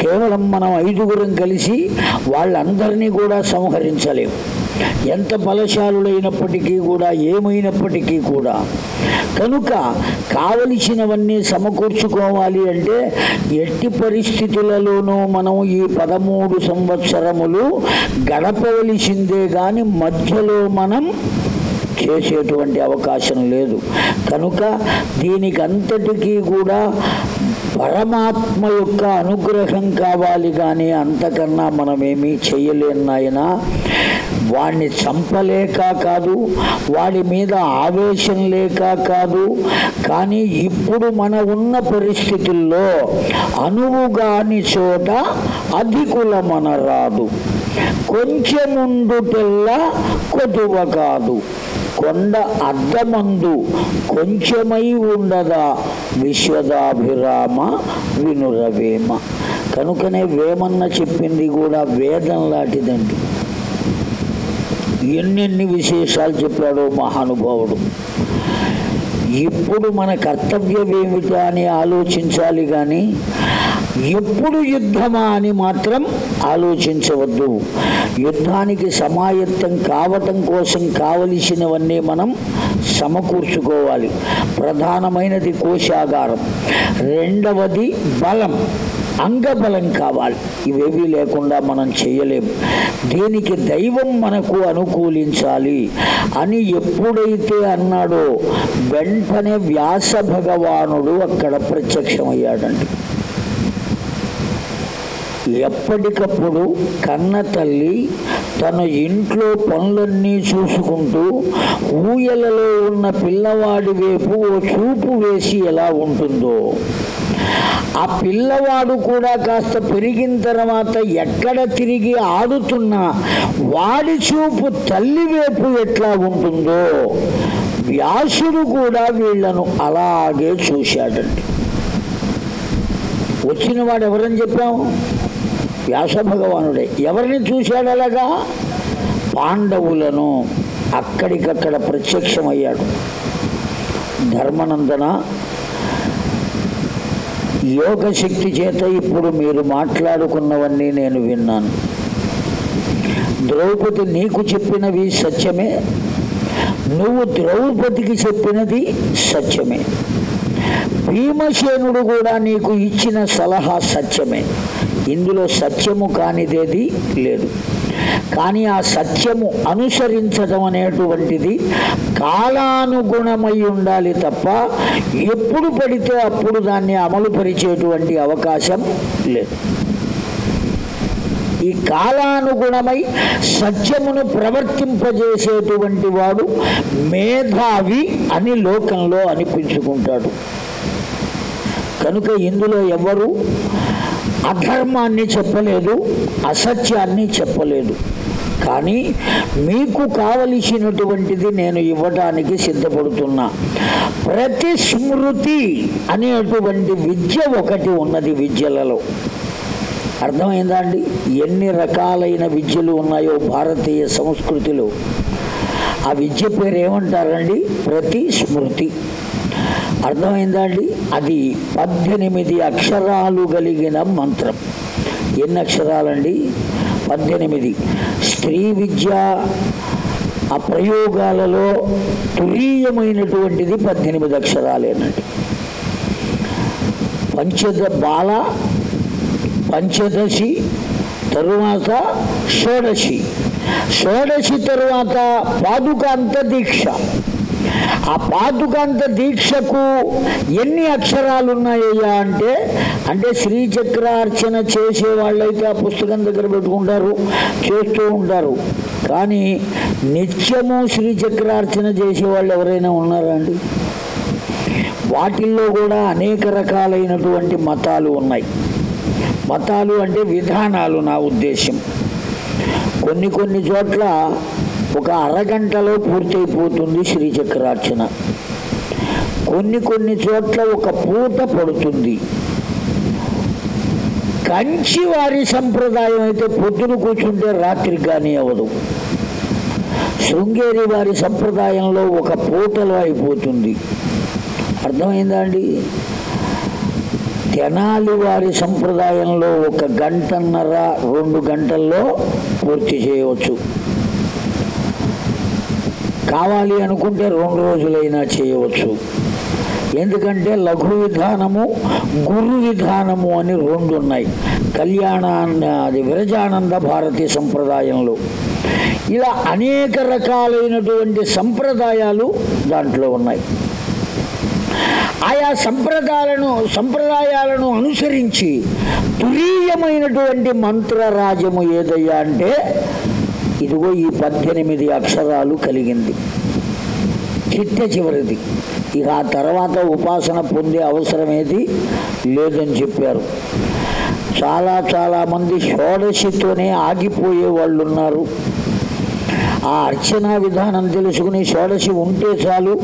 కేవలం మనం ఐదుగురం కలిసి వాళ్ళందరినీ కూడా సంహరించలేము ఎంత బలశాలులైనప్పటికీ కూడా ఏమైనప్పటికీ కూడా. కనుక కావలసినవన్నీ సమకూర్చుకోవాలి అంటే ఎట్టి పరిస్థితులలోనూ మనం ఈ పదమూడు సంవత్సరములు గడపవలసిందే కానీ మధ్యలో మనం చేసేటువంటి అవకాశం లేదు. కనుక దీనికి అంతటికీ కూడా పరమాత్మ యొక్క అనుగ్రహం కావాలి కానీ అంతకన్నా మనమేమీ చేయలేం నాయన. వాడిని చంపలేక కాదు వాడి మీద ఆవేశం లేక కాదు కానీ ఇప్పుడు మన ఉన్న పరిస్థితుల్లో అనువుగాని చోట అధికులమనరాదు. కొంచెముండుటెల్లా కొదువ కాదు. కొండ అద్దమందు కొంచెమై ఉండదా విశ్వదాభిరామ వినురవేమ. కనుకనే వేమన్న చెప్పింది కూడా వేదం లాంటిదండి. ఎన్నెన్ని విశేషాలు చెప్పాడో మహానుభావుడు. ఇప్పుడు మన కర్తవ్యం ఏమిటా అని ఆలోచించాలి కానీ ఎప్పుడు యుద్ధమా అని మాత్రం ఆలోచించవద్దు. యుద్ధానికి సమాయత్తం కావటం కోసం కావలసినవన్నీ మనం సమకూర్చుకోవాలి. ప్రధానమైనది కోశాగారం. రెండవది బలం. అంగబలం కావాలి. ఇవేవీ లేకుండా మనం చేయలేము దీనికి దైవం మనకు అనుకూలించాలి. అని ఎప్పుడైతే అన్నాడో వెంటనే వ్యాస భగవానుడు అక్కడ ప్రత్యక్షమయ్యాడండి. ఎప్పటికప్పుడు కన్న తల్లి తన ఇంట్లో పనులన్నీ చూసుకుంటూ ఊయలలో ఉన్న పిల్లవాడి వైపు ఓ చూపు వేసి ఎలా ఉంటుందో. ఆ పిల్లవాడు కూడా కాస్త పెరిగిన తర్వాత ఎక్కడ తిరిగి ఆడుతున్నా వాడి చూపు తల్లి వైపు ఎట్లా ఉంటుందో వ్యాసుడు కూడా వీళ్ళను అలాగే చూశాడండి. వచ్చిన వాడు ఎవరని చెప్పాము వ్యాస భగవానుడే ఎవరిని చూశాడు అలాగా? పాండవులను. అక్కడికక్కడ ప్రత్యక్షమయ్యాడు. ధర్మనందన యోగ శక్తి చేత ఇప్పుడు మీరు మాట్లాడుకున్నవన్నీ నేను విన్నాను. ద్రౌపది నీకు చెప్పినవి సత్యమే. నువ్వు ద్రౌపదికి చెప్పినది సత్యమే. భీమసేనుడు కూడా నీకు ఇచ్చిన సలహా సత్యమే. ఇందులో సత్యము కానిదేది లేదు. కానీ ఆ సత్యము అనుసరించడం అనేటువంటిది కాలానుగుణమై ఉండాలి తప్ప ఎప్పుడు పడితే అప్పుడు దాన్ని అమలు పరిచేటువంటి అవకాశం లేదు. ఈ కాలానుగుణమై సత్యమును ప్రవర్తింపజేసేటువంటి వాడు మేధావి అని లోకంలో అనిపించుకుంటాడు. కనుక ఇందులో ఎవరు అధర్మాన్ని చెప్పలేదు అసత్యాన్ని చెప్పలేదు. కానీ మీకు కావలసినటువంటిది నేను ఇవ్వడానికి సిద్ధపడుతున్నా. ప్రతి స్మృతి అనేటువంటి విద్య ఒకటి ఉన్నది విద్యలలో. అర్థమైందా అండి? ఎన్ని రకాలైన విద్యలు ఉన్నాయో భారతీయ సంస్కృతిలో. ఆ విద్య పేరు ఏమంటారండి ప్రతి స్మృతి. అర్థమైందా అండి? అది పద్దెనిమిది అక్షరాలు కలిగిన మంత్రం. ఎన్ని అక్షరాలండి? పద్దెనిమిది. స్త్రీ విద్య ఆ ప్రయోగాలలో తురీయమైనటువంటిది పద్దెనిమిది అక్షరాలేనండి. పంచద బాల పంచదశి తరువాత షోడశి. షోడశి తరువాత పాదుకాంత దీక్ష. ఆ పాదుకాంత దీక్షకు ఎన్ని అక్షరాలు ఉన్నాయ్యా అంటే అంటే శ్రీచక్రార్చన చేసే వాళ్ళైతే ఆ పుస్తకం దగ్గర పెట్టుకుంటారు చేస్తూ ఉంటారు. కానీ నిత్యము శ్రీచక్రార్చన చేసే వాళ్ళు ఎవరైనా ఉన్నారా అండి? వాటిల్లో కూడా అనేక రకాలైనటువంటి మతాలు ఉన్నాయి. మతాలు అంటే విధానాలు నా ఉద్దేశం కొన్ని కొన్ని చోట్ల ఒక అరగంటలో పూర్తయిపోతుంది శ్రీచక్రార్చన. కొన్ని కొన్ని చోట్ల ఒక పూట పడుతుంది. కంచి వారి సంప్రదాయం అయితే పొద్దున కూర్చుంటే రాత్రి కానీ అవ్వదు. శృంగేరి వారి సంప్రదాయంలో ఒక పూటలో అయిపోతుంది. అర్థమైందా అండి? తెనాలి వారి సంప్రదాయంలో ఒక గంటన్నర రెండు గంటల్లో పూర్తి చేయవచ్చు. కావాలి అనుకుంటే రెండు రోజులైనా చేయవచ్చు. ఎందుకంటే లఘు విధానము గురు విధానము అని రెండు ఉన్నాయి కళ్యాణ అది విరజానంద భారతీయ సంప్రదాయంలో. ఇలా అనేక రకాలైనటువంటి సంప్రదాయాలు దాంట్లో ఉన్నాయి. ఆయా సంప్రదాయాలను సంప్రదాయాలను అనుసరించి తురీయమైనటువంటి మంత్రరాజము ఏదయ్యా అంటే ఇదిగో ఈ పద్దెనిమిది అక్షరాలు కలిగింది. చిట్ట చివరిది. ఇక ఆ తర్వాత ఉపాసన పొందే అవసరం ఏది? లేదని చెప్పారు. చాలా చాలా మంది షోడశితోనే ఆగిపోయే వాళ్ళు ఉన్నారు. ఆ అర్చన విధానం తెలుసుకుని షోడశి ఉంటే చాలు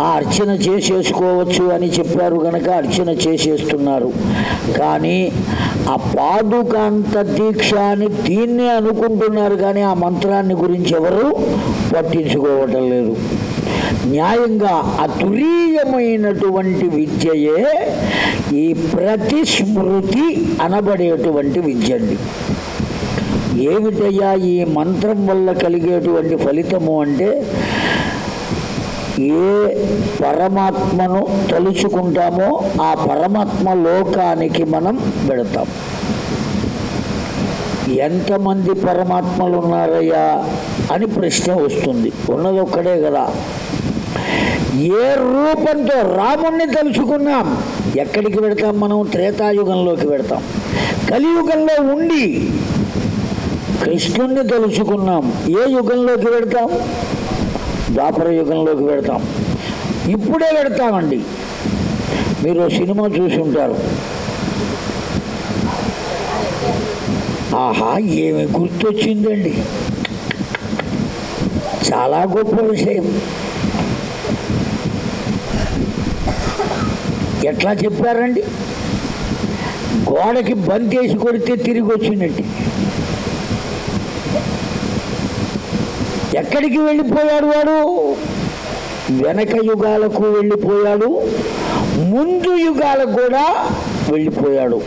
ఆ అర్చన చేసేసుకోవచ్చు అని చెప్పారు కనుక అర్చన చేసేస్తున్నారు. కానీ ఆ పాదుకాంత దీక్ష అని దీన్ని అనుకుంటున్నారు కానీ ఆ మంత్రాన్ని గురించి ఎవరు పట్టించుకోవటం లేదు. న్యాయంగా అతురీయమైనటువంటి విద్యయే ఈ ప్రతిస్మృతి అనబడేటువంటి విద్య అండి. ఏమిటయ్యా ఈ మంత్రం వల్ల కలిగేటువంటి ఫలితము అంటే ఏ పరమాత్మను తలుచుకుంటామో ఆ పరమాత్మ లోకానికి మనం వెళతాం. ఎంతమంది పరమాత్మలు ఉన్నారయ్యా అని ప్రశ్న వస్తుంది. ఉన్నది ఒక్కడే కదా. ఏ రూపంతో రాముణ్ణి తలుచుకున్నాం? ఎక్కడికి వెడతాం మనం? త్రేతాయుగంలోకి వెడతాం కలియుగంలో ఉండి కృష్ణుణ్ణి తలుచుకున్నాం. ఏ యుగంలోకి వెడతాం ద్వాపర యుగంలోకి వెడతాం ఇప్పుడే పెడతామండి మీరు సినిమా చూసి ఉంటారు. ఆహా ఏమి గుర్తొచ్చిందండి. చాలా గొప్ప విషయం. ఎట్లా చెప్పారండి? గోడకి బంతేసి కొడితే తిరిగి వచ్చిందండి. ఎక్కడికి వెళ్ళిపోయాడు వాడు? వెనక యుగాలకు వెళ్ళిపోయాడు. ముందు యుగాలకు కూడా వెళ్ళిపోయాడు.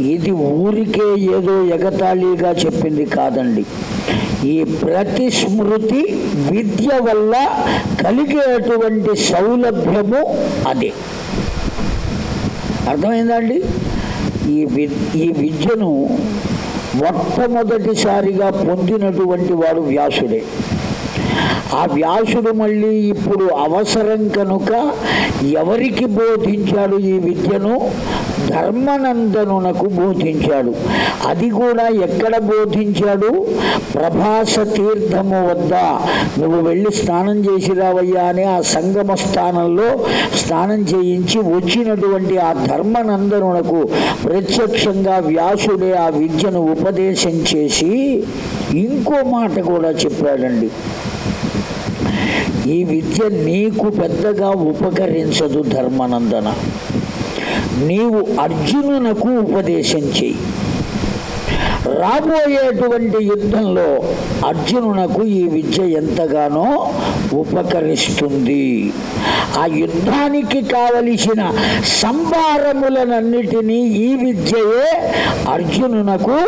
ఇది ఊరికే ఏదో ఎగతాళిగా చెప్పింది కాదండి. ఈ ప్రతి స్మృతి విద్య వల్ల కలిగేటువంటి సౌలభ్యము అదే. అర్థమైందండి ఈ వి ఈ విద్యను మొట్టమొదటిసారిగా పొందినటువంటి వాడు వ్యాసుడే. ఆ వ్యాసుడు మళ్ళీ ఇప్పుడు అవసరం కనుక ఎవరికి బోధించాడు ఈ విద్యను? ధర్మనందనునకు బోధించాడు. అది కూడా ఎక్కడ బోధించాడు? ప్రభాస తీర్థము వద్ద. నువ్వు వెళ్ళి స్నానం చేసి రావయ్యా అని ఆ సంగమ స్థానంలో స్నానం చేయించి వచ్చినటువంటి ఆ ధర్మనందనునకు ప్రత్యక్షంగా వ్యాసుడే ఆ విద్యను ఉపదేశం చేసి ఇంకో మాట కూడా చెప్పాడండి. ఈ విద్య నీకు పెద్దగా ఉపకరించదు ధర్మనందన. నీవు అర్జునునకు ఉపదేశం చెయ్యి రాబోయేటువంటి యుద్ధంలో అర్జునునకు ఈ విద్య ఎంతగానో ఉపకరిస్తుంది. ఆ యుద్ధానికి కావలసిన సంభారములనన్నిటినీ ఈ విద్యయే అర్జునునకు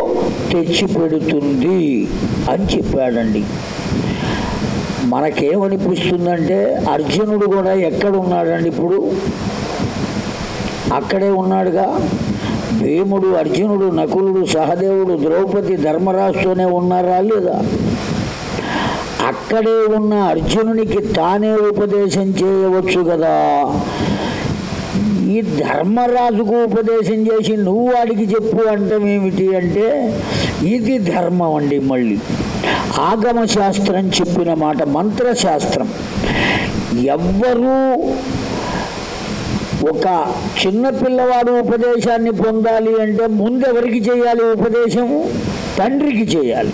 తెచ్చిపెడుతుంది అని చెప్పాడండి. మనకేమనిపిస్తుందంటే అర్జునుడు కూడా ఎక్కడ ఉన్నాడండి ఇప్పుడు? అక్కడే ఉన్నాడుగా. భీముడు అర్జునుడు నకులుడు సహదేవుడు ద్రౌపది ధర్మరాజుతోనే ఉన్నారా లేదా? అక్కడే ఉన్న అర్జునునికి తానే ఉపదేశం చేయవచ్చు కదా. ఈ ధర్మరాజుకు ఉపదేశం చేసి నువ్వు వాడికి చెప్పు అంటమేమిటి అంటే ఇది ధర్మం అండి మళ్ళీ. ఆగమ శాస్త్రం చెప్పిన మాట మంత్రశాస్త్రం. ఎవ్వరూ ఒక చిన్న పిల్లవాడు ఉపదేశాన్ని పొందాలి అంటే ముందు ఎవరికి చేయాలి ఉపదేశము? తండ్రికి చేయాలి.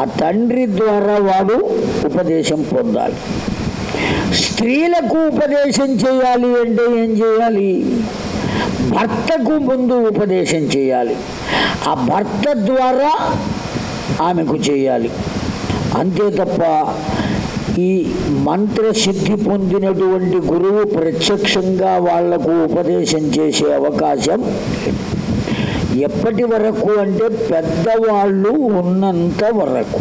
ఆ తండ్రి ద్వారా వాడు ఉపదేశం పొందాలి. స్త్రీలకు ఉపదేశం చేయాలి అంటే ఏం చేయాలి? భర్తకు ముందు ఉపదేశం చేయాలి. ఆ భర్త ద్వారా ఆమెకు చేయాలి. అంతే తప్ప ఈ మంత్రసిద్ధి పొందినటువంటి గురువు ప్రత్యక్షంగా వాళ్ళకు ఉపదేశం చేసే అవకాశం ఎప్పటి వరకు అంటే పెద్దవాళ్ళు ఉన్నంత వరకు.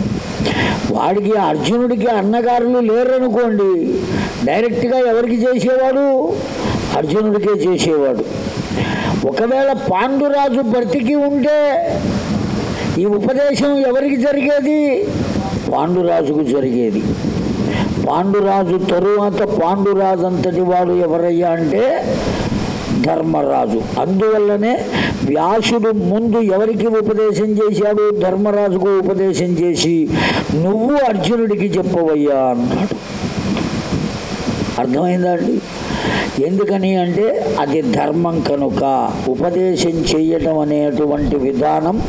వాడికి అర్జునుడికి అన్నగారులు లేరనుకోండి డైరెక్ట్గా ఎవరికి చేసేవాడు? అర్జునుడికే చేసేవాడు. ఒకవేళ పాండురాజు బ్రతికి ఉంటే ఈ ఉపదేశం ఎవరికి జరిగేది? పాండురాజుకు జరిగేది. పాండురాజు తరువాత పాండురాజు అంతటి వాడు ఎవరయ్యా అంటే ధర్మరాజు. అందువల్లనే వ్యాసుడు ముందు ఎవరికి ఉపదేశం చేశాడు? ధర్మరాజుకు ఉపదేశం చేసి నువ్వు అర్జునుడికి చెప్పవయ్యా అన్నాడు. అర్థమైందా అండి? ఎందుకని అంటే అది ధర్మం కనుక ఉపదేశం చేయటం అనేటువంటి విధానం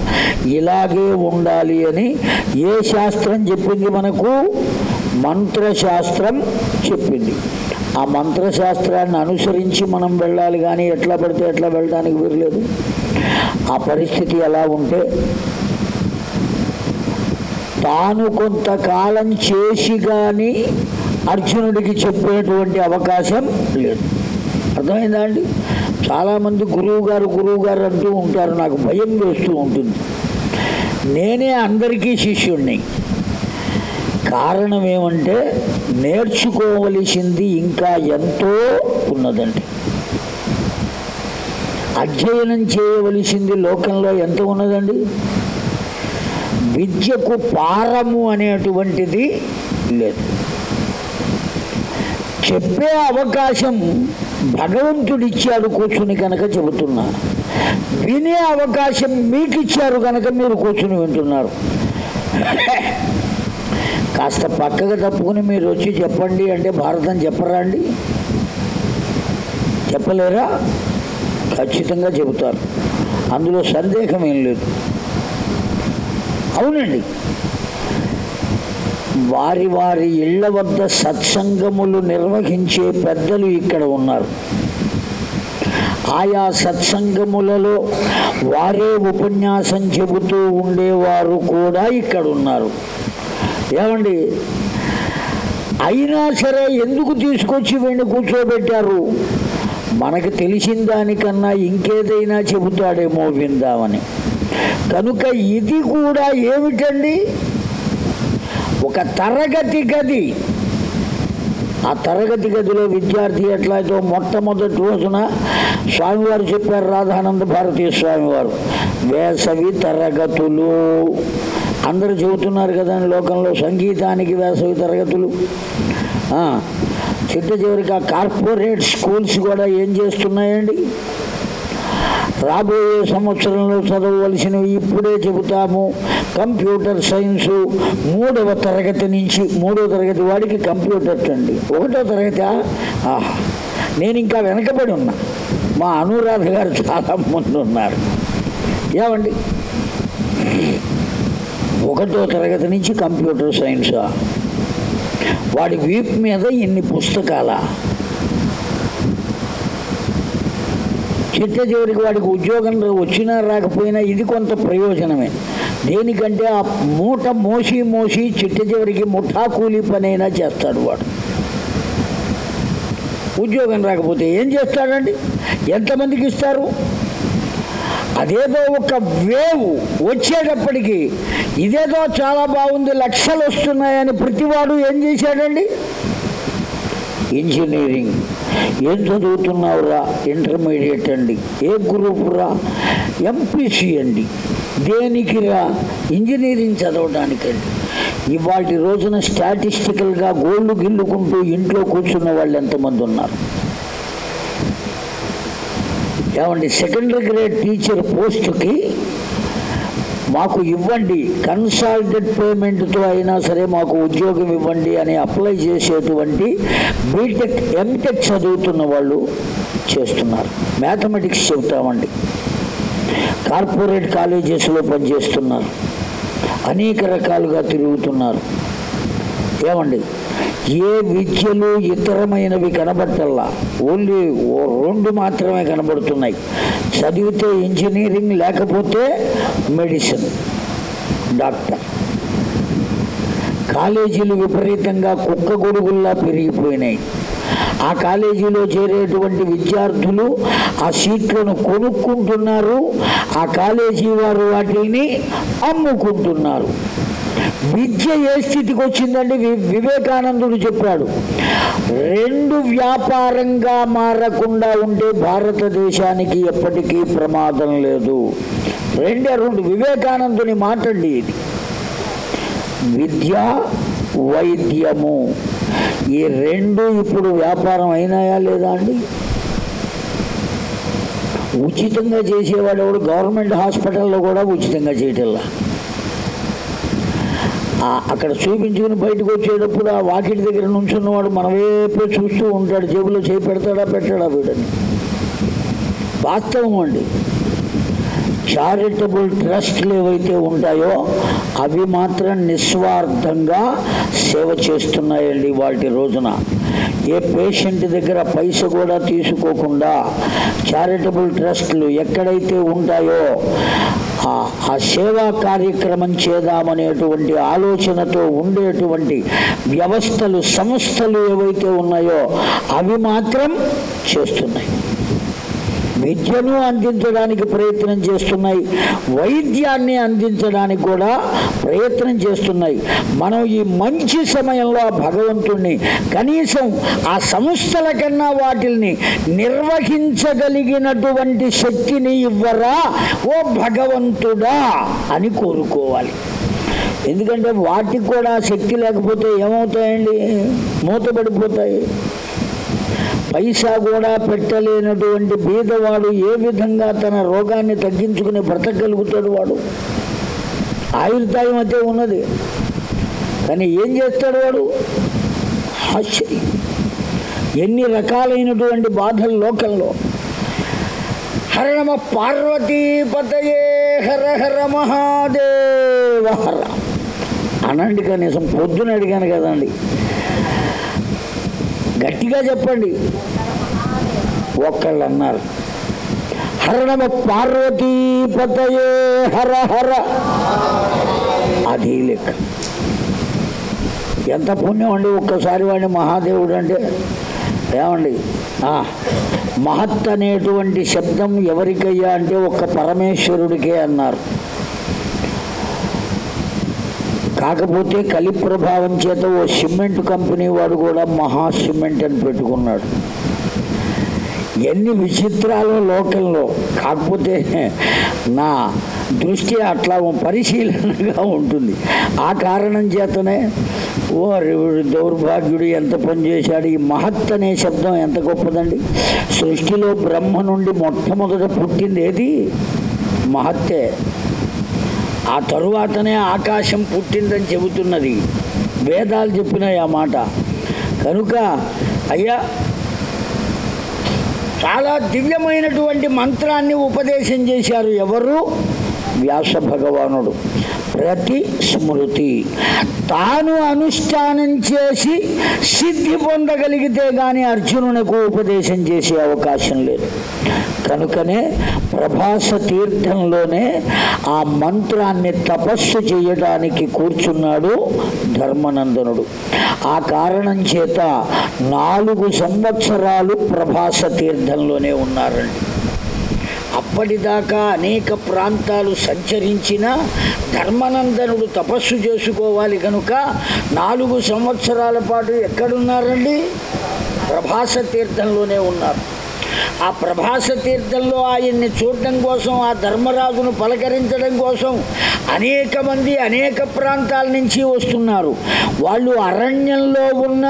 ఇలాగే ఉండాలి అని ఏ శాస్త్రం చెప్పింది మనకు? మంత్రశాస్త్రం చెప్పింది. ఆ మంత్రశాస్త్రాన్ని అనుసరించి మనం వెళ్ళాలి కానీ ఎట్లా పడితే ఎట్లా వెళ్ళడానికి వీరలేదు ఆ పరిస్థితి ఎలా ఉంటే తాను కొంతకాలం చేసి కానీ అర్జునుడికి చెప్పేటువంటి అవకాశం లేదు. అర్థమైందా అండి? చాలామంది గురువు గారు గురువు గారు అంటూ ఉంటారు నాకు భయం వేస్తూ ఉంటుంది. నేనే అందరికీ శిష్యుణ్ణి. కారణం ఏమంటే నేర్చుకోవలసింది ఇంకా ఎంతో ఉన్నదండి. అధ్యయనం చేయవలసింది లోకంలో ఎంత ఉన్నదండి? విద్యకు పారము అనేటువంటిది లేదు. చెప్పే అవకాశం భగవంతుడిచ్చాడు కూర్చుని కనుక చెబుతున్నా. వినే అవకాశం మీకు ఇచ్చారు కనుక మీరు కూర్చుని వింటున్నారు. కాస్త పక్కగా తప్పుకుని మీరు వచ్చి చెప్పండి అంటే భారతం చెప్పరా అండి? చెప్పలేరా? ఖచ్చితంగా చెబుతారు. అందులో సందేహం ఏం లేదు. అవునండి. వారి వారి ఇళ్ళ వద్ద సత్సంగములు నిర్వహించే పెద్దలు ఇక్కడ ఉన్నారు. ఆయా సత్సంగములలో వారే ఉపన్యాసం చెబుతూ ఉండేవారు కూడా ఇక్కడ ఉన్నారు. ఏమండి? అయినా సరే ఎందుకు తీసుకొచ్చి వీడిని కూర్చోబెట్టారు? మనకు తెలిసిన దానికన్నా ఇంకేదైనా చెబుతాడేమో విందామని. కనుక ఇది కూడా ఏమిటండి? ఒక తరగతి గది. ఆ తరగతి గదిలో విద్యార్థి ఎట్లయితే మొట్టమొదటి రోజున స్వామివారు చెప్పారు రాధానంద భారతీయ స్వామివారు వేసవి తరగతులు. అందరూ చెబుతున్నారు కదా లోకంలో సంగీతానికి వేసవి తరగతులు. చిట్ట చివరికి ఆ కార్పొరేట్ స్కూల్స్ కూడా ఏం చేస్తున్నాయండి? రాబోయే సంవత్సరంలో చదవవలసినవి ఇప్పుడే చెబుతాము. కంప్యూటర్ సైన్స్ మూడవ తరగతి నుంచి మూడవ తరగతి వాడికి కంప్యూటర్ అండి. ఒకటో తరగతి ఆహా నేను ఇంకా వెనకబడి ఉన్నా. మా అనురాధ గారు చాలా ముందు ఉన్నారు ఏమండి? ఒకటో తరగతి నుంచి కంప్యూటర్ సైన్సా. వాడి వీప్ మీద ఇన్ని పుస్తకాల? చిట్ట చివరికి వాడికి ఉద్యోగం వచ్చినా రాకపోయినా ఇది కొంత ప్రయోజనమే. దేనికంటే ఆ మూట మోసి మోసి చిట్ట చివరికి ముఠా కూలీ పనైనా చేస్తాడు వాడు. ఉద్యోగం రాకపోతే ఏం చేస్తాడండి? ఎంతమందికి ఇస్తారు? అదేదో ఒక వేవ్ వచ్చేటప్పటికి ఇదేదో చాలా బాగుంది లక్షలు వస్తున్నాయని ప్రతివాడు ఏం చేశాడండి? ఇంజనీరింగ్. ఏం చదువుతున్నావురా? ఇంటర్మీడియట్ అండి. ఏ గ్రూప్ రా ఎంపీసీ అండి. దేనికి రా? ఇంజనీరింగ్ చదవడానికండి. ఇవాటి రోజున స్టాటిస్టికల్గా గోళ్ళు గిల్లుకుంటూ ఇంట్లో కూర్చున్న వాళ్ళు ఎంతమంది ఉన్నారు? ఏమండి సెకండరీ గ్రేడ్ టీచర్ పోస్టుకి మాకు ఇవ్వండి కన్సాల్టెడ్ పేమెంట్తో అయినా సరే మాకు ఉద్యోగం ఇవ్వండి అని అప్లై చేసేటువంటి బీటెక్ ఎంటెక్ చదువుతున్న వాళ్ళు చేస్తున్నారు. మ్యాథమెటిక్స్ చెబుతామండి. కార్పొరేట్ కాలేజెస్లో పనిచేస్తున్నారు. అనేక రకాలుగా తిరుగుతున్నారు. ఏమండి? ఏ విద్యలు ఇతరమైనవి కనబట్టల్లా ఓన్లీ రెండు మాత్రమే కనబడుతున్నాయి. చదివితే ఇంజనీరింగ్ లేకపోతే మెడిసిన్. డాక్టర్. కాలేజీలు విపరీతంగా కుక్క గొడుగుల్లా పెరిగిపోయినాయి. ఆ కాలేజీలో చేరేటువంటి విద్యార్థులు ఆ సీట్లను కొనుక్కుంటున్నారు. ఆ కాలేజీ వారు వాటిని అమ్ముకుంటున్నారు. విద్య ఏ స్థితికి వచ్చిందండి? వి- వివేకానందుడు చెప్పాడు. రెండు వ్యాపారంగా మారకుండా ఉంటే భారతదేశానికి ఎప్పటికీ ప్రమాదం లేదు. రెండే రెండు వివేకానందుని మాటండి ఇది. విద్య వైద్యము ఈ రెండు ఇప్పుడు వ్యాపారం అయినాయా లేదా అండి? ఉచితంగా చేసేవాడు ఎవడు? గవర్నమెంట్ హాస్పిటల్లో కూడా ఉచితంగా చేయటల్లా అక్కడ చూపించుకుని బయటకు వచ్చేటప్పుడు ఆ వాకిటి దగ్గర నుంచున్నవాడు మన వైపే చూస్తూ ఉంటాడు. జేబులో చేయి పెడతాడా పెట్టాడా వీడని. వాస్తవం అండి. చారిటబుల్ ట్రస్ట్లు ఏవైతే ఉంటాయో అవి మాత్రం నిస్వార్థంగా సేవ చేస్తున్నాయండి వాటి రోజున. ఏ పేషెంట్ దగ్గర పైస కూడా తీసుకోకుండా చారిటబుల్ ట్రస్ట్లు ఎక్కడైతే ఉంటాయో ఆ- సేవా కార్యక్రమం చేద్దామనేటువంటి ఆలోచనతో ఉండేటువంటి వ్యవస్థలు సంస్థలు ఏవైతే ఉన్నాయో అవి మాత్రం చేస్తున్నాయి. విద్యను అందించడానికి ప్రయత్నం చేస్తున్నాయి. వైద్యాన్ని అందించడానికి కూడా ప్రయత్నం చేస్తున్నాయి. మనం ఈ మంచి సమయంలో ఆ భగవంతుణ్ణి కనీసం ఆ సంస్థల కన్నా వాటిల్ని నిర్వహించగలిగినటువంటి శక్తిని ఇవ్వరా? ఓ భగవంతుడా అని కోరుకోవాలి. ఎందుకంటే వాటికి కూడా శక్తి లేకపోతే ఏమవుతాయండి? మూతపడిపోతాయి. పైసా కూడా పెట్టలేనటువంటి బీదవాడు ఏ విధంగా తన రోగాన్ని తగ్గించుకుని బ్రతకగలుగుతాడు వాడు? ఆయుర్దాయం అయితే ఉన్నది. కానీ ఏం చేస్తాడు వాడు? ఆశ్చర్యం ఎన్ని రకాలైనటువంటి బాధలు లోకంలో. హర నమ పార్వతీపతయే హర హర మహాదేవ హర. అనండి కనీసం పొద్దున అడిగాను కదండి. గట్టిగా చెప్పండి. ఒక్కళ్ళు అన్నారు హరణమ పార్వతీపతయే హర హర. అది లెక్క. ఎంత పుణ్యం అండి ఒక్కసారి వాడిని మహాదేవుడు అంటే. ఏమండి? ఆ, మహత్ అనేటువంటి శబ్దం ఎవరికయ్యా అంటే ఒక్క పరమేశ్వరుడికే అన్నారు. కాకపోతే కలి ప్రభావం చేత ఓ సిమెంట్ కంపెనీ వాడు కూడా మహా సిమెంట్ అని పెట్టుకున్నాడు. ఎన్ని విచిత్రాలు లోకంలో. కాకపోతే నా దృష్టి అట్లా పరిశీలనగా ఉంటుంది. ఆ కారణం చేతనే ఓ దౌర్భాగ్యుడు ఎంత పనిచేశాడు ఈ మహత్ అనే శబ్దం ఎంత గొప్పదండి. సృష్టిలో బ్రహ్మ నుండి మొట్టమొదట పుట్టింది ఏది? మహత్తే. ఆ తరువాతనే ఆకాశం పుట్టిందని చెబుతున్నది. వేదాలు చెప్పినాయి ఆ మాట. కనుక అయ్యా చాలా దివ్యమైనటువంటి మంత్రాన్ని ఉపదేశం చేశారు ఎవరు? వ్యాస భగవానుడు. ప్రతి స్మృతి. తాను అనుష్ఠానం చేసి సిద్ధి పొందగలిగితే కానీ అర్జునునకు ఉపదేశం చేసే అవకాశం లేదు. కనుకనే ప్రభాస తీర్థంలోనే ఆ మంత్రాన్ని తపస్సు చేయడానికి కూర్చున్నాడు ధర్మనందనుడు. ఆ కారణం చేత నాలుగు సంవత్సరాలు ప్రభాస తీర్థంలోనే ఉన్నారండి. అప్పటిదాకా అనేక ప్రాంతాలు సంచరించిన ధర్మనందనుడు తపస్సు చేసుకోవాలి కనుక నాలుగు సంవత్సరాల పాటు ఎక్కడున్నారండి? ప్రభాస తీర్థంలోనే ఉన్నారు. ఆ ప్రభాస తీర్థంలో ఆయన్ని చూడటం కోసం ఆ ధర్మరాజును పలకరించడం కోసం అనేక మంది అనేక ప్రాంతాల నుంచి వస్తున్నారు. వాళ్ళు అరణ్యంలో ఉన్న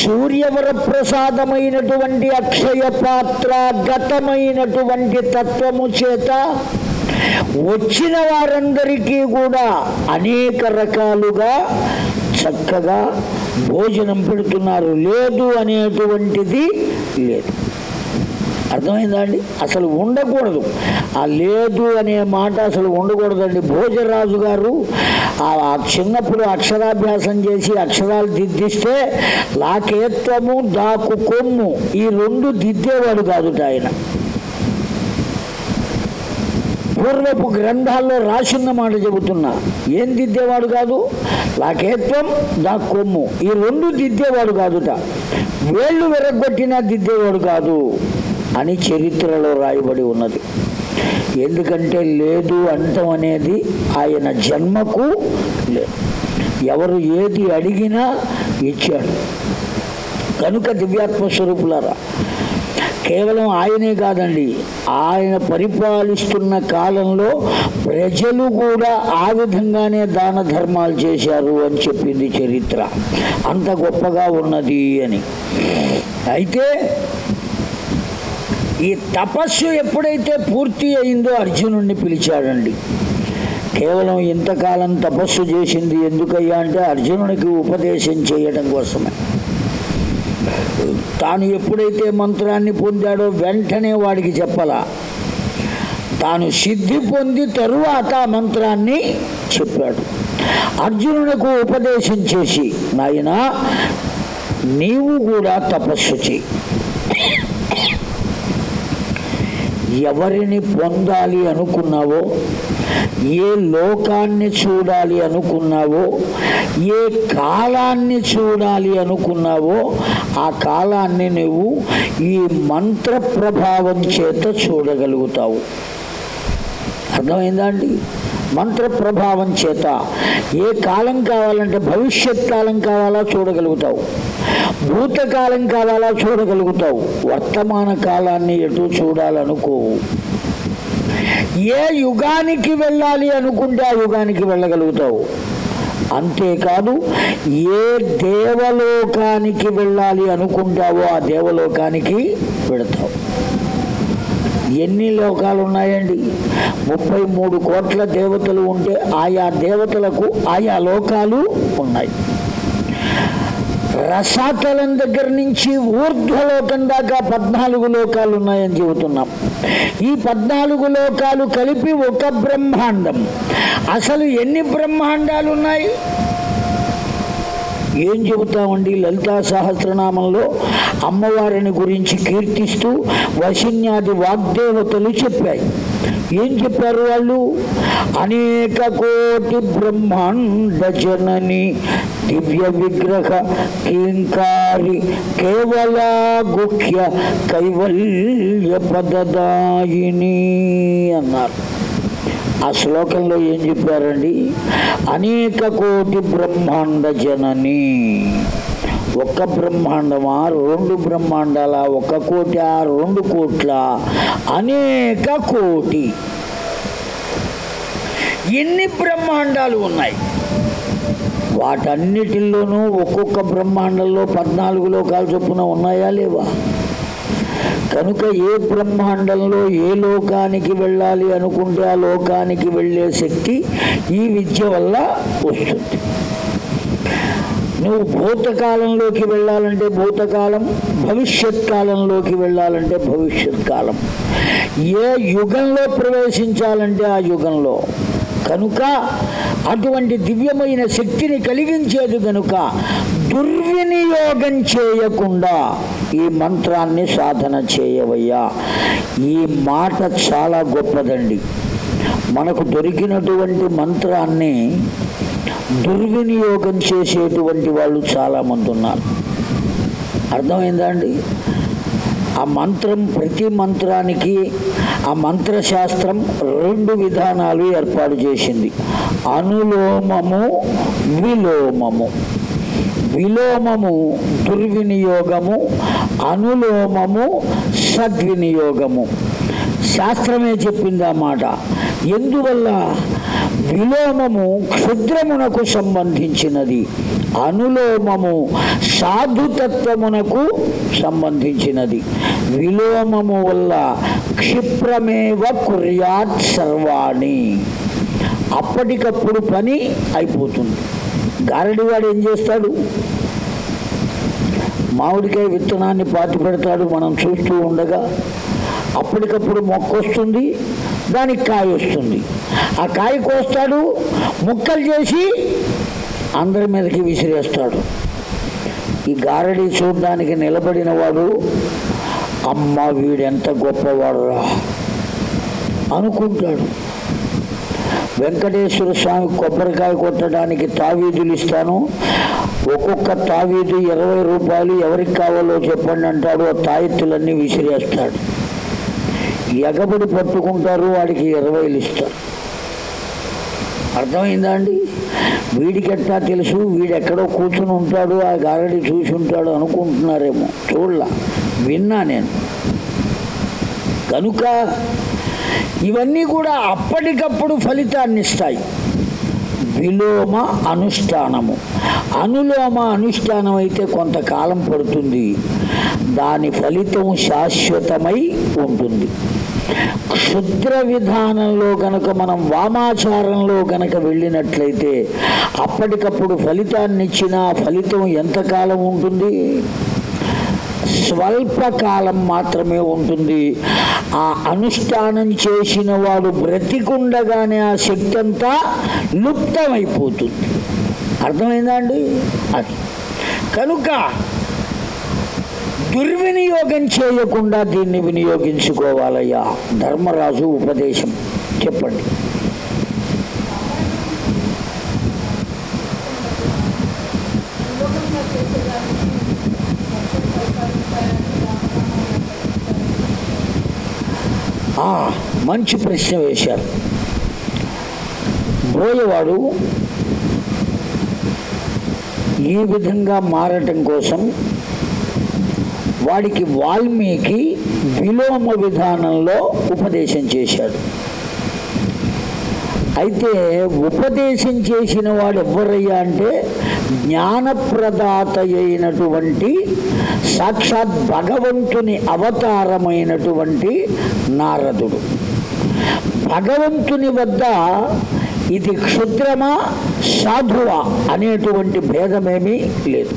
సూర్యవర ప్రసాదమైనటువంటి అక్షయ పాత్ర గతమైనటువంటి తత్వము చేత వచ్చిన వారందరికీ కూడా అనేక రకాలుగా చక్కగా భోజనం పెడుతున్నారు. లేదు అనేటువంటిది లేదు. అర్థమైందా అండి? అసలు ఉండకూడదు. ఆ లేదు అనే మాట అసలు ఉండకూడదండి. భోజరాజు గారు ఆ చిన్నప్పుడు అక్షరాభ్యాసం చేసి అక్షరాలు దిద్దిస్తే లాకేత్వము దాకు కొమ్ము ఈ రెండు దిద్దేవాడు కాదుట ఆయన. పూర్వపు గ్రంథాల్లో రాసిన మాట చెబుతున్నా. ఏం దిద్దేవాడు కాదు? లాకేత్వం దా కొమ్ము ఈ రెండు దిద్దేవాడు కాదుట. వేళ్ళు విరగొట్టినా దిద్దేవాడు కాదు. అని చరిత్రలో రాయబడి ఉన్నది. ఎందుకంటే లేదు అంతం అనేది ఆయన జన్మకు లేదు ఎవరు ఏది అడిగినా ఇచ్చాడు. కనుక దివ్యాత్మ స్వరూపులారా కేవలం ఆయనే కాదండి ఆయన పరిపాలిస్తున్న కాలంలో ప్రజలు కూడా ఆ విధంగానే దాన ధర్మాలు చేశారు అని చెప్పింది చరిత్ర. అంత గొప్పగా ఉన్నది అని. అయితే ఈ తపస్సు ఎప్పుడైతే పూర్తి అయిందో అర్జునుడిని పిలిచాడండి. కేవలం ఇంతకాలం తపస్సు చేసింది ఎందుకయ్యా అంటే అర్జునుడికి ఉపదేశం చేయడం కోసమే. తాను ఎప్పుడైతే మంత్రాన్ని పొందాడో వెంటనే వాడికి చెప్పాలా. తాను సిద్ధి పొంది తరువాత ఆ మంత్రాన్ని చెప్పాడు. అర్జునుడికి ఉపదేశం చేసి నాయన నీవు కూడా తపస్సు చేయి. ఎవరిని పొందాలి అనుకున్నావో ఏ లోకాన్ని చూడాలి అనుకున్నావో ఏ కాలాన్ని చూడాలి అనుకున్నావో ఆ కాలాన్ని నువ్వు ఈ మంత్ర ప్రభావం చేత చూడగలుగుతావు. అర్థమైందా అండి? మంత్ర ప్రభావం చేత. ఏ కాలం కావాలంటే భవిష్యత్ కాలం కావాలా చూడగలుగుతావు. భూతకాలం కావాలా చూడగలుగుతావు. వర్తమాన కాలాన్ని ఎటు చూడాలనుకోవు ఏ యుగానికి వెళ్ళాలి అనుకుంటే ఆ యుగానికి వెళ్ళగలుగుతావు. అంతేకాదు ఏ దేవలోకానికి వెళ్ళాలి అనుకుంటావో ఆ దేవలోకానికి వెళతావు. ఎన్ని లోకాలు ఉన్నాయండి ముప్పై మూడు కోట్ల దేవతలు ఉంటే ఆయా దేవతలకు ఆయా లోకాలు ఉన్నాయి. రసాతలం దగ్గర నుంచి ఊర్ధ్వలోకం దాకా పద్నాలుగు లోకాలు ఉన్నాయని చెబుతున్నాం. ఈ పద్నాలుగు లోకాలు కలిపి ఒక బ్రహ్మాండం. అసలు ఎన్ని బ్రహ్మాండాలు ఉన్నాయి ఏం చెబుతామండి? లలితా సహస్రనామంలో అమ్మవారిని గురించి కీర్తిస్తూ వశిన్యాది వాగ్దేవతలు చెప్పాయి. ఏం చెప్పారు వాళ్ళు? అనేక కోటి బ్రహ్మాండ జనని దివ్య విగ్రహ కీంకారి కేవల గుఖ్య కైవల్య పదదాయిని అన్నారు. ఆ శ్లోకంలో ఏం చెప్పారండి? అనేక కోటి బ్రహ్మాండ జనని. ఒక్క బ్రహ్మాండమా? రెండు బ్రహ్మాండాల? ఒక కోటి ఆ రెండు కోట్ల. అనేక కోటి. ఎన్ని బ్రహ్మాండాలు ఉన్నాయి? వాటన్నిటిల్లోనూ ఒక్కొక్క బ్రహ్మాండంలో పద్నాలుగు లోకాలు చొప్పున ఉన్నాయా లేవా? కనుక ఏ బ్రహ్మాండంలో ఏ లోకానికి వెళ్ళాలి అనుకుంటే ఆ లోకానికి వెళ్ళే శక్తి ఈ విద్య వల్ల వస్తుంది. నువ్వు భూతకాలంలోకి వెళ్ళాలంటే భూతకాలం భవిష్యత్ కాలంలోకి వెళ్ళాలంటే భవిష్యత్ కాలం. ఏ యుగంలో ప్రవేశించాలంటే ఆ యుగంలో కనుక అటువంటి దివ్యమైన శక్తిని కలిగించేది కనుక దుర్వినియోగం చేయకుండా ఈ మంత్రాన్ని సాధన చేయవయ్యా. ఈ మాట చాలా గొప్పదండి. మనకు దొరికినటువంటి మంత్రాన్ని దుర్వినియోగం చేసేటువంటి వాళ్ళు చాలామంది ఉన్నారు. అర్థమైందా అండి? ఆ మంత్రం ప్రతి మంత్రానికి ఆ మంత్రశాస్త్రం రెండు విధానాలు ఏర్పాటు చేసింది. అనులోమము విలోమము. విలోమము దుర్వినియోగము అనులోమము సద్వినియోగము. శాస్త్రమే చెప్పింది ఆ మాట. ఎందువల్ల? విలోమము క్షుద్రమునకు సంబంధించినది. అనులోమము సాధుతత్వమునకు సంబంధించినది. విలోమము వల్ల క్షిప్రమేవ కుర్యాత్ సర్వాణి. అప్పటికప్పుడు పని అయిపోతుంది. గారడివాడు ఏం చేస్తాడు? మామిడికాయ విత్తనాన్ని పాతి పెడతాడు మనం చూస్తూ ఉండగా. అప్పటికప్పుడు మొక్క వస్తుంది దానికి కాయ వస్తుంది. ఆ కాయ కోస్తాడు ముక్కలు చేసి అందరి మీదకి విసిరేస్తాడు. ఈ గారడి చూడడానికి నిలబడిన వాడు అమ్మ వీడెంత గొప్పవాడురా అనుకుంటాడు. వెంకటేశ్వర స్వామి కొబ్బరికాయ కొట్టడానికి తావీదులు ఇస్తాను. ఒక్కొక్క తావీదు ఇరవై రూపాయలు ఎవరికి కావాలో చెప్పండి అంటాడు. ఆ తాయెత్తులన్నీ విసిరేస్తాడు. ఎగబడి పట్టుకుంటారు వాడికి ఇరవైలు ఇస్తారు. అర్థమైందా అండి? వీడికి తెలుసు వీడెక్కడో కూర్చుని ఉంటాడు ఆ గారడి చూసి ఉంటాడు అనుకుంటున్నారేమో. చూడలా విన్నా నేను. కనుక ఇవన్నీ కూడా అప్పటికప్పుడు ఫలితాన్ని ఇస్తాయి విలోమ అనుష్ఠానము. అనులోమ అనుష్ఠానం అయితే కొంతకాలం పడుతుంది. దాని ఫలితం శాశ్వతమై ఉంటుంది. క్షుద్ర విధానంలో గనక మనం వామాచారంలో గనక వెళ్ళినట్లయితే అప్పటికప్పుడు ఫలితాన్ని ఇచ్చిన ఫలితం ఎంతకాలం ఉంటుంది? స్వల్పకాలం మాత్రమే ఉంటుంది. ఆ అనుష్ఠానం చేసిన వాడు బ్రతికుండగానే ఆ శక్తి అంతా లుప్తమైపోతుంది. అర్థమైందా అండి? అది. కనుక దుర్వినియోగం చేయకుండా దీన్ని వినియోగించుకోవాలయ్యా. ధర్మరాజు ఉపదేశం. చెప్పండి. ఆ, మంచి ప్రశ్న వేశారు. బోయవాడు ఈ విధంగా మారటం కోసం వాడికి వాల్మీకి విలోమ విధానంలో ఉపదేశం చేశాడు. అయితే ఉపదేశం చేసిన వాడు ఎవరయ్యా అంటే జ్ఞానప్రదాత అయినటువంటి సాక్షాత్ భగవంతుని అవతారమైనటువంటి నారదుడు. భగవంతుని వద్ద ఇది క్షుద్రమా సాధువా అనేటువంటి భేదమేమీ లేదు.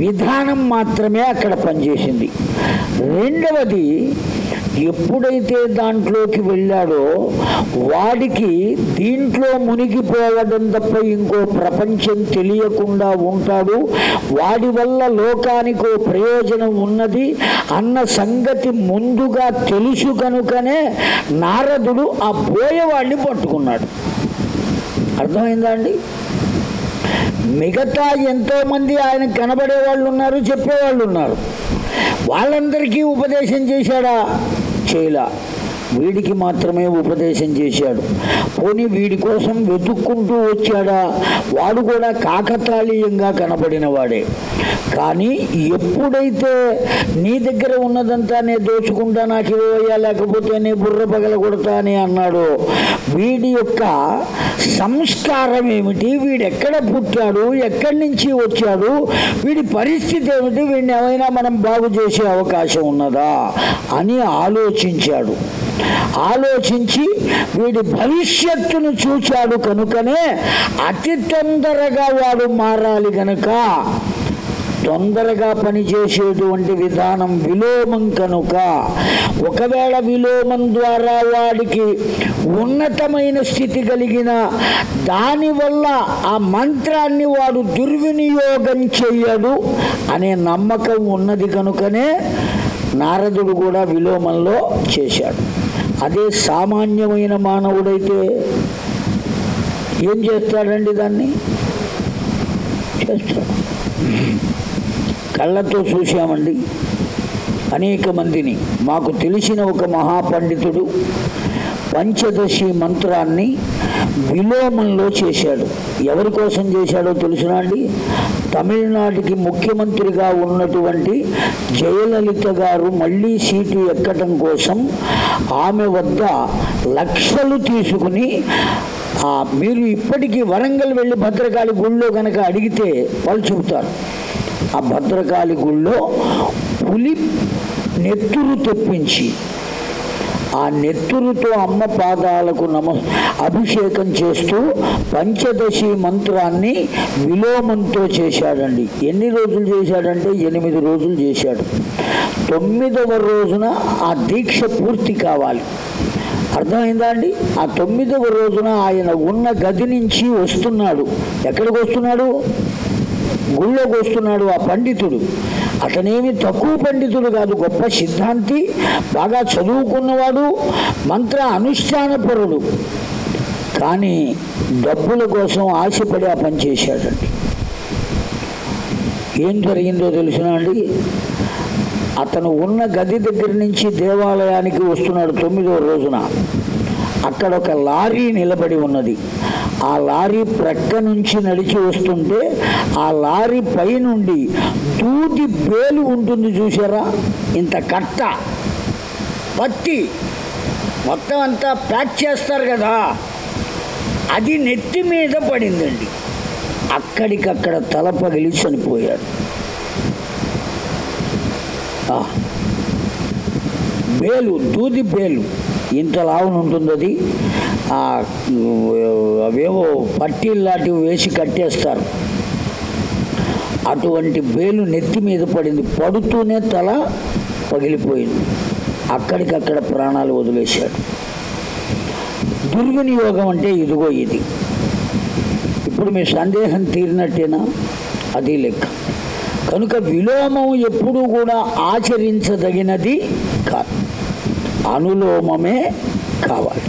విధానం మాత్రమే అక్కడ పనిచేసింది. రెండవది ఎప్పుడైతే దాంట్లోకి వెళ్ళాడో వాడికి దీంట్లో మునిగిపోవడం తప్ప ఇంకో ప్రపంచం తెలియకుండా ఉంటాడు. వాడి వల్ల లోకానికి ప్రయోజనం ఉన్నది. అన్న సంగతి ముందుగా తెలుసు కనుకనే నారదుడు ఆ పోయేవాడిని పట్టుకున్నాడు. అర్థమైందా అండి? మిగతా ఎంతో మంది ఆయన కనబడే వాళ్ళు ఉన్నారు చెప్పేవాళ్ళు ఉన్నారు. వాళ్ళందరికీ ఉపదేశం చేశాడా? చేయలా. వీడికి మాత్రమే ఉపదేశం చేశాడు. పోనీ వీడి కోసం వెతుక్కుంటూ వచ్చాడా? వాడు కూడా కాకతాళీయంగా కనబడిన వాడే కానీ ఎప్పుడైతే నీ దగ్గర ఉన్నదంతా నేను దోచుకుంటా నాకు ఇవ్వయ్యా లేకపోతే నీ బుర్ర పగల కొడతా అని అన్నాడు వీడి యొక్క సంస్కారం ఏమిటి? వీడు ఎక్కడ పుట్టాడు? ఎక్కడి నుంచి వచ్చాడు? వీడి పరిస్థితి ఏమిటి? వీడిని ఏమైనా మనం బాగు చేసే అవకాశం ఉన్నదా? అని ఆలోచించాడు. ఆలోచించి వీడి భవిష్యత్తును చూచాడు కనుకనే అతి తొందరగా వాడు మారాలి గనుక. తొందరగా పనిచేసేటువంటి విధానం విలోమం కనుక. ఒకవేళ విలోమం ద్వారా వాడికి ఉన్నతమైన స్థితి కలిగిన దానివల్ల ఆ మంత్రాన్ని వాడు దుర్వినియోగం చెయ్యడు అనే నమ్మకం ఉన్నది కనుకనే నారదుడు కూడా విలోమంలో చేశాడు. అదే సామాన్యమైన మానవుడైతే ఏం చేస్తాడండి దాన్ని? చేస్తాడు. కళ్ళతో చూశామండి. అనేక మందిని. మాకు తెలిసిన ఒక మహాపండితుడు పంచదశి మంత్రాన్ని విలోమంలో చేశాడు. ఎవరి కోసం చేశాడో తెలుసునా అండి? తమిళనాడుకి ముఖ్యమంత్రిగా ఉన్నటువంటి జయలలిత గారు మళ్ళీ సీటు ఎక్కడం కోసం ఆమె వద్ద లక్షలు తీసుకుని మీరు ఇప్పటికీ వరంగల్ వెళ్ళి భద్రకాళి గుళ్ళో కనుక అడిగితే వాళ్ళు చెబుతారు. ఆ భద్రకాళి గుళ్ళో పులి నెత్తురు తెప్పించి ఆ నెత్తురుతో అమ్మ పాదాలకు నమ అభిషేకం చేస్తూ పంచదశి మంత్రాన్ని విలోమంతో చేశాడండి. ఎన్ని రోజులు చేశాడంటే ఎనిమిది రోజులు చేశాడు. తొమ్మిదవ రోజున ఆ దీక్ష పూర్తి కావాలి. అర్థమైందా అండి? ఆ తొమ్మిదవ రోజున ఆయన ఉన్న గది నుంచి వస్తున్నాడు. ఎక్కడికి వస్తున్నాడు? గుళ్ళోకి వస్తున్నాడు ఆ పండితుడు. అతనేమి తక్కువ పండితుడు కాదు గొప్ప సిద్ధాంతి బాగా చదువుకున్నవాడు మంత్ర అనుష్ఠానపరుడు. కానీ డబ్బుల కోసం ఆశపడి ఆ పని చేశాడండి. ఏం జరిగిందో తెలుసునా అండి? అతను ఉన్న గది దగ్గర నుంచి దేవాలయానికి వస్తున్నాడు తొమ్మిదో రోజున. అక్కడ ఒక లారీ నిలబడి ఉన్నది. ఆ లారీ ప్రక్క నుంచి నడిచి వస్తుంటే ఆ లారీ పై నుండి దూది బేలు ఉంటుంది చూసారా ఇంత కట్ట పత్తి. మొత్తం అంతా ప్యాక్ చేస్తారు కదా. అది నెత్తి మీద పడిందండి. అక్కడికక్కడ తల పగిలి చనిపోయాడు. బేలు దూది బేలు. ఇంత లావునుంటుంది అది. అవేవో పట్టీలు లాంటివి వేసి కట్టేస్తారు. అటువంటి బేలు నెత్తి మీద పడింది. పడుతూనే తల పగిలిపోయింది. అక్కడికక్కడ ప్రాణాలు వదిలేశాడు. దుర్వినియోగం అంటే ఇదిగో ఇది. ఇప్పుడు మీ సందేహం తీరినట్టేనా? అది లెక్క. కనుక విలోమం ఎప్పుడూ కూడా ఆచరించదగినది కాదు అనులోమమే కావాలి.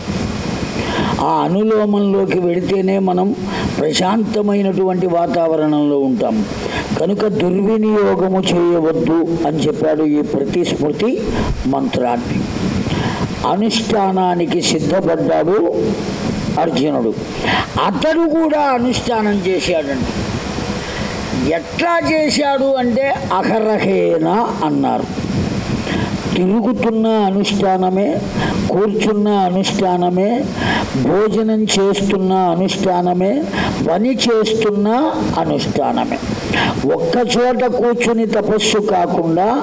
ఆ అనులోమంలోకి వెడితేనే మనం ప్రశాంతమైనటువంటి వాతావరణంలో ఉంటాం. కనుక దుర్వినియోగము చేయవద్దు అని చెప్పాడు ఈ ప్రతిస్మృతి మంత్రాన్ని. అనుష్ఠానానికి సిద్ధపడ్డాడు అర్జునుడు. అతడు కూడా అనుష్ఠానం చేశాడండి ఎట్లా చేశాడు అంటే అహరహేన అన్నారు. తిరుగుతున్న అనుష్ఠానమే కూర్చున్న అనుష్ఠానమే భోజనం చేస్తున్న అనుష్ఠానమే పని చేస్తున్న అనుష్ఠానమే. ఒక్కచోట కూర్చుని తపస్సు కాకుండా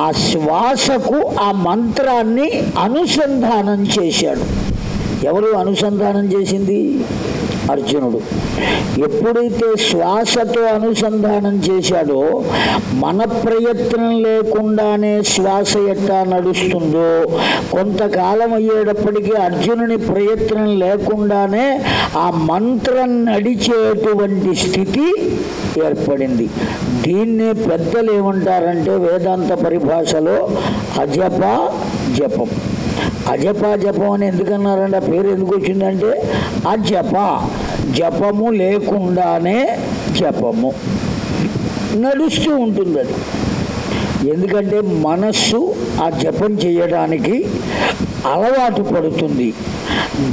ఆ శ్వాసకు ఆ మంత్రాన్ని అనుసంధానం చేశాడు. ఎవరు అనుసంధానం చేసింది? అర్జునుడు. ఎప్పుడైతే శ్వాసతో అనుసంధానం చేశాడో మన ప్రయత్నం లేకుండానే శ్వాస ఎట్టా నడుస్తుందో కొంతకాలం అయ్యేటప్పటికీ అర్జునుని ప్రయత్నం లేకుండానే ఆ మంత్రం నడిచేటువంటి స్థితి ఏర్పడింది. దీన్నే పెద్దలు ఏమంటారంటే వేదాంత పరిభాషలో అజప జపం. అజప జపం అని ఎందుకన్నారండి? ఆ పేరు ఎందుకు వచ్చిందంటే అజప. జపము లేకుండానే జపము నడుస్తూ ఉంటుంది అది ఎందుకంటే మనస్సు ఆ జపం చేయడానికి అలవాటు పడుతుంది.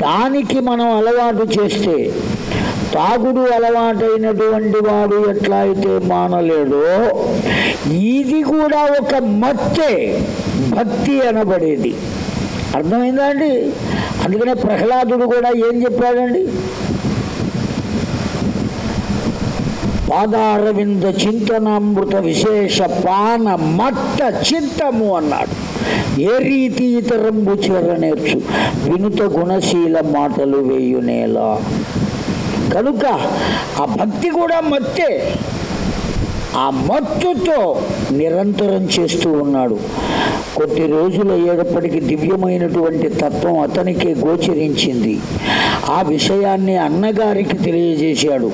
దానికి మనం అలవాటు చేస్తే తాగుడు అలవాటైనటువంటి వాడు ఎట్లా అయితే మానలేడో ఇది కూడా ఒక మత్తే భక్తి అనబడేది. అర్థమైందా అండి? అందుకనే ప్రహ్లాదుడు కూడా ఏం చెప్పాడండి? పాదారవింద చింతనామృత విశేష పాన మట్ట చింతము అన్నాడు. ఏ రీతి ఇతరంబు చేరనేర్చు వినుత గుణశీల మాటలు వేయునేలా కనుక ఆ భక్తి కూడా మత్తే. ఆ మత్తుతో నిరంతరం చేస్తూ ఉన్నాడు. కొద్ది రోజులు అయ్యేటప్పటికి దివ్యమైనటువంటి తత్వం అతనికి గోచరించింది. ఆ విషయాన్ని అన్నగారికి తెలియజేశాడు.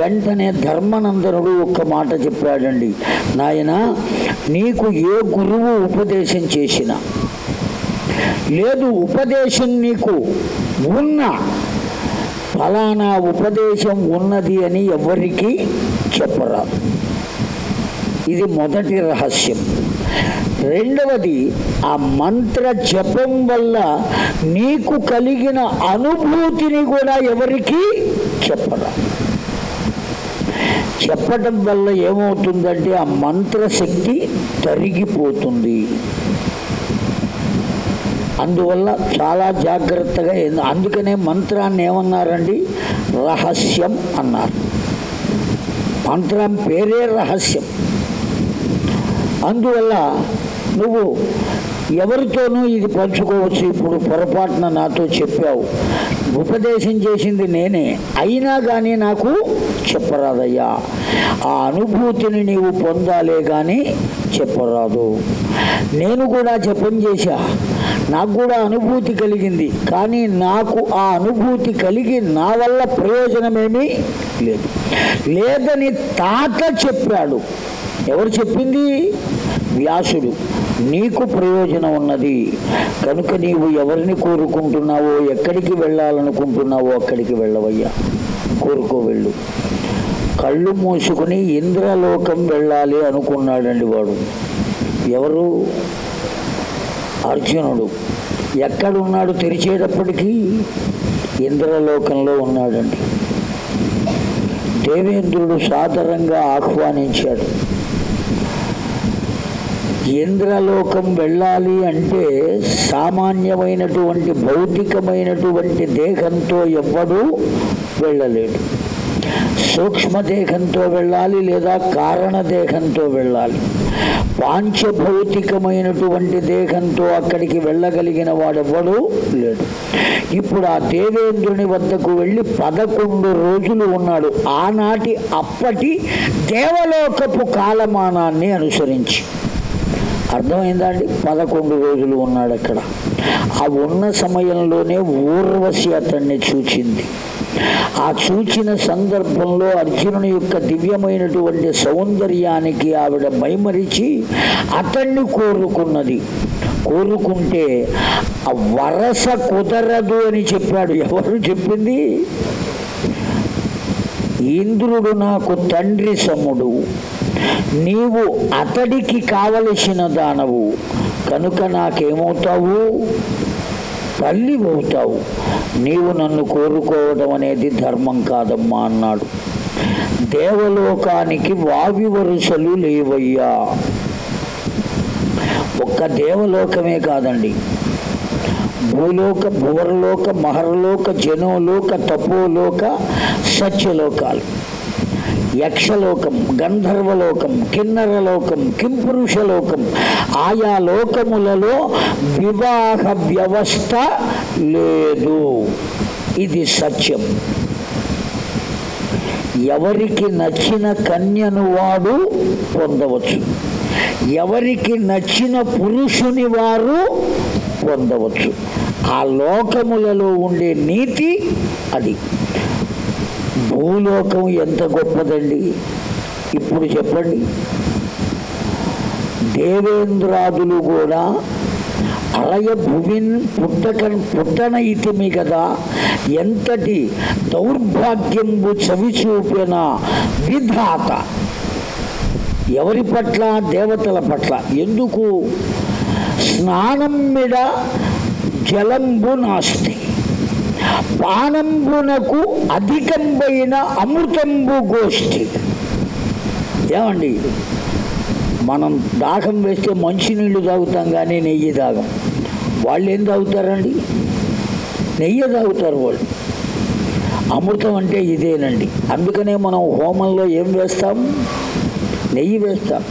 వెంటనే ధర్మనందనుడు ఒక్క మాట చెప్పాడండి. నాయన నీకు ఏ గురువు ఉపదేశం చేసినా లేదు ఉపదేశం నీకు ఉన్న ఫలానా ఉపదేశం ఉన్నది అని ఎవరికి చెప్పరాదు. ఇది మొదటి రహస్యం. రెండవది ఆ మంత్ర జపం వల్ల నీకు కలిగిన అనుభూతిని కూడా ఎవరికి చెప్పడం చెప్పడం వల్ల ఏమవుతుందంటే ఆ మంత్రశక్తి తరిగిపోతుంది. అందువల్ల చాలా జాగ్రత్తగా అందుకనే మంత్రాన్ని ఏమన్నారండి? రహస్యం అన్నారు. మంత్రం పేరే రహస్యం. అందువల్ల నువ్వు ఎవరితోనూ ఇది పంచుకోవచ్చు. ఇప్పుడు పొరపాటున నాతో చెప్పావు. ఉపదేశం చేసింది నేనే. అయినా కానీ నాకు చెప్పరాదయ్యా. ఆ అనుభూతిని నీవు పొందాలే కానీ చెప్పరాదు. నేను కూడా జపం చేశా. నాకు కూడా అనుభూతి కలిగింది. కానీ నాకు ఆ అనుభూతి కలిగి నా వల్ల ప్రయోజనమేమీ లేదు. లేదని తాత చెప్పాడు. ఎవరు చెప్పింది? వ్యాసుడు. నీకు ప్రయోజనం ఉన్నది. కనుక నీవు ఎవరిని కోరుకుంటున్నావో ఎక్కడికి వెళ్ళాలనుకుంటున్నావో అక్కడికి వెళ్ళవయ్యా. కోరుకో వెళ్ళు. కళ్ళు మూసుకుని ఇంద్రలోకం వెళ్ళాలి అనుకున్నాడండి వాడు. ఎవరు? అర్జునుడు. ఎక్కడున్నాడు తెరిచేటప్పటికీ? ఇంద్రలోకంలో ఉన్నాడండి. దేవేంద్రుడు సాదరంగా ఆహ్వానించాడు. ఇంద్రలోకం వెళ్ళాలి అంటే సామాన్యమైనటువంటి భౌతికమైనటువంటి దేహంతో ఎవ్వడూ వెళ్ళలేడు సూక్ష్మదేహంతో వెళ్ళాలి లేదా కారణ దేహంతో వెళ్ళాలి. పాంచభౌతికమైనటువంటి దేహంతో అక్కడికి వెళ్ళగలిగిన వాడెవ్వడూ లేడు. ఇప్పుడు ఆ దేవేంద్రుని వద్దకు వెళ్ళి పదకొండు రోజులు ఉన్నాడు. ఆనాటి అప్పటి దేవలోకపు కాలమానాన్ని అనుసరించి. అర్థమైందా అండి పదకొండు రోజులు ఉన్నాడు అక్కడ. ఆ ఉన్న సమయంలోనే ఊర్వశి అతన్ని చూచింది. ఆ చూచిన సందర్భంలో అర్జునుని యొక్క దివ్యమైనటువంటి సౌందర్యానికి ఆవిడ మైమరిచి అతన్ని కోరుకున్నది. కోరుకుంటే ఆ వరస కుదరదు అని చెప్పాడు. ఎవరు చెప్పింది? ఇంద్రుడు నాకు తండ్రి సముడు. నీవు అతడికి కావలసిన దానవు. కనుక నాకేమవుతావు? తల్లి అవుతావు. నీవు నన్ను కోరుకోవడం అనేది ధర్మం కాదమ్మా అన్నాడు. దేవలోకానికి వావి వరుసలు లేవయ్యా. ఒక్క దేవలోకమే కాదండి. భూలోక భువరలోక మహరలోక జనోలోక తపోలోక సత్యలోకాలు. యక్షలోకం గంధర్వలోకం కిన్నరలోకం కింపురుషలోకం. ఆయా లోకములలో వివాహ వ్యవస్థ లేదు. ఇది సత్యం. ఎవరికి నచ్చిన కన్యను వాడు పొందవచ్చు. ఎవరికి నచ్చిన పురుషుని వారు పొందవచ్చు. ఆ లోకములలో ఉండే నీతి అది. భూలోకం ఎంత గొప్పదండి? ఇప్పుడు చెప్పండి. దేవేంద్రాదులు కూడా అలయ భూమిన్ పుట్టక పుట్టన ఇతిమి కదా. ఎంతటి దౌర్భాగ్యంబు చవి చూపిన విధాత. ఎవరి పట్ల? దేవతల పట్ల. ఎందుకు? స్నానం మీద జలంబు నాస్తి. పానంబునకు అధికంబైన అమృతంబు గోష్ఠి. ఏమండి? మనం దాహం వేస్తే మంచినీళ్ళు తాగుతాం కానీ నెయ్యి తాగం. వాళ్ళు ఏం తాగుతారండి? నెయ్యి తాగుతారు వాళ్ళు. అమృతం అంటే ఇదేనండి. అందుకనే మనం హోమంలో ఏం వేస్తాం? నెయ్యి వేస్తాం.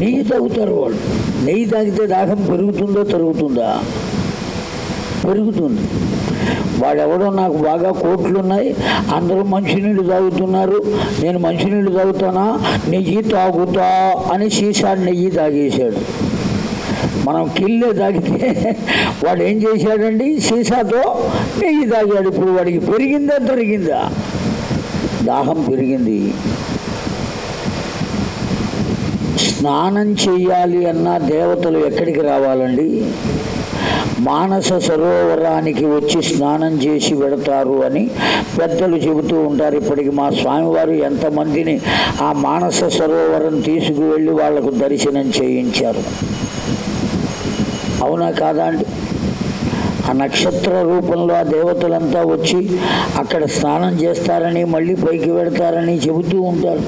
నెయ్యి తాగుతారు వాళ్ళు. నెయ్యి తాగితే దాహం పెరుగుతుందో తరుగుతుందా? పెరుగుతుంది. వాడెవడో నాకు బాగా కోట్లు ఉన్నాయి అందరూ మంచినీళ్ళు తాగుతున్నారు నేను మంచినీళ్ళు తాగుతానా? నెయ్యి తాగుతా అని సీసా నెయ్యి తాగేశాడు. మనం కిల్లే తాగితే వాడు ఏం చేశాడండి? సీసాతో నెయ్యి తాగాడు. ఇప్పుడు వాడికి పెరిగిందా తరిగిందా దాహం పెరిగింది. స్నానం చేయాలి అన్న దేవతలు ఎక్కడికి రావాలండి? మానస సరోవరానికి వచ్చి స్నానం చేసి వెడతారు అని పెద్దలు చెబుతూ ఉంటారు. ఇప్పటికి మా స్వామివారు ఎంతమందిని ఆ మానస సరోవరం తీసుకువెళ్ళి వాళ్ళకు దర్శనం చేయించారు. అవునా కాదా అండి? ఆ నక్షత్ర రూపంలో ఆ దేవతలంతా వచ్చి అక్కడ స్నానం చేస్తారని మళ్ళీ పైకి పెడతారని చెబుతూ ఉంటారు.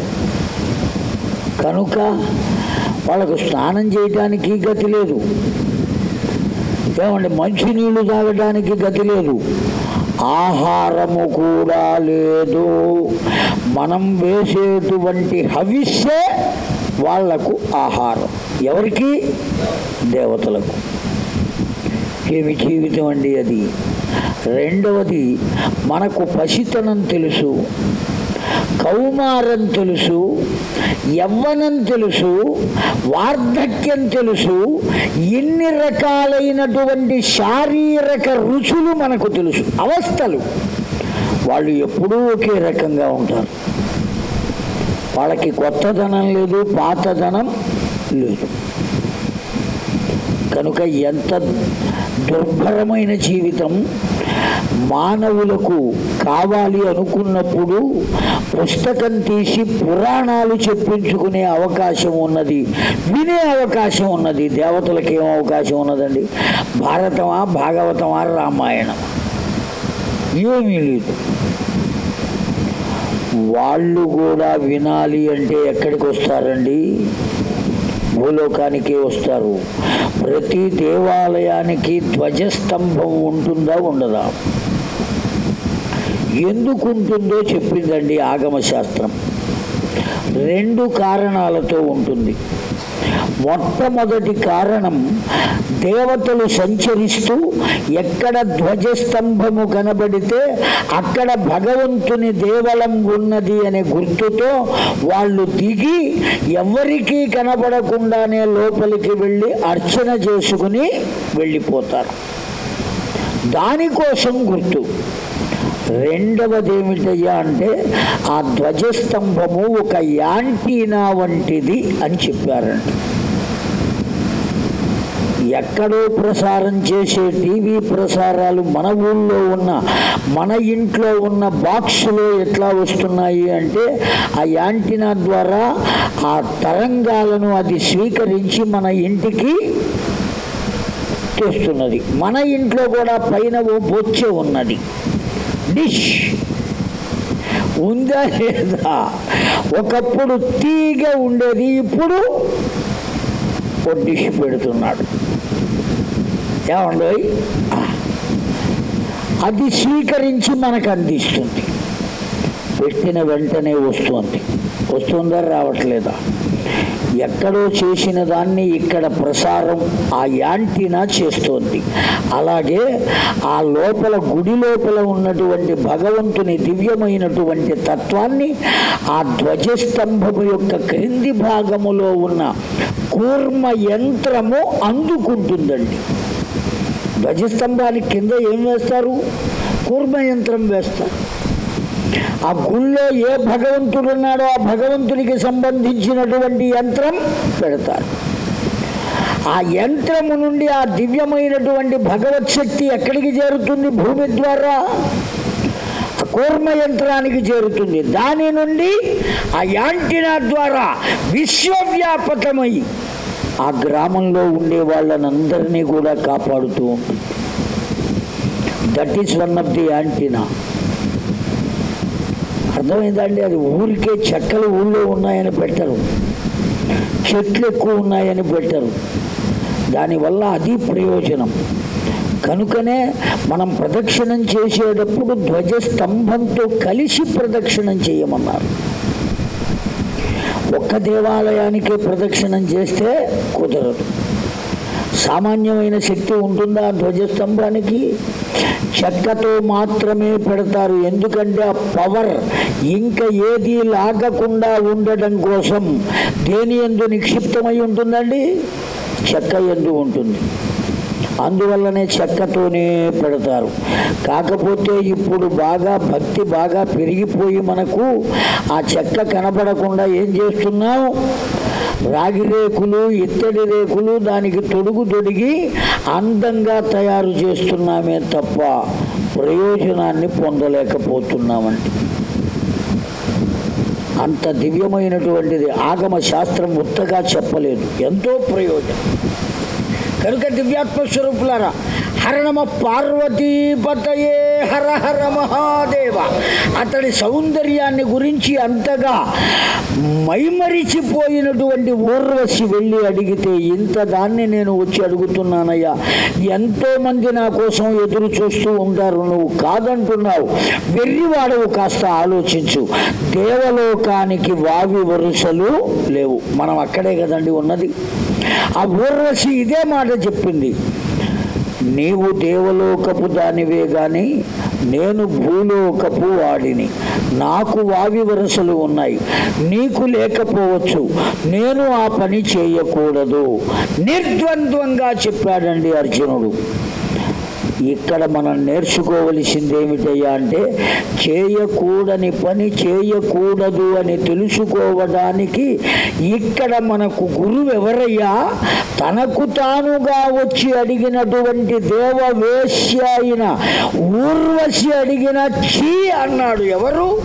కనుక వాళ్ళకు స్నానం చేయటానికి గతి లేదు. ఏమండి మంచినీళ్ళు తాగడానికి గతి లేదు. ఆహారము కూడా లేదు. మనం వేసేటువంటి హవిస్సే వాళ్ళకు ఆహారం. ఎవరికి? దేవతలకు. ఏమి జీవితం అండి అది? రెండవది మనకు పసితనం తెలుసు. కౌమారం తెలుసు యవ్వనం తెలుసు వార్ధక్యం తెలుసు ఎన్ని రకాలైనటువంటి శారీరక రుచులు మనకు తెలుసు అవస్థలు. వాళ్ళు ఎప్పుడూ ఒకే రకంగా ఉంటారు. వాళ్ళకి కొత్తదనం లేదు పాతదనం లేదు. కనుక ఎంత దుర్భరమైన జీవితం మానవులకు కావాలి అనుకున్నప్పుడు పుస్తకం తీసి పురాణాలు చెప్పించుకునే అవకాశం ఉన్నది వినే అవకాశం ఉన్నది దేవతలకు ఏం అవకాశం ఉన్నదండి? భారతమా భాగవతమా రామాయణం ఏమీ లేదు. వాళ్ళు కూడా వినాలి అంటే ఎక్కడికి వస్తారండి? భూలోకానికే వస్తారు. ప్రతి దేవాలయానికి ధ్వజస్తంభం ఉంటుందా ఉండదా? ఎందుకు ఉంటుందో చెప్పిందండి ఆగమశాస్త్రం. రెండు కారణాలతో ఉంటుంది. మొట్టమొదటి కారణం దేవతలు సంచరిస్తూ ఎక్కడ ధ్వజస్తంభము కనబడితే అక్కడ భగవంతుని దేవలం ఉన్నది అనే గుర్తుతో వాళ్ళు దిగి ఎవరికీ కనబడకుండానే లోపలికి వెళ్ళి అర్చన చేసుకుని వెళ్ళిపోతారు. దానికోసం గుర్తు. రెండవది ఏమిటయ్యా అంటే ఆ ధ్వజస్తంభము ఒక యాంటీనా వంటిది అని చెప్పారండి ఎక్కడో ప్రసారం చేసే టీవీ ప్రసారాలు మన ఊళ్ళో ఉన్న మన ఇంట్లో ఉన్న బాక్సులో ఎట్లా వస్తున్నాయి అంటే ఆ యాంటీనా ద్వారా ఆ తరంగాలను అది స్వీకరించి మన ఇంటికి తెస్తున్నది. మన ఇంట్లో కూడా పైన ఓ బొచ్చే ఉన్నది. డిష్. ఉందా లేదా? ఒకప్పుడు తీగ ఉండేది ఇప్పుడు ఓ డిష్ పెడుతున్నాడు. ఏమండి అది స్వీకరించి మనకు అందిస్తుంది. పెట్టిన వెంటనే వస్తుంది. వస్తుందా రావట్లేదా? ఎక్కడో చేసిన దాన్ని ఇక్కడ ప్రసారం ఆ యాంటీనా చేస్తోంది. అలాగే ఆ లోపల గుడి లోపల ఉన్నటువంటి భగవంతుని దివ్యమైనటువంటి తత్వాన్ని ఆ ధ్వజస్తంభము యొక్క క్రింది భాగములో ఉన్న కూర్మ యంత్రము అందుకుంటుందండి. ధ్వజస్తంభానికి కింద ఏం వేస్తారు? కూర్మ యంత్రం వేస్తారు. ఆ గుళ్ళో ఏ భగవంతుడు ఉన్నాడో ఆ భగవంతునికి సంబంధించినటువంటి యంత్రం పెడతారు. ఆ యంత్రము నుండి ఆ దివ్యమైనటువంటి భగవత్ శక్తి ఎక్కడికి చేరుతుంది? భూమి ద్వారా. కూర్మ యంత్రానికి చేరుతుంది. దాని నుండి ఆ యాంటినా ద్వారా విశ్వవ్యాపకమై ఆ గ్రామంలో ఉండే వాళ్ళనందరినీ కూడా కాపాడుతూ ఉంటుంది that is one of the antenna అర్థమైందండి? అది ఊరికే చెక్కలు ఊళ్ళో ఉన్నాయని పెట్టరు. చెట్లు ఎక్కువ ఉన్నాయని పెట్టరు. దానివల్ల అది ప్రయోజనం. కనుకనే మనం ప్రదక్షిణం చేసేటప్పుడు ధ్వజస్తంభంతో కలిసి ప్రదక్షిణం చేయమన్నారు. ఒక్క దేవాలయానికే ప్రదక్షిణం చేస్తే కుదరదు. సామాన్యమైన శక్తి ఉంటుందా ధ్వజస్తంభానికి? చెక్కతో మాత్రమే పెడతారు. ఎందుకంటే ఆ పవర్ ఇంకా ఏది లాగకుండా ఉండటం కోసం దేని ఎందు నిక్షిప్తమై ఉంటుందండి? చెక్క ఎందు ఉంటుంది. అందువల్లనే చెక్కతోనే పెడతారు. కాకపోతే ఇప్పుడు బాగా భక్తి బాగా పెరిగిపోయి మనకు ఆ చెక్క కనపడకుండా ఏం చేస్తున్నాం రాగి రేకులు ఇత్తడి రేకులు దానికి తొడుగు తొడిగి అందంగా తయారు చేస్తున్నామే తప్ప ప్రయోజనాన్ని పొందలేకపోతున్నామండి. అంత దివ్యమైనటువంటిది ఆగమ శాస్త్రం ఉత్తగా చెప్పలేదు. ఎంతో ప్రయోజనం. కనుక దివ్యాత్మ స్వరూపులారా హరణమ పార్వతీపతయే హర హర మహాదేవ. అతడి సౌందర్యాన్ని గురించి అంతగా మైమరిచిపోయినటువంటి ఊర్వశి వెళ్ళి అడిగితే ఇంత దాన్ని నేను వచ్చి అడుగుతున్నానయ్యా. ఎంతోమంది నా కోసం ఎదురు చూస్తూ ఉంటారు. నువ్వు కాదంటున్నావు. వెర్రివాడవు కాస్త ఆలోచించు. దేవలోకానికి వావి వరుసలు లేవు. మనం అక్కడే కదండి ఉన్నది. ఆ ఊర్వశి ఇదే మాట చెప్పింది. నీవు దేవలోకపు దానివే గాని నేను భూలోకపు వాడిని. నాకు వావి వరసలు ఉన్నాయి. నీకు లేకపోవచ్చు. నేను ఆ పని చేయకూడదు. నిర్ద్వంద్వంగా చెప్పాడండి అర్జునుడు. ఇక్కడ మనం నేర్చుకోవలసింది ఏమిటయ్యా అంటే చేయకూడని పని చేయకూడదు అని తెలుసుకోవడానికి ఇక్కడ మనకు గురువు ఎవరయ్యా? తనకు తానుగా వచ్చి అడిగినటువంటి దేవవేశ్య అయిన ఊర్వశి అడిగిన చీ అన్నాడు ఎవరు?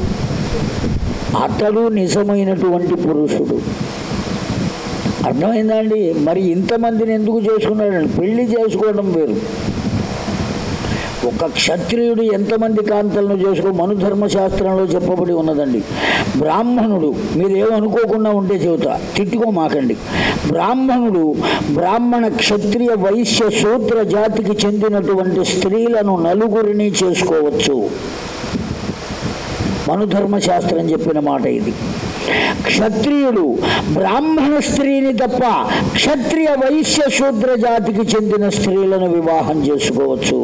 అతడు నిజమైనటువంటి పురుషుడు. అర్థమైందా అండి? మరి ఇంతమందిని ఎందుకు చేసుకున్నాడండి? పెళ్ళి చేసుకోవడం వేరు. ఒక క్షత్రియుడు ఎంతమంది కాంతలను చేసుకో మనుధర్మశాస్త్రంలో చెప్పబడి ఉన్నదండి. బ్రాహ్మణుడు మీరేమనుకోకుండా ఉంటే చెబుతా తిట్టుకోమాకండి బ్రాహ్మణుడు బ్రాహ్మణ క్షత్రియ వైశ్య శూద్ర జాతికి చెందినటువంటి స్త్రీలను నలుగురిని చేసుకోవచ్చు. మనుధర్మశాస్త్రం చెప్పిన మాట ఇది. క్షత్రియుడు బ్రాహ్మణ స్త్రీని తప్ప క్షత్రియ వైశ్య శూద్ర జాతికి చెందిన స్త్రీలను వివాహం చేసుకోవచ్చు.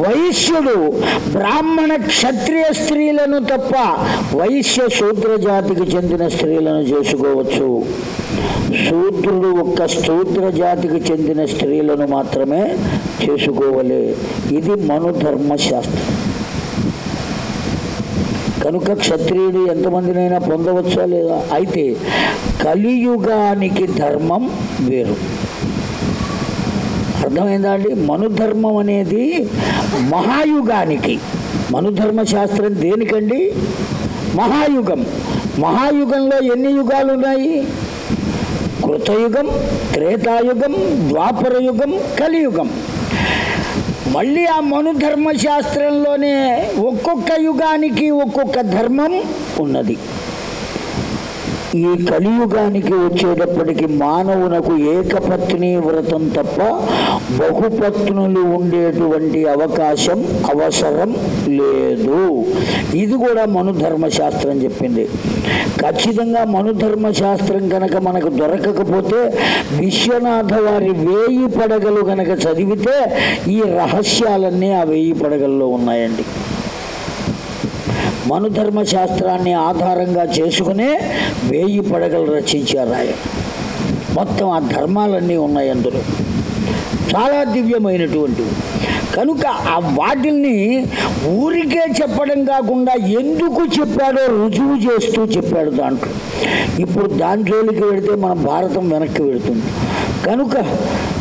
వైశ్యుడు బ్రాహ్మణ క్షత్రియ స్త్రీలను తప్ప వైశ్య శూద్ర జాతికి చెందిన స్త్రీలను చేసుకోవచ్చు. శూద్రుడు ఒక్క శూద్ర జాతికి చెందిన స్త్రీలను మాత్రమే చేసుకోవలే. ఇది మనుధర్మశాస్త్రం. కనుక క్షత్రియుడు ఎంతమందినైనా పొందవచ్చా లేదా? అయితే కలియుగానికి ధర్మం వేరు. అర్థమైందా అండి మనుధర్మం అనేది మహాయుగానికి. మనుధర్మ శాస్త్రం దేనికండి? మహాయుగం. మహాయుగంలో ఎన్ని యుగాలు ఉన్నాయి కృతయుగం త్రేతాయుగం ద్వాపర యుగం కలియుగం. మళ్ళీ ఆ మనుధర్మ శాస్త్రంలోనే ఒక్కొక్క యుగానికి ఒక్కొక్క ధర్మం ఉన్నది. ఈ కలియుగానికి వచ్చేటప్పటికి మానవునకు ఏకపత్ని వ్రతం తప్ప బహుపత్నులు ఉండేటువంటి అవకాశం అవసరం లేదు. ఇది కూడా మనుధర్మశాస్త్రం చెప్పింది. ఖచ్చితంగా మనుధర్మశాస్త్రం కనుక మనకు దొరకకపోతే విశ్వనాథ వారి వేయి పడగలు కనుక చదివితే ఈ రహస్యాలన్నీ ఆ వేయి పడగల్లో ఉన్నాయండి. మనుధర్మ శాస్త్రాన్ని ఆధారంగా చేసుకునే వేయి పడగలు రచించారు ఆయన. మొత్తం ఆ ధర్మాలన్నీ ఉన్నాయి అందులో. చాలా దివ్యమైనటువంటివి. కనుక ఆ వాటిల్ని ఊరికే చెప్పడం కాకుండా ఎందుకు చెప్పాడో రుజువు చేస్తూ చెప్పాడు దాంట్లో. ఇప్పుడు దాని జోలికి వెళితే మన భారతం వెనక్కి వెళుతుంది. కనుక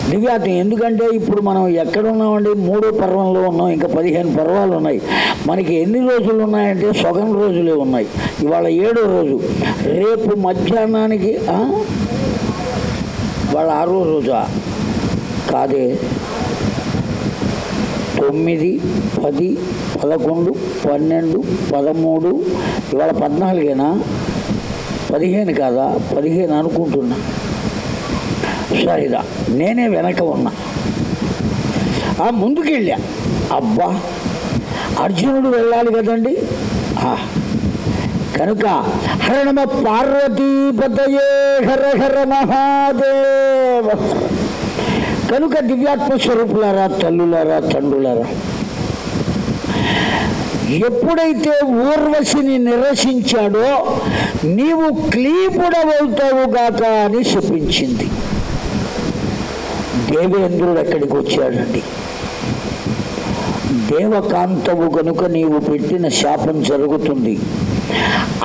దివ్యాత్మ ఎందుకంటే ఇప్పుడు మనం ఎక్కడున్నామండి? మూడో పర్వంలో ఉన్నాం ఇంకా పదిహేను పర్వాలు ఉన్నాయి. మనకి ఎన్ని రోజులు ఉన్నాయంటే సగం రోజులే ఉన్నాయి. ఇవాళ ఏడో రోజు. రేపు మధ్యాహ్నానికి వాళ్ళ ఆరో రోజా? కాదే. తొమ్మిది పది పదకొండు పన్నెండు పదమూడు ఇవాళ పద్నాలుగేనా? పదిహేను కాదా? పదిహేను అనుకుంటున్నా. సరిదా నేనే వెనక ఉన్నా. ఆ ముందుకెళ్ళా. అబ్బా అర్జునుడు వెళ్ళాలి కదండి? కనుక హరణమ పార్వతీపతయే హర హర మహాదేవ. కనుక దివ్యాత్మ స్వరూపులారా తల్లులారా తండ్రులారా ఎప్పుడైతే ఊర్వశిని నిరసించాడో నీవు క్లీపుడవవుతావుగాక అని శపించింది. దేవేంద్రుడు అక్కడికి వచ్చాడండి దేవకాంతవు కనుక నీవు పెట్టిన శాపం జరుగుతుంది.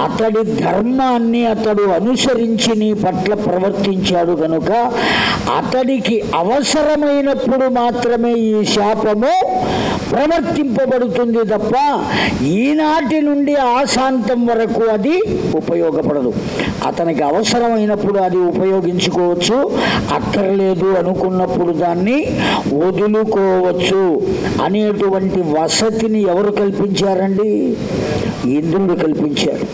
అతడి ధర్మాన్ని అతడు అనుసరించి నీ పట్ల ప్రవర్తించాడు కనుక అతడికి అవసరమైనప్పుడు మాత్రమే ఈ శాపము ప్రవర్తింపబడుతుంది తప్ప ఈనాటి నుండి ఆశాంతం వరకు అది ఉపయోగపడదు. అతనికి అవసరమైనప్పుడు అది ఉపయోగించుకోవచ్చు అక్కర్లేదు అనుకున్నప్పుడు దాన్ని వదులుకోవచ్చు అనేటువంటి వసతిని ఎవరు కల్పించారండి? ఇంద్రుడు కల్పించాడు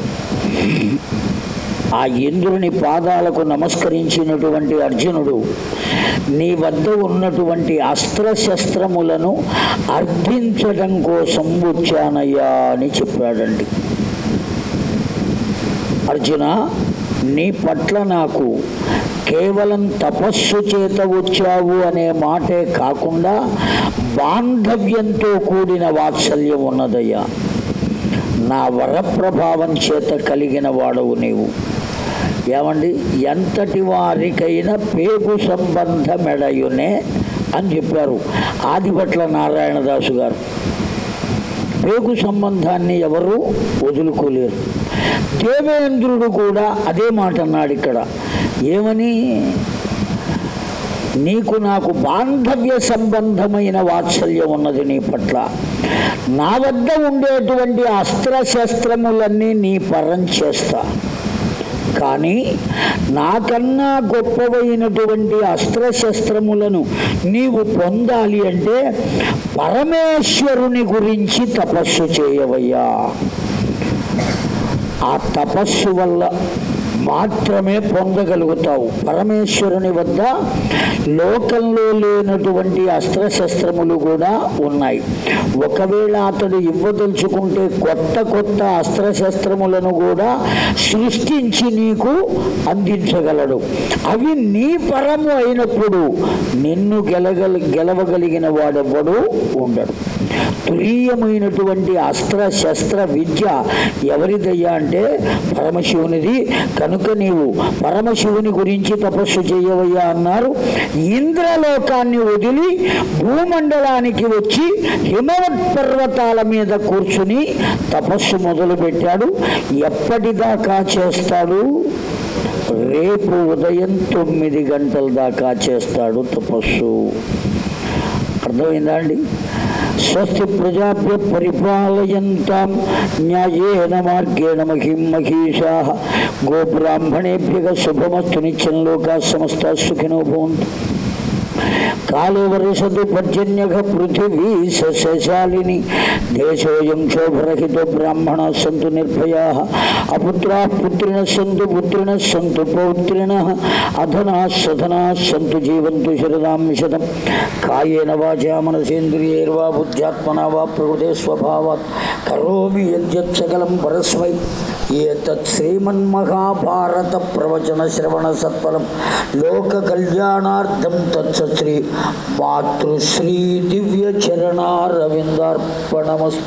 ఆ ఇంద్రుని పాదాలకు నమస్కరించినటువంటి అర్జునుడు నీ వద్ద ఉన్నటువంటి అస్త్రశస్త్రములను అర్థించడం కోసం వచ్చానయ్యా అని చెప్పాడండి. అర్జున నీ పట్ల నాకు కేవలం తపస్సు చేత వచ్చావు అనే మాటే కాకుండా బాంధవ్యంతో కూడిన వాత్సల్యం ఉన్నదయ్యా. నా వరప్రభావం చేత కలిగిన వాడవు నీవు. ఏమండి? ఎంతటి వారికైనా పేగు సంబంధమెడయునే అని చెప్పారు ఆదిపట్ల నారాయణదాసు గారు. పేగు సంబంధాన్ని ఎవరు వదులుకోలేరు. దేవేంద్రుడు కూడా అదే మాట అన్నాడు ఇక్కడ. ఏమని? నీకు నాకు బాంధవ్య సంబంధమైన వాత్సల్యం ఉన్నది నీ పట్ల. నా వద్ద ఉండేటువంటి అస్త్రశస్త్రములన్నీ నీ పరం చేస్తా. కానీ నాకన్నా గొప్పవైనటువంటి అస్త్రశస్త్రములను నీవు పొందాలి అంటే పరమేశ్వరుని గురించి తపస్సు చేయవయ్యా. ఆ తపస్సు వల్ల మాత్రమే పొందగలుగుతావు. పరమేశ్వరుని వద్ద లోకంలో లేనటువంటి అస్త్రశస్త్రములు కూడా ఉన్నాయి. ఒకవేళ అతడు ఇవ్వదలుచుకుంటే కొత్త కొత్త అస్త్రశస్త్రములను కూడా సృష్టించి నీకు అందించగలడు. అవి నీ పరము అయినప్పుడు నిన్ను గెలగల గెలవగలిగిన వాడెవ్వడు ఉండడు. తురీయమైనటువంటి అస్త్ర శస్త్ర విద్య ఎవరిదయ్యా అంటే పరమశివునిది. కనుక నీవు పరమశివుని గురించి తపస్సు చేయవయ్యా అన్నారు. ఇంద్రలోకాన్ని వదిలి భూమండలానికి వచ్చి హిమవత్ పర్వతాల మీద కూర్చుని తపస్సు మొదలుపెట్టాడు. ఎప్పటిదాకా చేస్తాడు? రేపు ఉదయం తొమ్మిది గంటల దాకా చేస్తాడు తపస్సు. అర్థమైందా అండి? స్వస్తి ప్రజాభ్య పరిపాలయంతాం న్యాయేన మార్గేణ మహిం మహీషా గోబ్రాహ్మణేభ్య శుభమస్తు నిత్యం లోకా సమస్త సుఖినో భవంతు కాలో వర్షతు పర్జన్యఘ పృథివీ సశాలిని. దేశోయం క్షోభరహితో బ్రాహ్మణ సంతు నిర్భయా. అపుత్రా పుత్రిణ సంతు పుత్రిణ సంతు పౌత్రిణ అధనా సధనా సంతు జీవంతు శరదాం శతం కాయేన వాచా మనసేంద్రియైర్వా బుద్ధ్యాత్మనా వా ప్రకృతే స్వభావాత్. కరోమి యద్యత్ సకలం పరస్మై. ఏతత్ శ్రీమన్మహాభారత ప్రవచన శ్రవణ సత్ఫలం. లోక కళ్యాణార్థం తత్సత్ శ్రీ మాతృశ్రీ దివ్య చరణారవిందార్పణమస్తు